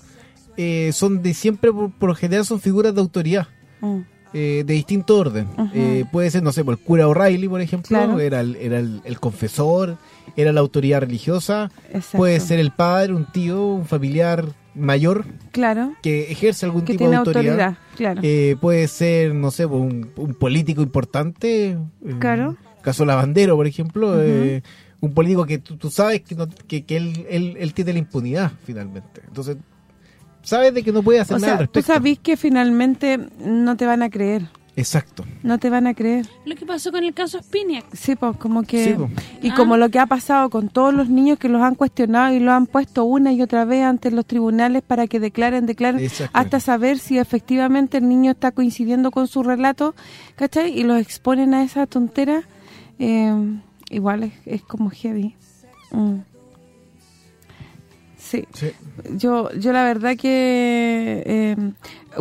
eh, son de siempre, por, por general son figuras de autoridad. Mm. eh, de distinto orden. Eh, puede ser, no sé, por el cura O'Reilly, por ejemplo, Claro. era, el, era el, el confesor, era la autoridad religiosa. Exacto. Puede ser el padre, un tío, un familiar mayor Claro, que ejerce algún que tipo tiene de autoridad. autoridad, claro. Eh, puede ser, no sé, un, un político importante. eh, Claro. Caso Lavandero, por ejemplo. Eh, un político que tú, tú sabes que, no- que, que él, él, él tiene la impunidad, finalmente. Entonces, sabes de que no puede hacer o nada al sea, tú respecto. sabés que finalmente no te van a creer, Exacto. no te van a creer. Lo que pasó con el caso Spiniak. Sí, pues como que... Sí, po. Y Ah. como lo que ha pasado con todos los niños que los han cuestionado y los han puesto una y otra vez ante los tribunales para que declaren, declaren, Exacto. hasta saber si efectivamente el niño está coincidiendo con su relato, ¿cachai? Y los exponen a esa tontera, eh, igual es, es como heavy. Mm. Sí. Sí. Yo yo la verdad que eh,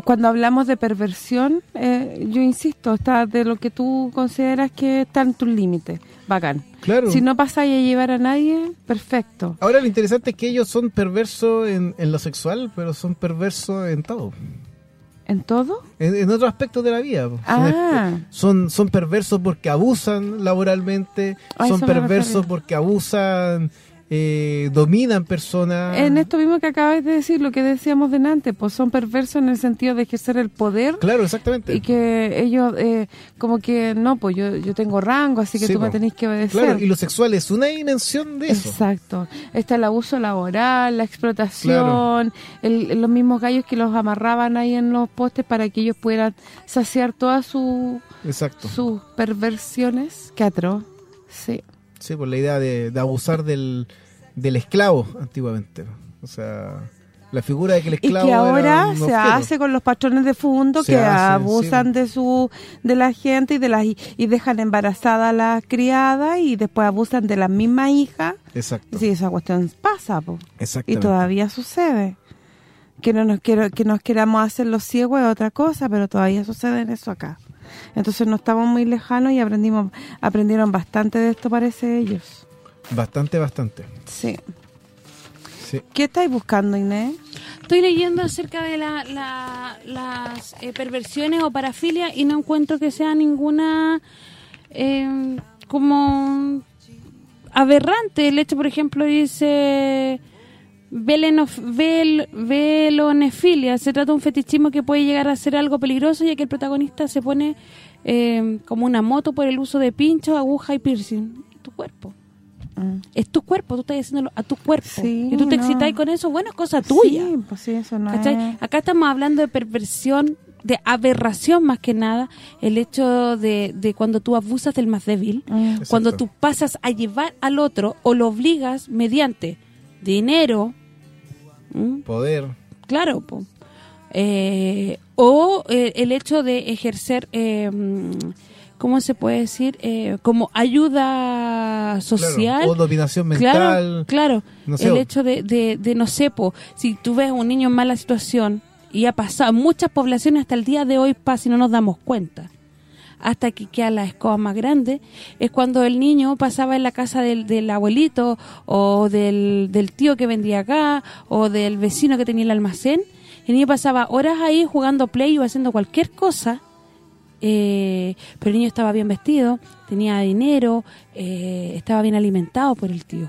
cuando hablamos de perversión, eh, yo insisto, está de lo que tú consideras que está en tus límites. Bacán. Claro. Si no pasáis a llevar a nadie, perfecto. Ahora lo interesante es que ellos son perversos en, en lo sexual, pero son perversos en todo. ¿En todo? En, en otros aspectos de la vida. Ah. son, son perversos porque abusan laboralmente, son perversos porque abusan, eh, dominan personas. En esto mismo que acabas de decir, lo que decíamos delante, pues son perversos en el sentido de ejercer el poder Claro, exactamente. y que ellos eh, como que, no, pues yo yo tengo rango, así que Sí, tú me po. tenéis que obedecer. Claro, y lo sexual es una dimensión de eso. Exacto. Está el abuso laboral, la explotación, el- los mismos gallos que los amarraban ahí en los postes para que ellos pudieran saciar todas su- Exacto. sus perversiones. Qué atroz. Sí. Por la idea de, de abusar del, del esclavo antiguamente. O sea, la figura de que el Y esclavo que era ahora se hace con los patrones de fondo Se que hace, abusan de su de la gente y de las y dejan embarazadas a las criadas y después abusan de las mismas hijas. Exacto. Sí, esa cuestión pasa, po. Y todavía sucede. Que no nos quiero, que nos queramos hacer los ciegos es otra cosa, pero todavía sucede en eso acá. Entonces no estamos muy lejanos y aprendimos aprendieron bastante de esto, parece ellos. Bastante, bastante. Sí. Sí. ¿Qué estáis buscando, Inés? Estoy leyendo acerca de la- la- las eh, perversiones o parafilia y no encuentro que sea ninguna eh, como aberrante. El hecho, por ejemplo, dice velenof- vel- velonefilia. Se trata de un fetichismo que puede llegar a ser algo peligroso ya que el protagonista se pone eh, como una moto por el uso de pinchos, aguja y piercing. Tu cuerpo. Mm. Es tu cuerpo, tú estás haciéndolo a tu cuerpo. Sí, y tú te no. excitas con eso, bueno, es cosa tuya. Sí, pues sí, eso no ¿Cachai? es... Acá estamos hablando de perversión, de aberración más que nada, el hecho de, de cuando tú abusas del más débil, Mm. cuando tú pasas a llevar al otro o lo obligas mediante dinero, ¿m? Poder. claro, po. Eh, o eh, el hecho de ejercer eh, ¿cómo se puede decir? Eh, como ayuda social. Claro, o dominación Claro, mental. claro. No sé, el o- hecho de, de, de, no sé, po, si tú ves a un niño en mala situación y ha pasado, muchas poblaciones hasta el día de hoy pasa y no nos damos cuenta. Hasta que queda la escoba más grande, es cuando el niño pasaba en la casa del, abuelito o del, del tío que vendía acá o del vecino que tenía el almacén. El niño pasaba horas ahí jugando play o haciendo cualquier cosa eh, pero el niño estaba bien vestido, tenía dinero, eh, estaba bien alimentado por el tío.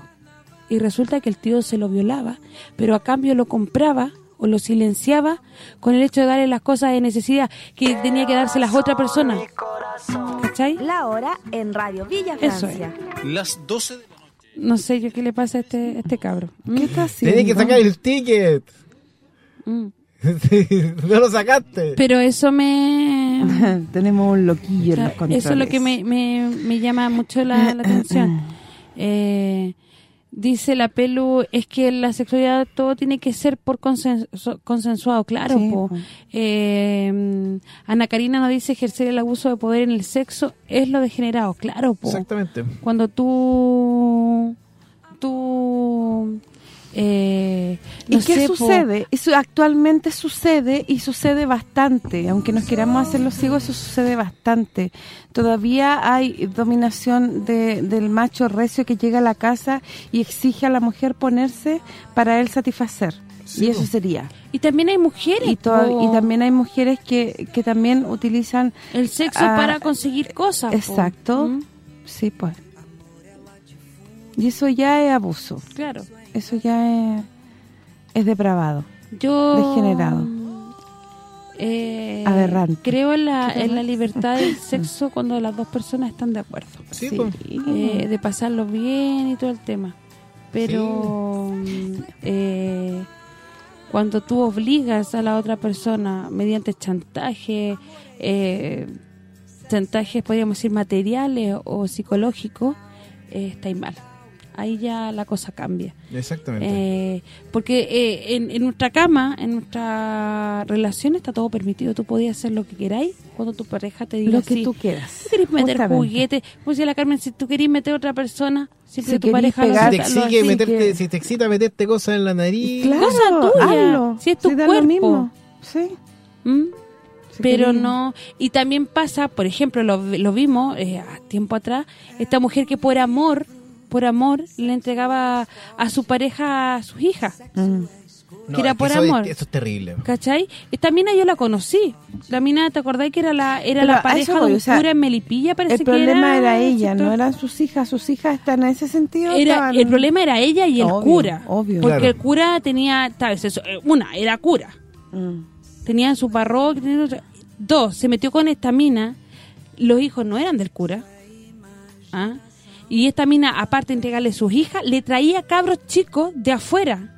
Y resulta que el tío se lo violaba, pero a cambio lo compraba o lo silenciaba con el hecho de darle las cosas de necesidad que tenía que dárselas a otra persona. ¿Cachai? La hora en Radio Villa Eso Francia. Las 12 de la noche. No sé yo qué le pasa a este, a este cabro. ¿Mm? ¿Qué está haciendo? Tenés que sacar el ticket. Mm. no lo sacaste. Pero eso me... Tenemos un loquillo en los Claro, controles. Eso es lo que me, me, me llama mucho la, la atención. Eh, dice la Pelu, es que la sexualidad todo tiene que ser por consenso- consensuado, claro. Sí, po. po. Eh, Ana Karina nos dice ejercer el abuso de poder en el sexo es lo degenerado, claro. po. Exactamente. Cuando tú... tú eh, ¿Y qué sé, po, sucede? Eso actualmente sucede y sucede bastante. Aunque nos queramos hacer los ciegos, eso sucede bastante. Todavía hay dominación de, del macho recio que llega a la casa y exige a la mujer ponerse para él satisfacer. Sí, y eso sería. Y también hay mujeres. Y, toda- po. y también hay mujeres que, que también utilizan... El sexo Ah, para conseguir cosas. Exacto. ¿Mm? Sí, pues. Y eso ya es abuso. Claro. Eso ya es, es depravado. Yo Degenerado. eh, Aberrante. Creo en la, en la libertad del sexo cuando las dos personas están de acuerdo. Sí, po. Eh, de pasarlo bien y todo el tema. Pero eh, cuando tú obligas a la otra persona mediante chantaje, eh, chantajes podríamos decir materiales o psicológicos, eh, está ahí mal. Ahí ya la cosa cambia. Exactamente. Eh, porque eh, en, en nuestra cama, en nuestra relación está todo permitido. Tú podías hacer lo que queráis cuando tu pareja te diga Lo que así. tú quieras. Tú querés meter Justamente. juguetes. Como decía la Carmen, si tú querés meter a otra persona, siempre Si tu pareja pegar- si te lo- exige hace. meterte, que- si te excita meterte cosas en la nariz, Claro, Cosa tuya, hazlo. si es tu da cuerpo. lo mismo. Sí. ¿Mm? Si Pero no, y también pasa, por ejemplo, lo, lo vimos eh, a tiempo atrás, esta mujer que por amor, por amor, le entregaba a su pareja a sus hijas. Mm. no, que era es por eso es- amor. eso es terrible. ¿Cachai? Esta mina yo la conocí. La mina, ¿te acordás que era la era Pero la pareja de un o sea, cura en Melipilla? Parece El problema que era ella, no eran sus hijas. Sus hijas están en ese sentido. Era, estaban- el problema era ella y el Obvio, cura. obvio. Porque Claro. el cura tenía, ¿sabes? Eso, eh, una, era cura. Mm. Tenía su parroquia. tenía Dos, se metió con esta mina. Los hijos no eran del cura. ¿Ah? Y esta mina, aparte de entregarle sus hijas, le traía cabros chicos de afuera.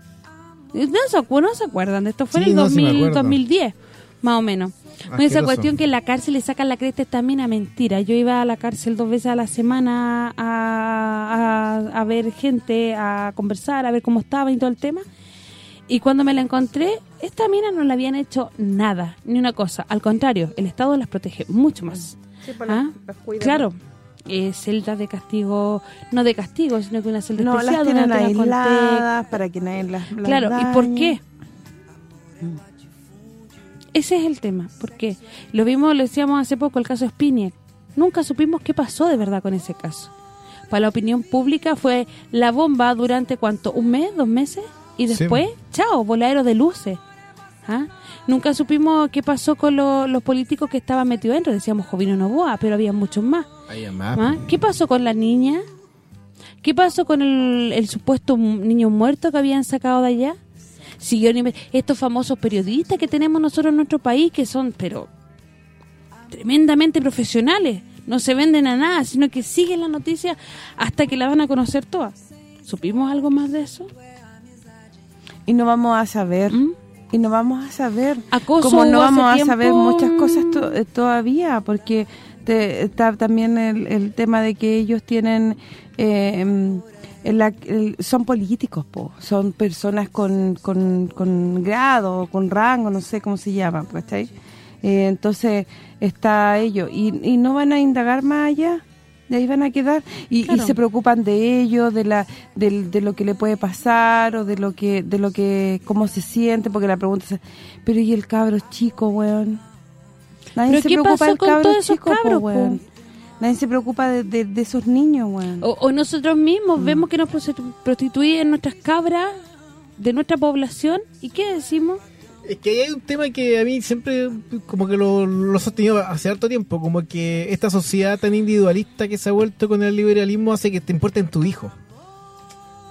No se, acu- no se acuerdan de esto. Fue Sí, en el no, sí me 2000, acuerdo. 2010, más o menos. Con esa Asqueroso. cuestión que en la cárcel le sacan la cresta a esta mina, mentira. Yo iba a la cárcel dos veces a la semana a, a, a ver gente, a conversar, a ver cómo estaba y todo el tema. Y cuando me la encontré, esta mina no le habían hecho nada, ni una cosa. Al contrario, el Estado las protege mucho más. ¿Ah? Claro, eh, celdas de castigo, no de castigo, sino que una celda No, especial, aisladas para que nadie las, las Claro, ¿y por qué? Ese es el tema, ¿por qué? Lo vimos, lo decíamos hace poco, el caso Spiniak. Nunca supimos qué pasó de verdad con ese caso. Para la opinión pública fue la bomba durante, ¿cuánto? ¿Un mes? ¿Dos meses? Y Sí. después, chao, voladero de luces. ¿Ah? Nunca supimos qué pasó con lo- los políticos que estaban metidos dentro. Decíamos Jovino Novoa, pero había muchos más. ¿Ah? ¿Qué pasó con la niña? ¿Qué pasó con el, el supuesto niño muerto que habían sacado de allá? Siguieron estos famosos periodistas que tenemos nosotros en nuestro país, que son, pero, tremendamente profesionales. No se venden a nada, sino que siguen la noticia hasta que la van a conocer todas. ¿Supimos algo más de eso? Y no vamos a saber. ¿Mm? Y no vamos a saber. Acoso Como no vamos a tiempo. saber muchas cosas to- eh, todavía, porque te- está también el, el tema de que ellos tienen... eh, el- la- el- son políticos, po. son personas con, con, con grado, con rango, no sé cómo se llama, ¿cachai? Eh, entonces está ello. Y, y no van a indagar más allá. De ahí van a quedar y, se preocupan de ello, de la del- de, lo que le puede pasar o de lo que de lo que cómo se siente, porque la pregunta es, pero ¿y el cabro chico, weón? Nadie ¿Pero se qué preocupa pasó con todos esos chico, cabros, po? Nadie se preocupa de, de- de esos niños, weón. O, o nosotros mismos Mm. vemos que nos prostitu- prostituyen nuestras cabras de nuestra población y ¿qué decimos? Es que ahí hay un tema que a mí siempre como que lo, lo he sostenido hace harto tiempo, como que esta sociedad tan individualista que se ha vuelto con el liberalismo hace que te importen tu hijo.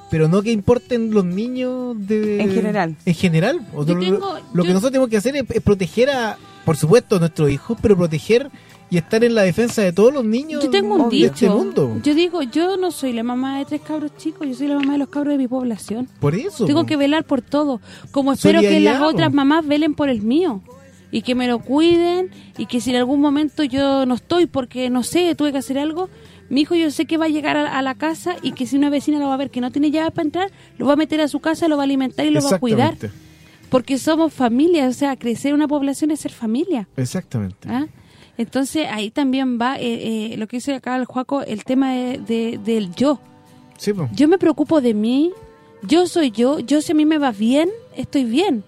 Pero no que importen los niños de... En general. En general. Lo- tengo- lo que yo- nosotros tenemos que hacer es, es proteger a, por supuesto, nuestros hijos, pero proteger y estar en la defensa de todos los niños Yo tengo un de dicho. este mundo. Yo digo, yo no soy la mamá de tres cabros chicos, yo soy la mamá de los cabros de mi población. Por eso. Tengo que velar por todo. Como espero que las otras mamás velen por el mío. Y que me lo cuiden. Y que si en algún momento yo no estoy porque, no sé, tuve que hacer algo, mi hijo yo sé que va a llegar a, a la casa y que si una vecina lo va a ver que no tiene llaves para entrar, lo va a meter a su casa, lo va a alimentar y lo va a cuidar. Porque somos familia, o sea, crecer una población es ser familia. Exactamente. ¿ah? Entonces ahí también va eh, eh, lo que dice acá el Juaco, el tema de, de- del yo. Sí. Yo me preocupo de mí, yo soy yo, yo si a mí me va bien, estoy bien.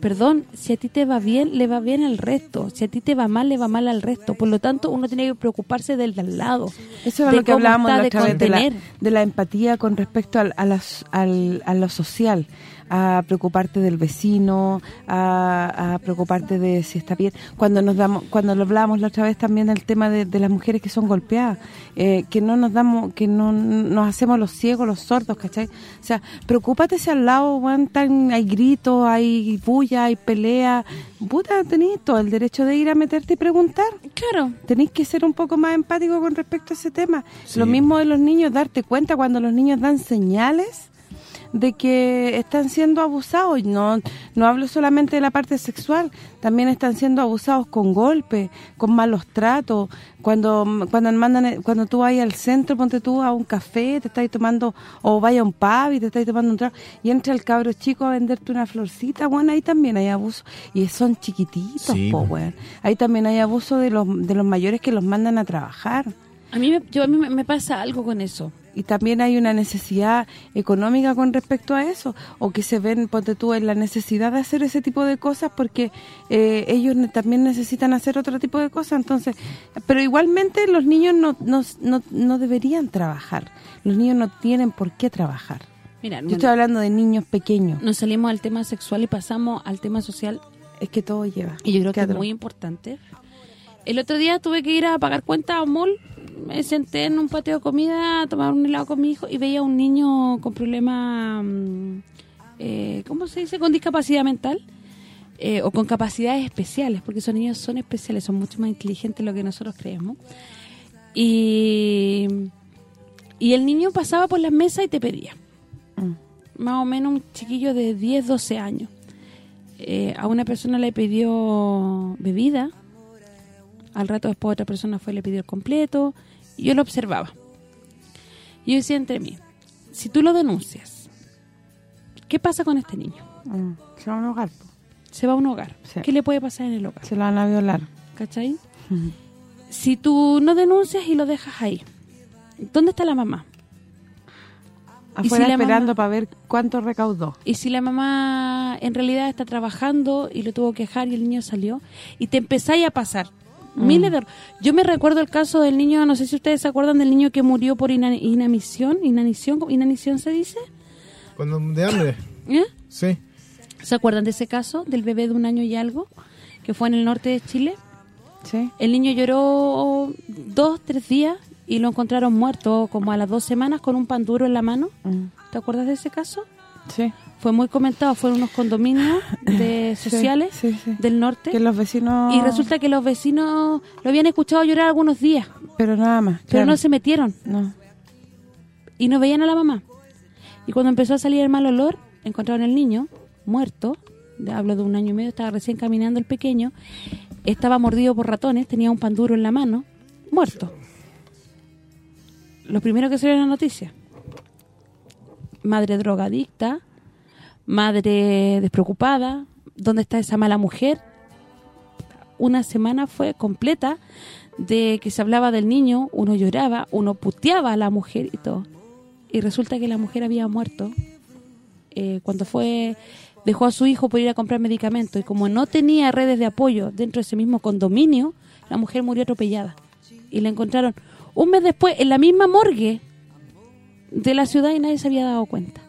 Perdón, si a ti te va bien, le va bien al resto. Si a ti te va mal, le va mal al resto. Por lo tanto, uno tiene que preocuparse del de al lado. Eso es de lo que cómo hablábamos está, la de de la, contener. de la empatía con respecto al, a, las- al- a lo social, a preocuparte del vecino, a, a preocuparte de si está bien. Cuando nos damos cuando lo hablábamos la otra vez también del tema de, de las mujeres que son golpeadas, eh, que no nos damos que no nos hacemos los ciegos, los sordos, ¿cachai? O sea, preocúpate si al lado, weón, tan, hay gritos, hay bulla, hay pelea. Puta, tenés todo el derecho de ir a meterte y preguntar. Claro. Tenéis que ser un poco más empático con respecto a ese tema. Sí. Lo mismo de los niños, darte cuenta cuando los niños dan señales de que están siendo abusados. Y no no hablo solamente de la parte sexual, también están siendo abusados con golpes, con malos tratos. Cuando cuando mandan cuando tú vas al centro, ponte tú a un café, te estás tomando o vaya a un pub y te estás tomando un trago y entra el cabro chico a venderte una florcita, bueno, ahí también hay abuso y son chiquititos, Sí, po. Ahí también hay abuso de los de los mayores que los mandan a trabajar. A mí, me, yo, a mí me- pasa algo con eso. y también hay una necesidad económica con respecto a eso o que se ven, ponte tú, en la necesidad de hacer ese tipo de cosas porque eh, ellos también necesitan hacer otro tipo de cosas, entonces pero igualmente los niños no, no, no, no deberían trabajar, los niños no tienen por qué trabajar. Mira, Yo estoy hablando de niños pequeños, nos salimos al tema sexual y pasamos al tema social es que todo lleva. Y yo creo que es muy importante. El otro día tuve que ir a pagar cuenta a un mall. Me senté en un patio de comida a tomar un helado con mi hijo y veía a un niño con problema, mm, eh, ¿cómo se dice? Con discapacidad mental. eh, o con capacidades especiales, porque esos niños son especiales, son mucho más inteligentes de lo que nosotros creemos. Y, y el niño pasaba por las mesas y te pedía. Mm. Más o menos un chiquillo de 10, 12 años. Eh, a una persona le pidió bebida, al rato después otra persona fue y le pidió el completo, yo lo observaba. Yo decía entre mí, si tú lo denuncias, ¿qué pasa con este niño? Mm, Se va a un hogar. Se va a un hogar. Sí. ¿Qué le puede pasar en el hogar? se lo van a violar. ¿Cachai? Si tú no denuncias y lo dejas ahí, ¿dónde está la mamá? ¿Y si Afuera esperando mamá- para ver cuánto recaudó. Y si la mamá en realidad está trabajando y lo tuvo que dejar y el niño salió, y te empezáis a pasar Mm. miles de... Yo me recuerdo el caso del niño, no sé si ustedes se acuerdan del niño que murió por ina- inanición, inanición, inanición se dice, Cuando de hambre. ¿Eh? Sí. ¿Se acuerdan de ese caso del bebé de un año y algo que fue en el norte de Chile? Sí. El niño lloró dos, tres días y lo encontraron muerto como a las dos semanas con un pan duro en la mano. Mm. ¿Te acuerdas de ese caso? Sí. Fue muy comentado, fueron unos condominios de sociales sí, sí. del norte. Que los vecinos... Y resulta que los vecinos lo habían escuchado llorar algunos días, Pero nada más. pero claro. no se metieron No. y no veían a la mamá. Y cuando empezó a salir el mal olor, encontraron al niño muerto, hablo de un año y medio, estaba recién caminando el pequeño, estaba mordido por ratones, tenía un pan duro en la mano, muerto. Lo primero que salió en la noticia, madre drogadicta, madre despreocupada, ¿dónde está esa mala mujer? una semana fue completa de que se hablaba del niño, uno lloraba, uno puteaba a la mujer y todo. Y resulta que la mujer había muerto eh, cuando fue dejó a su hijo por ir a comprar medicamentos y como no tenía redes de apoyo dentro de ese mismo condominio, la mujer murió atropellada. Y la encontraron un mes después en la misma morgue de la ciudad y nadie se había dado cuenta.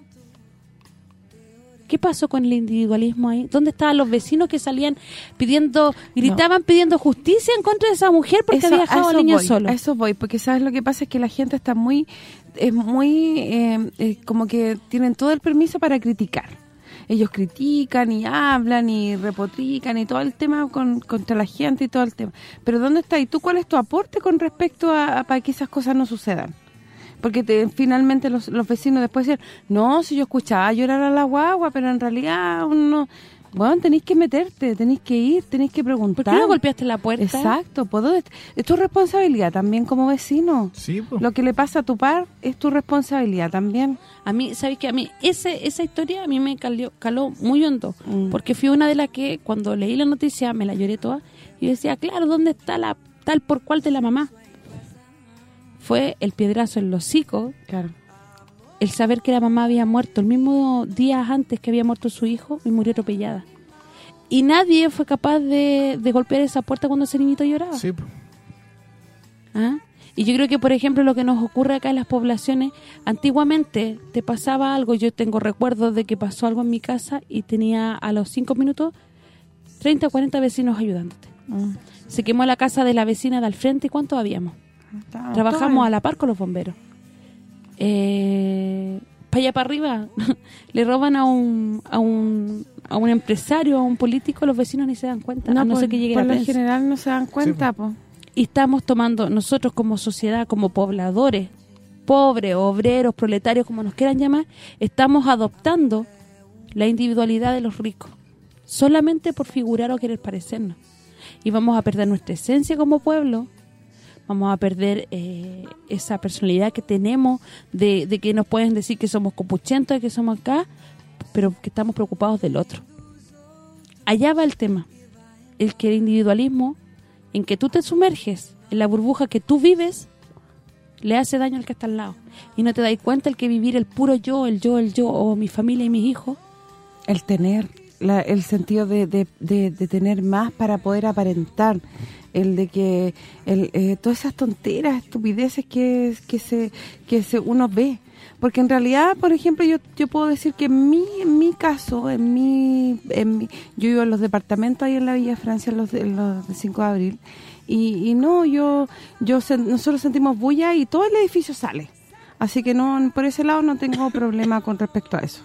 ¿Qué pasó con el individualismo ahí? ¿Dónde estaban los vecinos que salían pidiendo, gritaban pidiendo justicia en contra de esa mujer porque Eso- había dejado al niño voy, solo? A eso voy, porque sabes lo que pasa es que la gente está muy, es muy, eh, eh, como que tienen todo el permiso para criticar. Ellos critican y hablan y repotrican y todo el tema con, contra la gente y todo el tema. Pero ¿dónde está? ¿Y tú cuál es tu aporte con respecto a, a para que esas cosas no sucedan? Porque te- finalmente los, los vecinos después dicen, no, si yo escuchaba llorar a la guagua, pero en realidad uno... Bueno, tenéis que meterte, tenéis que ir, tenéis que preguntar. ¿Por qué no golpeaste la puerta? Exacto, puedo es tu responsabilidad también como vecino. Sí, pues. Lo que le pasa a tu par es tu responsabilidad también. A mí, ¿sabes qué? A mí ese, esa historia a mí me calió- caló muy hondo. Mm. Porque fui una de las que cuando leí la noticia me la lloré toda. Y decía, claro, ¿dónde está la tal por cual de la mamá? Fue el piedrazo en los hocico. Claro. El saber que la mamá había muerto el mismo día antes que había muerto su hijo y murió atropellada. Y nadie fue capaz de, de golpear esa puerta cuando ese niñito lloraba. Sí. ¿Ah? Y yo creo que, por ejemplo, lo que nos ocurre acá en las poblaciones, antiguamente te pasaba algo, yo tengo recuerdos de que pasó algo en mi casa y tenía a los cinco minutos 30 o 40 vecinos ayudándote. Mm. Se quemó la casa de la vecina de al frente, ¿y cuántos habíamos? Trabajamos a la par con los bomberos. Eh, para allá para arriba, le roban a un, a un a un empresario, a un político, los vecinos ni se dan cuenta, a no pues, ser que llegue por la lo prensa general no se dan cuenta, pues. y estamos tomando nosotros como sociedad, como pobladores, pobres, obreros, proletarios, como nos quieran llamar, estamos adoptando la individualidad de los ricos, solamente por figurar o querer parecernos. Y vamos a perder nuestra esencia como pueblo, vamos a perder eh, esa personalidad que tenemos de, que nos pueden decir que somos copuchentos, que somos acá, pero que estamos preocupados del otro. Allá va el tema, el que el individualismo en que tú te sumerges en la burbuja que tú vives le hace daño al que está al lado. Y no te das cuenta el que vivir el puro yo, el yo, el yo o mi familia y mis hijos. El tener, la- el sentido de, de, de- de tener más para poder aparentar, el de que el, eh, todas esas tonteras, estupideces que, que se que se uno ve. Porque en realidad, por ejemplo, yo yo puedo decir que en mi, en mi caso, en mi, en mi- yo vivo en los departamentos ahí en la Villa Francia, los, de, los de 5 de abril, y, y no, yo yo nosotros sentimos bulla y todo el edificio sale. Así que no por ese lado no tengo problema con respecto a eso.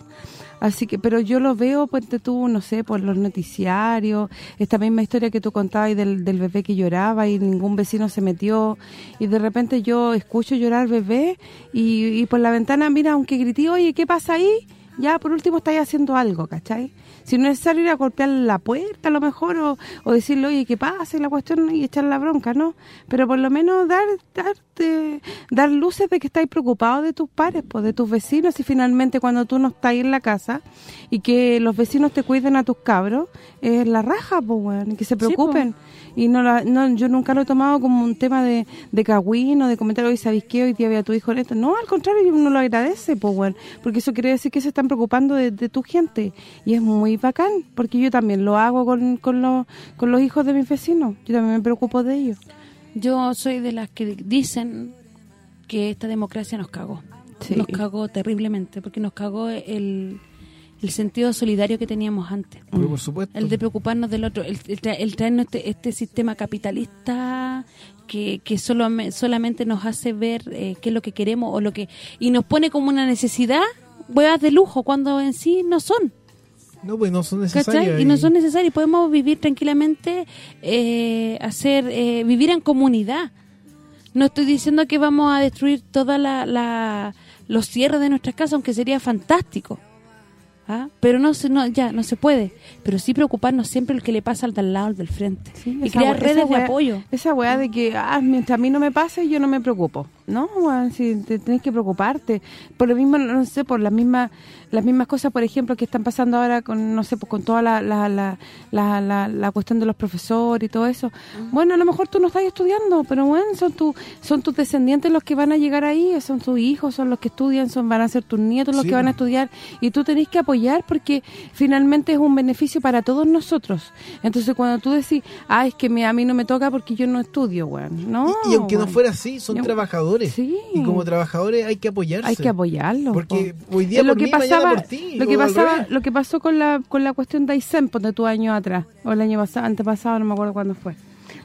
Así que, pero yo lo veo, pues tú, no sé, por los noticiarios, esta misma historia que tú contabas del, del bebé que lloraba y ningún vecino se metió, y de repente yo escucho llorar bebé y, y por la ventana, mira, aunque grité, oye, ¿qué pasa ahí? Ya, por último, estáis haciendo algo, ¿cachai? Si no es necesario ir a golpear la puerta a lo mejor, o, o decirle, oye, ¿qué pasa? Y la cuestión y echar la bronca, ¿no? Pero por lo menos dar darte, dar luces de que estáis preocupados de tus pares, pues de tus vecinos, y finalmente cuando tú no estás en la casa y que los vecinos te cuiden a tus cabros, es la raja, pues, y que se po. preocupen. Y no, la, no yo nunca lo he tomado como un tema de, de cagüín o de comentar, hoy ¿sabéis qué? Hoy día ve a tu hijo en esto. No, al contrario, uno lo agradece, pues, porque eso quiere decir que se están preocupando de, de tu gente. Y es muy bacán, porque yo también lo hago con, con, los, con los hijos de mis vecinos. Yo también me preocupo de ellos. yo soy de las que dicen que esta democracia nos cagó Sí. nos cagó terriblemente porque nos cagó el, el sentido solidario que teníamos antes Pero por supuesto. el de preocuparnos del otro, el, el tra- el traernos este, este sistema capitalista que, que solo, solamente nos hace ver eh, qué es lo que queremos o lo que y nos pone como una necesidad huevas de lujo cuando en sí no son. No, pues no son ¿cachai? necesarias. Y no son necesarias, podemos vivir tranquilamente, eh, hacer eh, vivir en comunidad. No estoy diciendo que vamos a destruir toda la, la- los cierres de nuestras casas, aunque sería fantástico. ¿ah? Pero no se no ya no se puede, pero sí preocuparnos siempre el que le pasa al del lado, al del frente. y crear redes de weá- apoyo. Esa weá de que, ah, mientras a mí no me pase, yo no me preocupo. No, weón, si te tenés que preocuparte. Por lo mismo, no sé, por las mismas las mismas cosas, por ejemplo, que están pasando ahora con, no sé, pues con toda la, la, la, la, la- la cuestión de los profesores y todo eso. Bueno, a lo mejor tú no estás estudiando, pero bueno, son tu, son tus descendientes los que van a llegar ahí, son tus hijos, son los que estudian, son van a ser tus nietos los Sí, que van a estudiar y tú tenés que apoyar porque finalmente es un beneficio para todos nosotros. Entonces, cuando tú decís, ah, es que me- a mí no me toca porque yo no estudio, weón. No, Y, y aunque no fuera así, son Yo- trabajadores. Sí. Y como trabajadores hay que apoyarse. Hay que apoyarlos. Porque po. hoy día Es lo que mí, mañana pasaba, por ti, lo que pasaba, lo que pasó con la con la cuestión de Aysén, de tu año atrás o el año pasado, antepasado, no me acuerdo cuándo fue.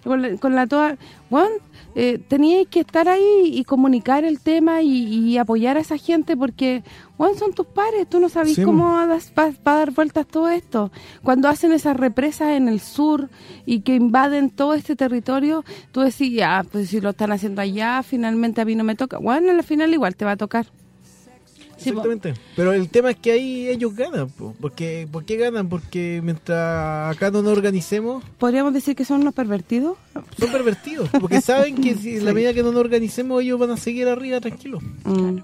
Con la, con la toda, bueno, eh, teníais que estar ahí y comunicar el tema y, y apoyar a esa gente porque, bueno, son tus pares, tú no sabes Sí, cómo va, va a dar vueltas todo esto. Cuando hacen esas represas en el sur y que invaden todo este territorio, tú decís, ya, pues si lo están haciendo allá, finalmente a mí no me toca. Bueno, al final igual te va a tocar. Sí, po. Exactamente. Pero el tema es que ahí ellos ganan. po. Porque, ¿Por qué ganan? Porque mientras acá no nos organicemos, ¿Podríamos decir que son unos pervertidos? son pervertidos. Porque saben que si en la medida que no nos organicemos, ellos van a seguir arriba tranquilos. Mm.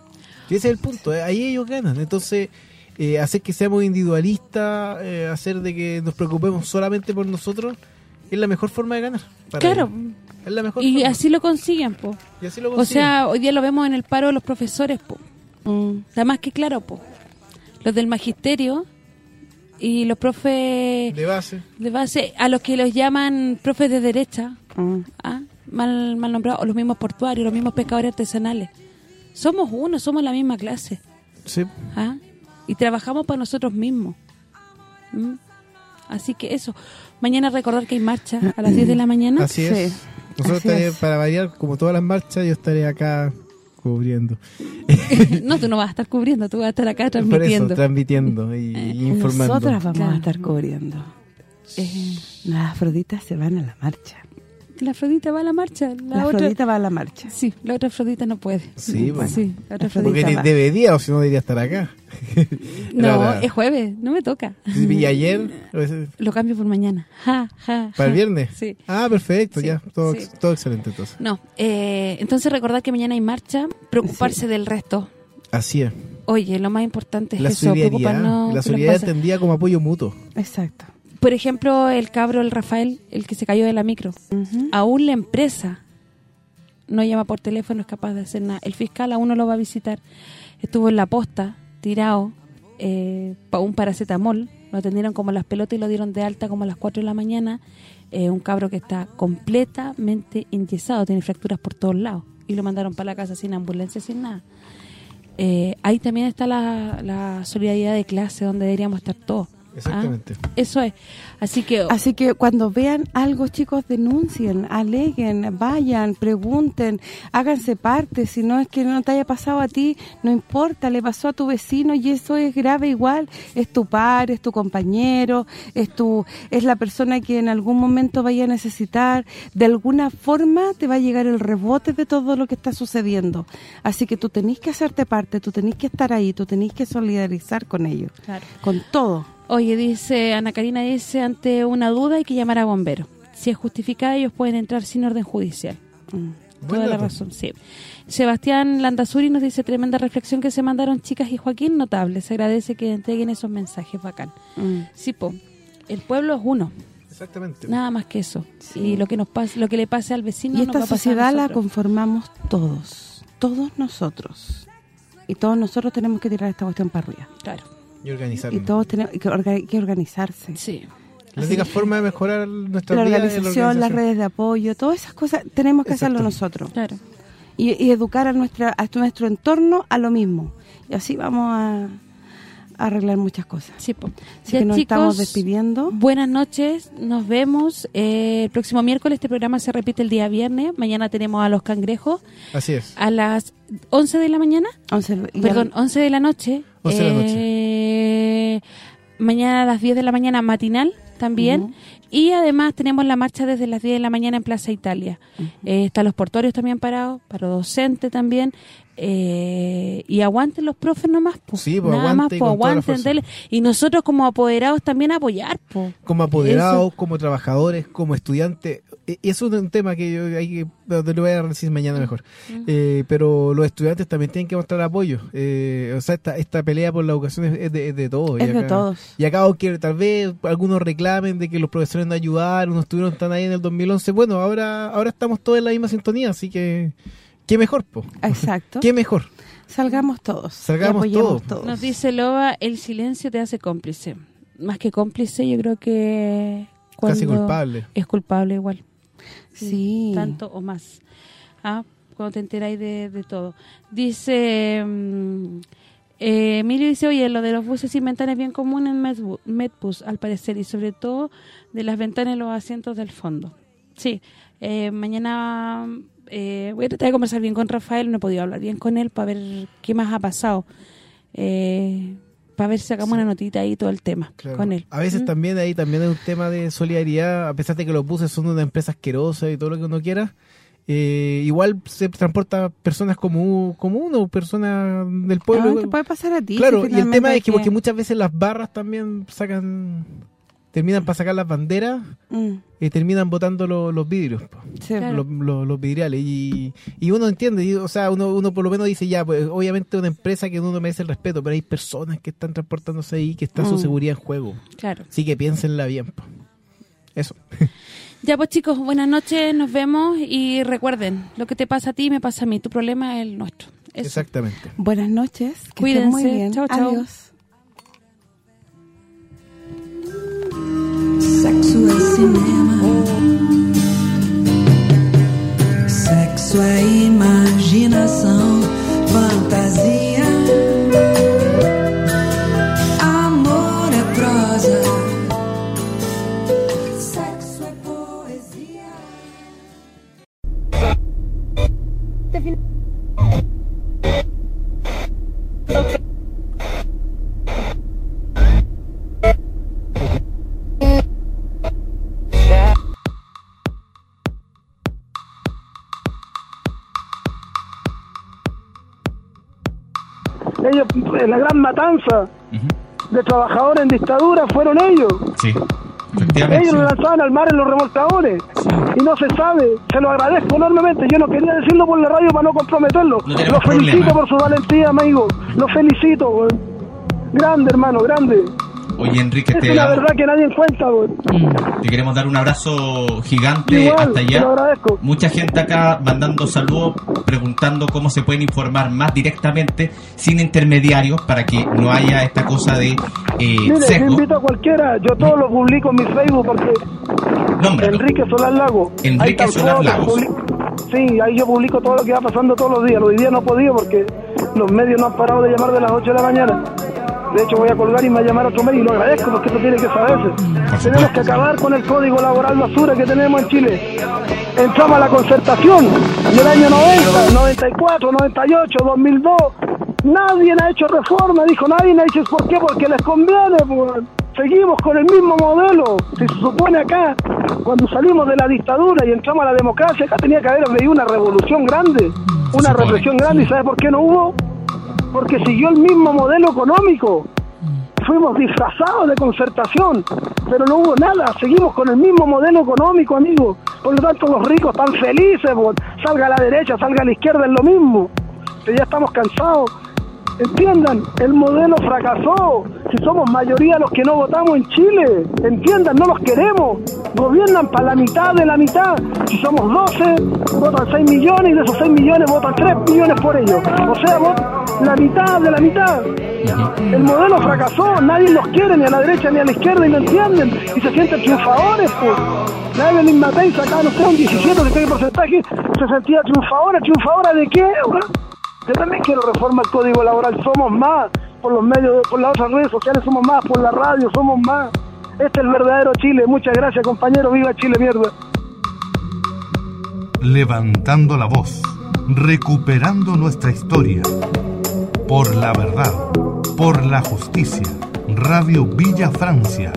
Y ese es el punto. eh, Ahí ellos ganan. Entonces, eh, hacer que seamos individualistas, eh, hacer de que nos preocupemos solamente por nosotros, es la mejor forma de ganar. para Claro, ellos. Es la mejor y forma. así lo consiguen, po. Y así lo O sea, hoy día lo vemos en el paro de los profesores, po. Mm. Está más que claro, po. Los del magisterio y los profes de base. de base, a los que los llaman profes de derecha, Mm. ¿ah? mal, mal nombrados, o los mismos portuarios, los mismos pescadores artesanales. Somos uno, somos la misma clase. Sí. ¿ah? Y trabajamos para nosotros mismos. ¿Mm? Así que eso. Mañana recordar que hay marcha a las 10 de la mañana. Así es. Sí. Nosotros Así estaré- es. para variar, como todas las marchas, yo estaré acá cubriendo. no, tú no vas a estar cubriendo, tú vas a estar acá Por eso, transmitiendo. transmitiendo y, y informando. Nosotras vamos Claro. a estar cubriendo. Eh, las Afroditas se van a la marcha. La Afrodita va a la marcha. La, La, otra, Afrodita va a la marcha. Sí, la otra Afrodita no puede. Sí, bueno. Sí, la otra Afrodita Porque va. debería, o si no, debería estar acá. No, es jueves, no me toca. Y ayer, Lo cambio por mañana. Ja, ja, para el viernes. Sí. Ah, perfecto, Sí, ya. Todo, sí. todo excelente entonces. No, eh, entonces recordar que mañana hay marcha, preocuparse del resto. Así es. Oye, lo más importante es La eso, solidaridad. preocuparnos. la solidaridad entendida como apoyo mutuo. Exacto. Por ejemplo, el cabro, el Rafael, el que se cayó de la micro. Ujú. Aún la empresa no llama por teléfono, es capaz de hacer nada. El fiscal aún no lo va a visitar. Estuvo en la posta, tirado, eh, un paracetamol. Lo atendieron como las pelotas y lo dieron de alta como a las 4 de la mañana. Eh, un cabro que está completamente enyesado, tiene fracturas por todos lados. Y lo mandaron para la casa sin ambulancia, sin nada. Eh, ahí también está la, la solidaridad de clase, donde deberíamos estar todos. ¿Ah? Exactamente. Eso es. Así que Así que cuando vean algo, chicos, denuncien, aleguen, vayan, pregunten, háganse parte. Si no es que no te haya pasado a ti, no importa, le pasó a tu vecino y eso es grave igual. Es tu par, es tu compañero, es tu es la persona que en algún momento vaya a necesitar. De alguna forma te va a llegar el rebote de todo lo que está sucediendo. Así que tú tenés que hacerte parte, tú tenés que estar ahí, tú tenés que solidarizar con ellos, Claro. con todo. Oye, dice, Ana Karina dice, ante una duda hay que llamar a bomberos. Si es justificada, ellos pueden entrar sin orden judicial. Mm. Toda la razón, sí. Sebastián Landazuri nos dice, tremenda reflexión que se mandaron chicas y Joaquín, notable. Se agradece que entreguen esos mensajes, bacán. Mm. Sí, po, el pueblo es uno, Exactamente. nada más que eso. Y lo que nos pase, lo que le pase al vecino Y nos esta va a pasar a sociedad la conformamos todos, todos nosotros. Y todos nosotros tenemos que tirar esta cuestión para arriba. Claro, Y organizarlo. Y todos tenemos que, orga- que organizarse. sí. La única forma de mejorar nuestra La vida es organización, las redes de apoyo, todas esas cosas tenemos que hacerlo nosotros. Claro. Y, y educar a nuestra a nuestro entorno a lo mismo. Y así vamos a, a arreglar muchas cosas. Sí, po. Así Ya, que nos chicos, estamos despidiendo. Buenas noches, nos vemos eh, el próximo miércoles. Este programa se repite el día viernes. Mañana tenemos a los cangrejos Así es. a las 11 de la mañana. Once- y Perdón, 11 de la noche. 11 de la noche. Eh, mañana a las 10 de la mañana matinal también. Y además tenemos la marcha desde las 10 de la mañana en Plaza Italia. Eh, están los portuarios también parados, para docente también. Eh, y aguanten los profes nomás, pues. Sí, pues, Nada aguante más, y pues aguanten. Y nosotros como apoderados también apoyar, pues. como apoderados, como trabajadores, como estudiantes. E- Eso es un tema que yo hay que, lo voy a decir mañana mejor. Eh, pero los estudiantes también tienen que mostrar apoyo. Eh, o sea, esta, esta pelea por la educación es, de, es de todos. Es Y de acá- todos. Y acá aunque tal vez algunos reclamen de que los profesores no ayudaron, no estuvieron tan ahí en el 2011. Bueno, ahora ahora estamos todos en la misma sintonía, así que qué mejor, po. Exacto. Qué mejor. Salgamos todos. Salgamos y todos. Nos dice Loba, el silencio te hace cómplice. Más que cómplice, yo creo que... Casi culpable. Es culpable igual. Sí. Tanto o más. Ah, cuando te enteráis de, de todo. Dice... mm, eh, Emilio dice, oye, lo de los buses sin ventanas es bien común en Medbu- Medbus, al parecer, y sobre todo de las ventanas en los asientos del fondo. Sí, eh, mañana eh, voy a tratar de conversar bien con Rafael, no he podido hablar bien con él para ver qué más ha pasado. Eh, para ver si sacamos una notita ahí todo el tema Claro. con él. A veces ¿Mm? también ahí también es un tema de solidaridad, a pesar de que los buses son una empresa asquerosa y todo lo que uno quiera. eh, igual se transporta personas como, como uno, personas del pueblo. Ah, te puede pasar a ti. Claro, si y el tema es que finalmente porque muchas veces las barras también sacan, terminan para sacar las banderas Mm, y terminan botando lo- los vidrios, po. sí. los, vidriales. Y, y uno entiende, y, o sea, uno, uno por lo menos dice, ya, pues obviamente una empresa que uno merece el respeto, pero hay personas que están transportándose ahí, que está su Mm. seguridad en juego. Claro. Así que piénsenla bien. po. Eso. Ya pues chicos, buenas noches, nos vemos y recuerden, lo que te pasa a ti me pasa a mí, tu problema es el nuestro. Eso. Exactamente. Buenas noches. Que Cuídense. estén muy bien. Chao, chao. Adiós. Sexo é cinema. Sexo é imaginação, fantasia. Amor é prosa. Sexo é poesia. ellos, la gran matanza de trabajadores en dictadura fueron ellos. Sí. Ellos lo lanzaban al mar en los remolcadores y no se sabe. Se lo agradezco enormemente. Yo no quería decirlo por la radio para no comprometerlo. No lo felicito problema. por su valentía, amigo. Lo felicito. Grande, hermano, grande. Oye, Enrique, Es te, una damos- verdad que nadie encuentra, weón. te queremos dar un abrazo gigante Igual, hasta te allá. lo agradezco. Mucha gente acá mandando saludos, preguntando cómo se pueden informar más directamente, sin intermediarios, para que no haya esta cosa de eh, Mire, yo invito a cualquiera. Yo todo lo publico en mi Facebook porque Nómbralo. Enrique Solar Lago. Enrique Solar publico- Sí, ahí yo publico todo lo que va pasando todos los días. Hoy día no he podido porque los medios no han parado de llamar de las 8 de la mañana. De hecho, voy a colgar y me va a llamar otro medio y lo agradezco porque esto tiene que saberse. Tenemos que acabar con el código laboral basura que tenemos en Chile. Entramos a la concertación del año 90, 94, 98, 2002. Nadie ha hecho reforma, dijo nadie ha hecho. ¿Por qué? Porque les conviene. pues. Seguimos con el mismo modelo. Si se supone acá, cuando salimos de la dictadura y entramos a la democracia, acá tenía que haber habido una revolución grande, una represión grande. ¿Y sabes por qué no hubo? Porque siguió el mismo modelo económico. Fuimos disfrazados de concertación, pero no hubo nada. Seguimos con el mismo modelo económico, amigo. Por lo tanto, los ricos están felices. Salga a la derecha, salga a la izquierda, es lo mismo. Que ya estamos cansados. Entiendan, el modelo fracasó. Si somos mayoría los que no votamos en Chile, entiendan, no los queremos. Gobiernan para la mitad de la mitad. Si somos 12, votan 6 millones y de esos 6 millones votan 3 millones por ellos. O sea, vot- la mitad de la mitad. El modelo fracasó, nadie los quiere, ni a la derecha ni a la izquierda, y lo entienden. Y se sienten triunfadores, pues. La Evelyn Matei sacaba, no sé, un 17 de qué porcentaje, se sentía triunfadora. ¿Triunfadora de qué? Yo también quiero reforma el código laboral. Somos más por los medios, por las redes sociales, somos más por la radio, somos más. Este es el verdadero Chile. Muchas gracias, compañero. Viva Chile, mierda. Levantando la voz, recuperando nuestra historia. Por la verdad, por la justicia. Radio Villa Francia,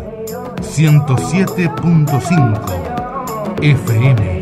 107.5 FM.